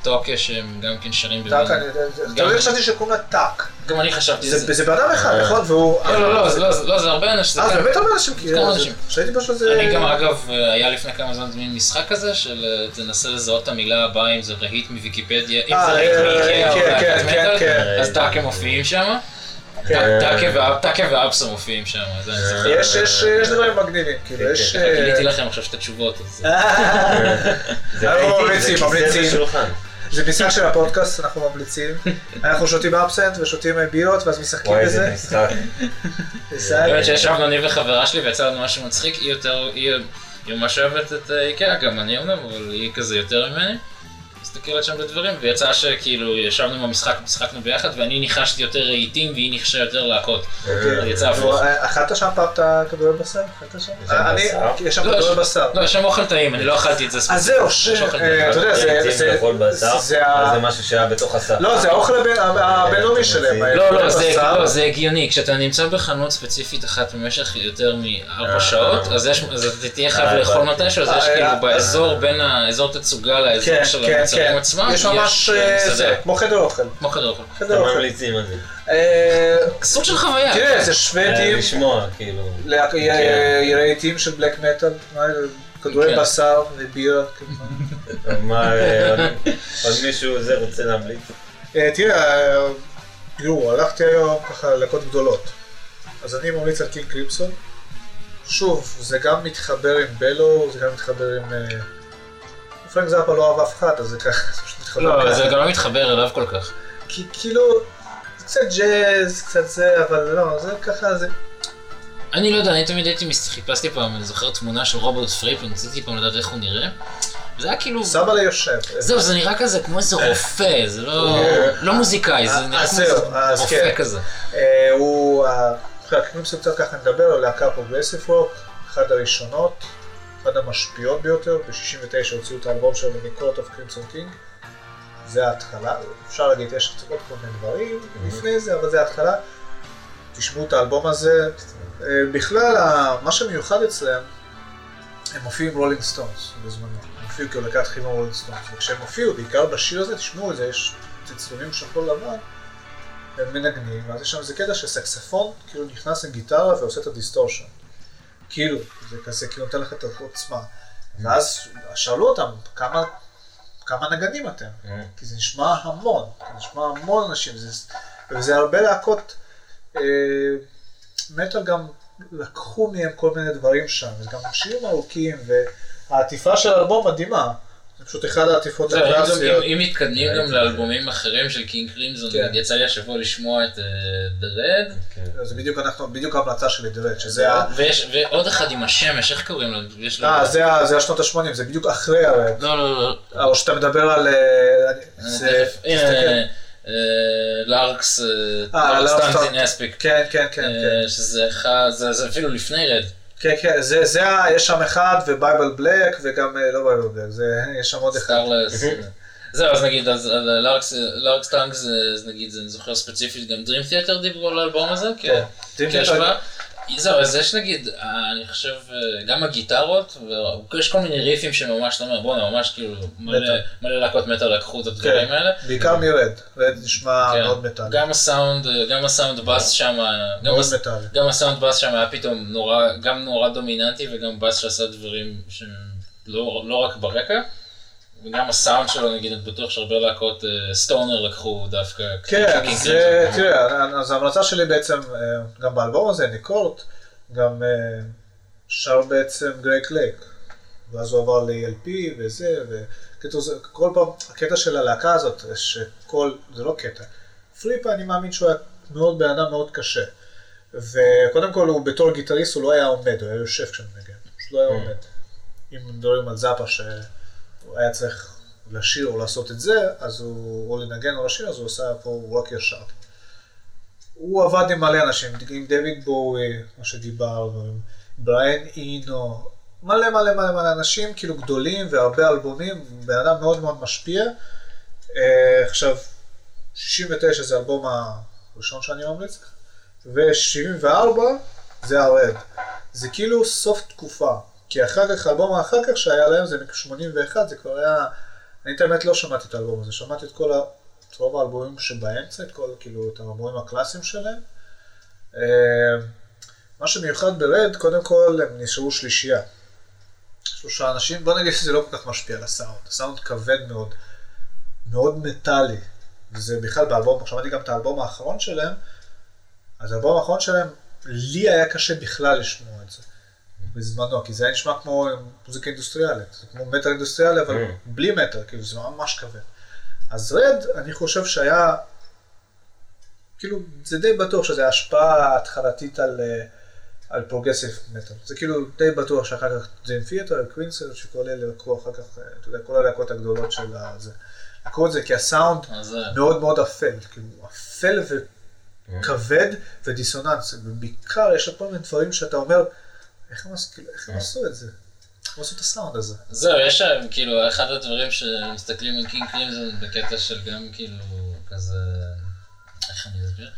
מטוקה, שהם גם כן שרים טאק, בבין. אני חשבתי שקוראים לה טאק. גם אני חשבתי זה בן אדם אחד, נכון? והוא... לא, לא, לא, זה לא, זה- לא, הרבה אנשים. אה, זה באמת הרבה אנשים, אנשים. שהייתי פשוט זה... אני גם אגב, אה, היה לפני כמה זמן מין משחק כזה של אה, תנסה לזהות את המילה הבאה אם זה רהיט מוויקיפדיה, אם אה, זה רהיט אה, מאיקאה כן, כן, כן, אז טאקה מופיעים שם. כן. טאקה ואבסה מופיעים שם, אז אני זוכר. יש, יש, יש דברים מגניבים, כאילו, כן, יש... כן. אה, גיליתי לכם עכשיו שתי תשובות. אז- זה אנחנו ממליצים, ממליצים. זה משחק של הפודקאסט, אנחנו ממליצים. אנחנו שותים אפסנט ושותים בירות, ואז משחקים וואי, איזה בזה. משחק. זה באמת שישבנו אני וחברה שלי ויצא לנו משהו מצחיק, היא יותר, היא ממש אוהבת את אה, איקאה, גם אני אומנם, אבל היא כזה יותר ממני. מסתכלת שם בדברים, ויצא שכאילו ישבנו במשחק, משחקנו ביחד, ואני ניחשתי יותר רהיטים והיא ניחשה יותר להקות. אוקיי. יצא הפוך. אכלת שם פעם את הכדורי בשר? אכלת שם? יש שם אני- בשר? יש שם לא, כדורי בשר. לא, יש שם אוכל טעים, אני לא אכלתי את זה אז זהו, ש- אה. אתה יודע, זה- זה- משהו שהיה בתוך השק. לא, זה האוכל הבינלאומי שלהם. לא, לא, לא, זה, הגיוני, כשאתה נמצא בחנות ספציפית אחת במשך יותר מארבע אה, שעות, אה. אז אתה תהיה חייב אה, לאכול. מתישהו, אז אה, יש אה, כאילו אה, באזור בין האזור תצוגה לאזור כן, של כן, המוצרים כן. עצמם, יש ממש אה, אה, זה. כמו חדר אוכל. כמו חדר אוכל. חדר אתם אוכל. ממליצים על זה. אה, סוג של חוויה. תראה, זה אה, שוודים, לשמוע, כאילו. להק- י- רהיטים של black metal, מה, כדורי כן. בשר ובירה. כאילו. מה, אה, עוד- עוד מישהו זה רוצה להמליץ? אה, תראה, אה, תראו, הלכתי היום ככה ללהקות גדולות. אז אני ממליץ על King Crimson. שוב, זה גם מתחבר עם בלו, זה גם מתחבר עם... אה, פרנק זאפה לא אהב אף אחד, אז זה ככה, לא. זה גם לא מתחבר אליו כל כך. כי כאילו, קצת ג'אז, קצת זה, אבל לא, זה ככה, זה... אני לא יודע, אני תמיד הייתי, מס- חיפשתי פעם, אני זוכר תמונה של רוברט פריפ, ניסיתי פעם לדעת איך הוא נראה. זה היה כאילו... סבא לי יושב. זהו, זה נראה כזה כמו איזה רופא, זה לא לא מוזיקאי, זה אה, נראה אז כמו איזה אז רופא כן. כזה. אה, הוא, ה Crimson קצת ככה נדבר להקה progressive rock, אחת הראשונות, אחת המשפיעות ביותר, ב-69 הוציאו את האלבום שלהם מ-Court of Crimson King. זה ההתחלה, אפשר להגיד, יש קצת עוד כל מיני דברים לפני זה, אבל זה ההתחלה. תשמעו את האלבום הזה. אה, בכלל, מה שמיוחד אצלם, הם הופיעו עם רולינג סטונס בזמנו. הם הופיעו כלהקת חימום רולינג סטונס. וכשהם הופיעו, בעיקר בשיר הזה, תשמעו את זה, יש תצלומים שחור לבן, הם מנגנים, ואז יש שם איזה קטע שסקספון כאילו נכנס עם גיטרה ועושה את ה distortion. כאילו, זה כזה כאילו נותן לך את העוצמה. ואז שאלו אותם, כמה, כמה נגנים אתם? כי זה נשמע המון, זה נשמע המון אנשים, זה, וזה הרבה להקות, אה, מטאל גם לקחו מהם כל מיני דברים שם, זה גם שירים ארוכים, והעטיפה של האלבום מדהימה, פשוט אחד העטיפות גם- הקלאסיות. אם מתקדמים גם לאלבומים אחרים של קינג קרימזון, כן. יצא לי השבוע לשמוע את אה, The Red, זה בדיוק אנחנו, בדיוק ההמלצה שלי The Red, שזה ה... ועוד אחד עם השמש, איך קוראים לו? יש לו... אה, זה ה- זה השנות ה-80, זה בדיוק אחרי ה Red. לא, לא, לא. אה, או שאתה מדבר על... זה- Larks', Larks' Tongues in Aspic. כן, כן, כן, כן. אה, שזה אחד, זה זה אפילו לפני Red. כן, כן, זה, זה, ה- יש שם אחד ו Bible Black וגם, אה, לא Bible Black, זה, יש שם עוד אחד. Starless. זהו, אז נגיד, אז על לארקס לארקס טאנגס, אז נגיד, זה- אני זוכר ספציפית, גם Dream Theater דיברו על האלבום הזה, כן. זהו, אז יש נגיד, אה, אני חושב, אה, גם הגיטרות, ויש כל מיני ריפים שממש, אתה אומר, בואנה, ממש כאילו, מלא להקות מטאל לקחו את הדברים כן, האלה. בעיקר מרד, רד נשמע כן. מאוד מטאלי. גם הסאונד, אה, גם הסאונד בס שם, גם הסאונד בס שם היה פתאום נורא, גם נורא דומיננטי וגם בס שעשה דברים שהם לא לא רק ברקע. וגם הסאונד שלו, נגיד, אני בטוח שהרבה להקות אה, stoner לקחו דווקא. כן, זה, קרימזון. תראה, אז ההמלצה שלי בעצם, אה, גם באלבום הזה, In the Court, גם אה, שר בעצם גרג לייק. ואז הוא עבר ל-ELP וזה, וקיצור, זה- כל פעם, הקטע של הלהקה הזאת, שכל, זה לא קטע, פליפה אני מאמין שהוא היה מאוד בן אדם מאוד קשה. וקודם כל הוא בתור גיטריסט הוא לא היה עומד, הוא היה יושב כשהוא מנגן, פשוט לא היה עומד. אם מדברים על זאפה שהוא היה צריך לשיר או לעשות את זה, אז הוא, או לנגן או לשיר, אז הוא עשה פה, רק ישר. הוא עבד עם מלא אנשים, עם דויד בואי, מה שדיברנו, עם בריין אינו, מלא מלא מלא מלא אנשים, כאילו גדולים והרבה אלבומים, בן אדם מאוד מאוד משפיע. אה, עכשיו, 69 זה האלבום הראשון שאני ממליץ, ו-74 זה הרד. זה כאילו סוף תקופה, כי אחר כך, האלבום האחר כך שהיה להם זה מ-81, זה כבר היה, אני את האמת לא שמעתי את האלבום הזה, שמעתי את כל ה... את רוב האלבומים שבאמצע, את כל, כאילו, את האלבומים הקלאסיים שלהם. אה, מה שמיוחד ברד, קודם כל הם נשארו שלישייה. שלושה אנשים, בוא נגיד שזה לא כל כך משפיע על הסאונד, הסאונד כבד מאוד, מאוד מטאלי. וזה בכלל באלבום, שמעתי גם את האלבום האחרון שלהם, אז האלבום האחרון שלהם, לי היה קשה בכלל לשמוע. בזמנו, כי זה היה נשמע כמו מוזיקה אינדוסטריאלית, זה כמו מטאל אינדוסטריאלי, אבל Mm. בלי מטאל, כאילו זה ממש כבד. אז רד, אני חושב שהיה, כאילו, זה די בטוח שזה השפעה התחלתית על, אה, על פרוגסיב מטאל. זה כאילו די בטוח שאחר כך ג'ים פיאטר, קווינסר, שכל אלה לקחו אחר כך, אה, אתה יודע, כל הלהקות הגדולות של הזה. לקחו את זה כי הסאונד אז אה, מאוד מאוד אפל, כאילו, אפל וכבד ודיסוננס, ובעיקר יש כל מיני דברים שאתה אומר, איך הם עשו- הם עשו את זה? איך הם עשו את הסאונד הזה? זהו, יש שם, כאילו, אחד הדברים שמסתכלים על קינג קרימזון בקטע של גם, כאילו, כזה... איך אני אסביר?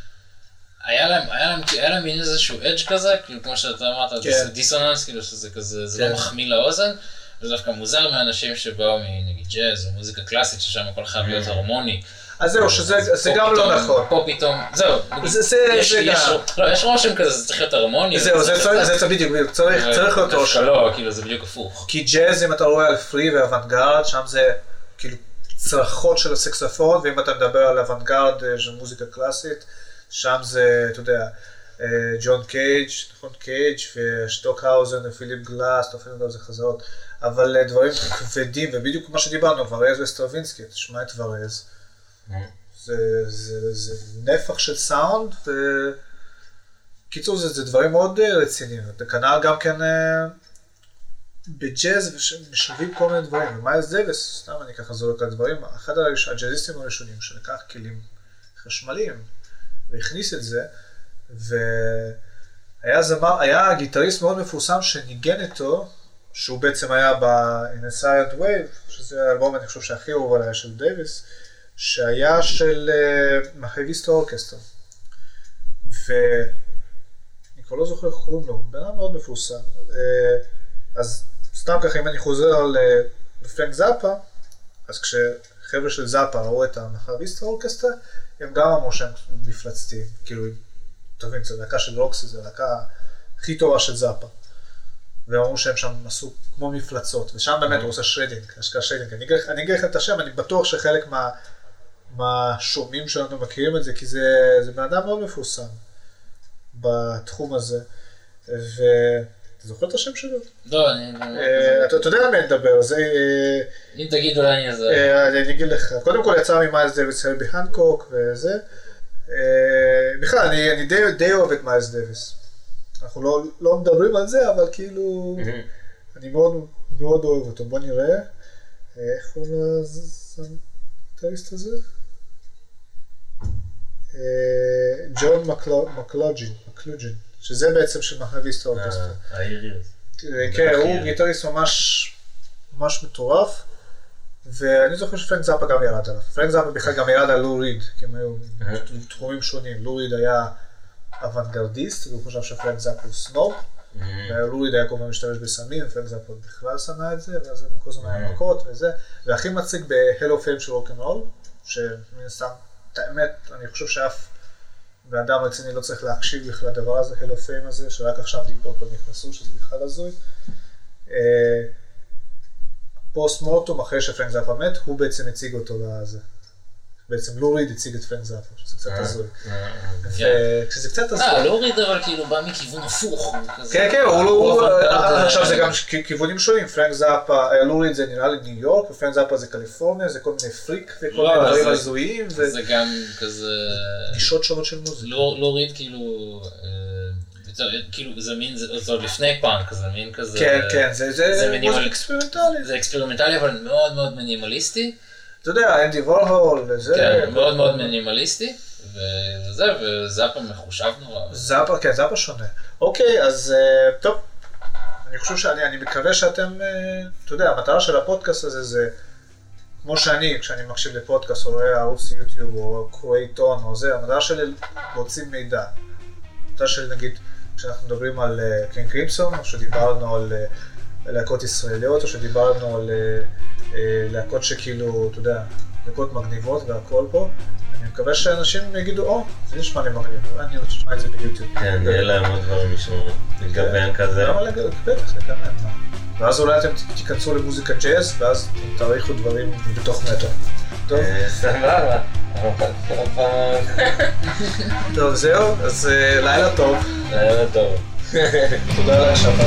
היה להם, היה להם, היה להם מין איזשהו edge כזה, כאילו, כמו שאתה אמרת, כן. דיסוננס, כאילו, שזה כזה, זה כן. לא מחמיא לאוזן, וזה דווקא מוזר מאנשים שבאו מנגיד ג'אז או מוזיקה קלאסית, ששם הכל חייב להיות הרמוני. אז זהו, שזה גם לא נכון. פה פתאום, זהו, זה- גם. לא, יש רושם כזה, זה צריך להיות הרמוני. זהו, זה צריך בדיוק, צריך צריך להיות רושם. לא, כאילו, זה בדיוק הפוך. כי ג'אז, אם אתה רואה על פרי ואוונגרד, שם זה כאילו צרחות של הסקסופון, ואם אתה מדבר על אוונגרד אה, של מוזיקה קלאסית, שם זה, אתה יודע, אה, ג'ון קייג', נכון קייג' ושטוקהאוזן ופיליפ גלאס, אתה אפילו לא יודע, זה חזרות, אבל אה, דברים כבדים, ובדיוק מה שדיברנו, וארז וסטרווינסקי, תשמע את וארז. זה, זה, זה נפח של סאונד, וקיצור זה, זה דברים מאוד אה, רציניים, וכנ"ל גם כן אה, בג'אז משלבים כל מיני דברים, ומיילס דוויס, סתם אני ככה זורק על דברים, אחד הג'אזיסטים הראשונים שלקח כלים חשמליים והכניס את זה, והיה זמר, היה גיטריסט מאוד מפורסם שניגן איתו, שהוא בעצם היה ב- In a Silent Way, שזה האלבום אני חושב שהכי אהוב עליי של דייוויס, שהיה של Mahavishnu Orchestra. ואני כבר לא זוכר איך קוראים לו, בן אדם מאוד מפורסם. אה, אז סתם ככה, אם אני חוזר על אה, פרנק זאפה, אז כשחבר'ה של זאפה ראו את המחייביסט האורקסטר, הם גם אמרו שהם מפלצתיים. כאילו, תבין, זו להקה של רוקסי, זו להקה הכי טובה של זאפה. והם אמרו שהם שם עשו כמו מפלצות, ושם באמת הוא עושה שרדינג, השקעה שרדינג. אני אגיד לך את השם, אני בטוח שחלק מה, מהשומעים שלנו מכירים את זה, כי זה, זה בן אדם מאוד מפורסם בתחום הזה. ואתה זוכר את השם שלו? לא, אני... אה, אתה אתה יודע על מי אני מדבר, זה... אה, אם תגיד אולי אני אעזור. אה, אני אגיד לך, קודם כל יצא ממיילס דוויס הרבי הנקוק וזה. בכלל, אני, די, אוהב את מיילס דוויס. אנחנו לא, לא מדברים על זה, אבל כאילו, אני מאוד מאוד אוהב אותו. בוא נראה. אה, איך קוראים לגיטריסט הזה? אה, ג'ון מקלו- מקלוג'ין, מקלוג'ין, שזה בעצם של Mahavishnu Orchestra. האירי. כן, הכי- הוא גיטריסט ממש, ממש מטורף, ואני זוכר שפרנק זאפה גם ירד עליו. פרנק זאפה בכלל גם ירד על לו ריד, כי הם היו תחומים שונים. לו ריד היה אוונגרדיסט, והוא חשב שפרנק זאפה הוא סנוב, ולו ריד היה כל הזמן משתמש בסמים, פרנק זאפה עוד בכלל שנא את זה, ואז הם כל הזמן היה מכות וזה, והכי מצחיק ב Hall of Fame של רוקנרול, שמן הסתם, את האמת, אני חושב שאף בן אדם רציני לא צריך להקשיב בכלל לדבר הזה, Hall of Fame הזה, שרק עכשיו דיפ פרפל נכנסו, שזה בכלל הזוי. אה, post mortem אחרי שפרנק זאפה מת, הוא בעצם הציג אותו לזה. בעצם לו ריד הציג את פרנק זאפה, שזה קצת הזוי. וכשזה קצת הזוי. אה, לו ריד אבל כאילו בא מכיוון הפוך. כן, כן, הוא לא... אה, עכשיו אה, זה גם כיוונים שונים, פרנק זאפה, אה, לו ריד זה נראה לי ניו יורק, ופרנק זאפה זה קליפורניה, זה כל מיני פריק וכל לא, מיני דברים זה- הזויים, זה גם כזה... וגישות שונות של מוזיקה. לא- לו ריד כאילו... אה, כאילו זה מין, זה עוד לפני פאנק, זה מין כזה... כן, כן, זה זה זה מינימל- מוזיקה אקספרימנטלית. זה אקספרימנטלי אבל מאוד מאוד מינימליסטי. אתה יודע, אנדי וורהול וזה. כן, מאוד מאוד מינימליסטי. וזה, וזאפה מחושב נורא. זאפה, כן, זאפה שונה. אוקיי, אז אה, טוב. אני חושב שאני אני מקווה שאתם, אה, אתה יודע, המטרה של הפודקאסט הזה זה, כמו שאני, כשאני מקשיב לפודקאסט או רואה ערוץ יוטיוב או קורא עיתון או זה, המטרה שלי להוציא מידע. המטרה שלי, נגיד, כשאנחנו מדברים על קינג קרימסון, או שדיברנו על אה, להקות ישראליות, או שדיברנו על אה, אה, להקות שכאילו, אתה יודע, להקות מגניבות והכל פה. אני מקווה שאנשים יגידו, או, זה נשמע לי מגניב, אולי אני רוצה לשמוע את זה ביוטיוב. כן, יהיה להם עוד דברים לשמוע. לגוון כזה. למה לגמרי? בטח, לגמרי. מה. ואז אולי אתם תיכנסו למוזיקה ג'אז, ואז תעריכו דברים בתוך מטר. טוב, אה, סבבה. טוב, זהו, אז אה, לילה טוב, לילה טוב. תודה על ההקשבה.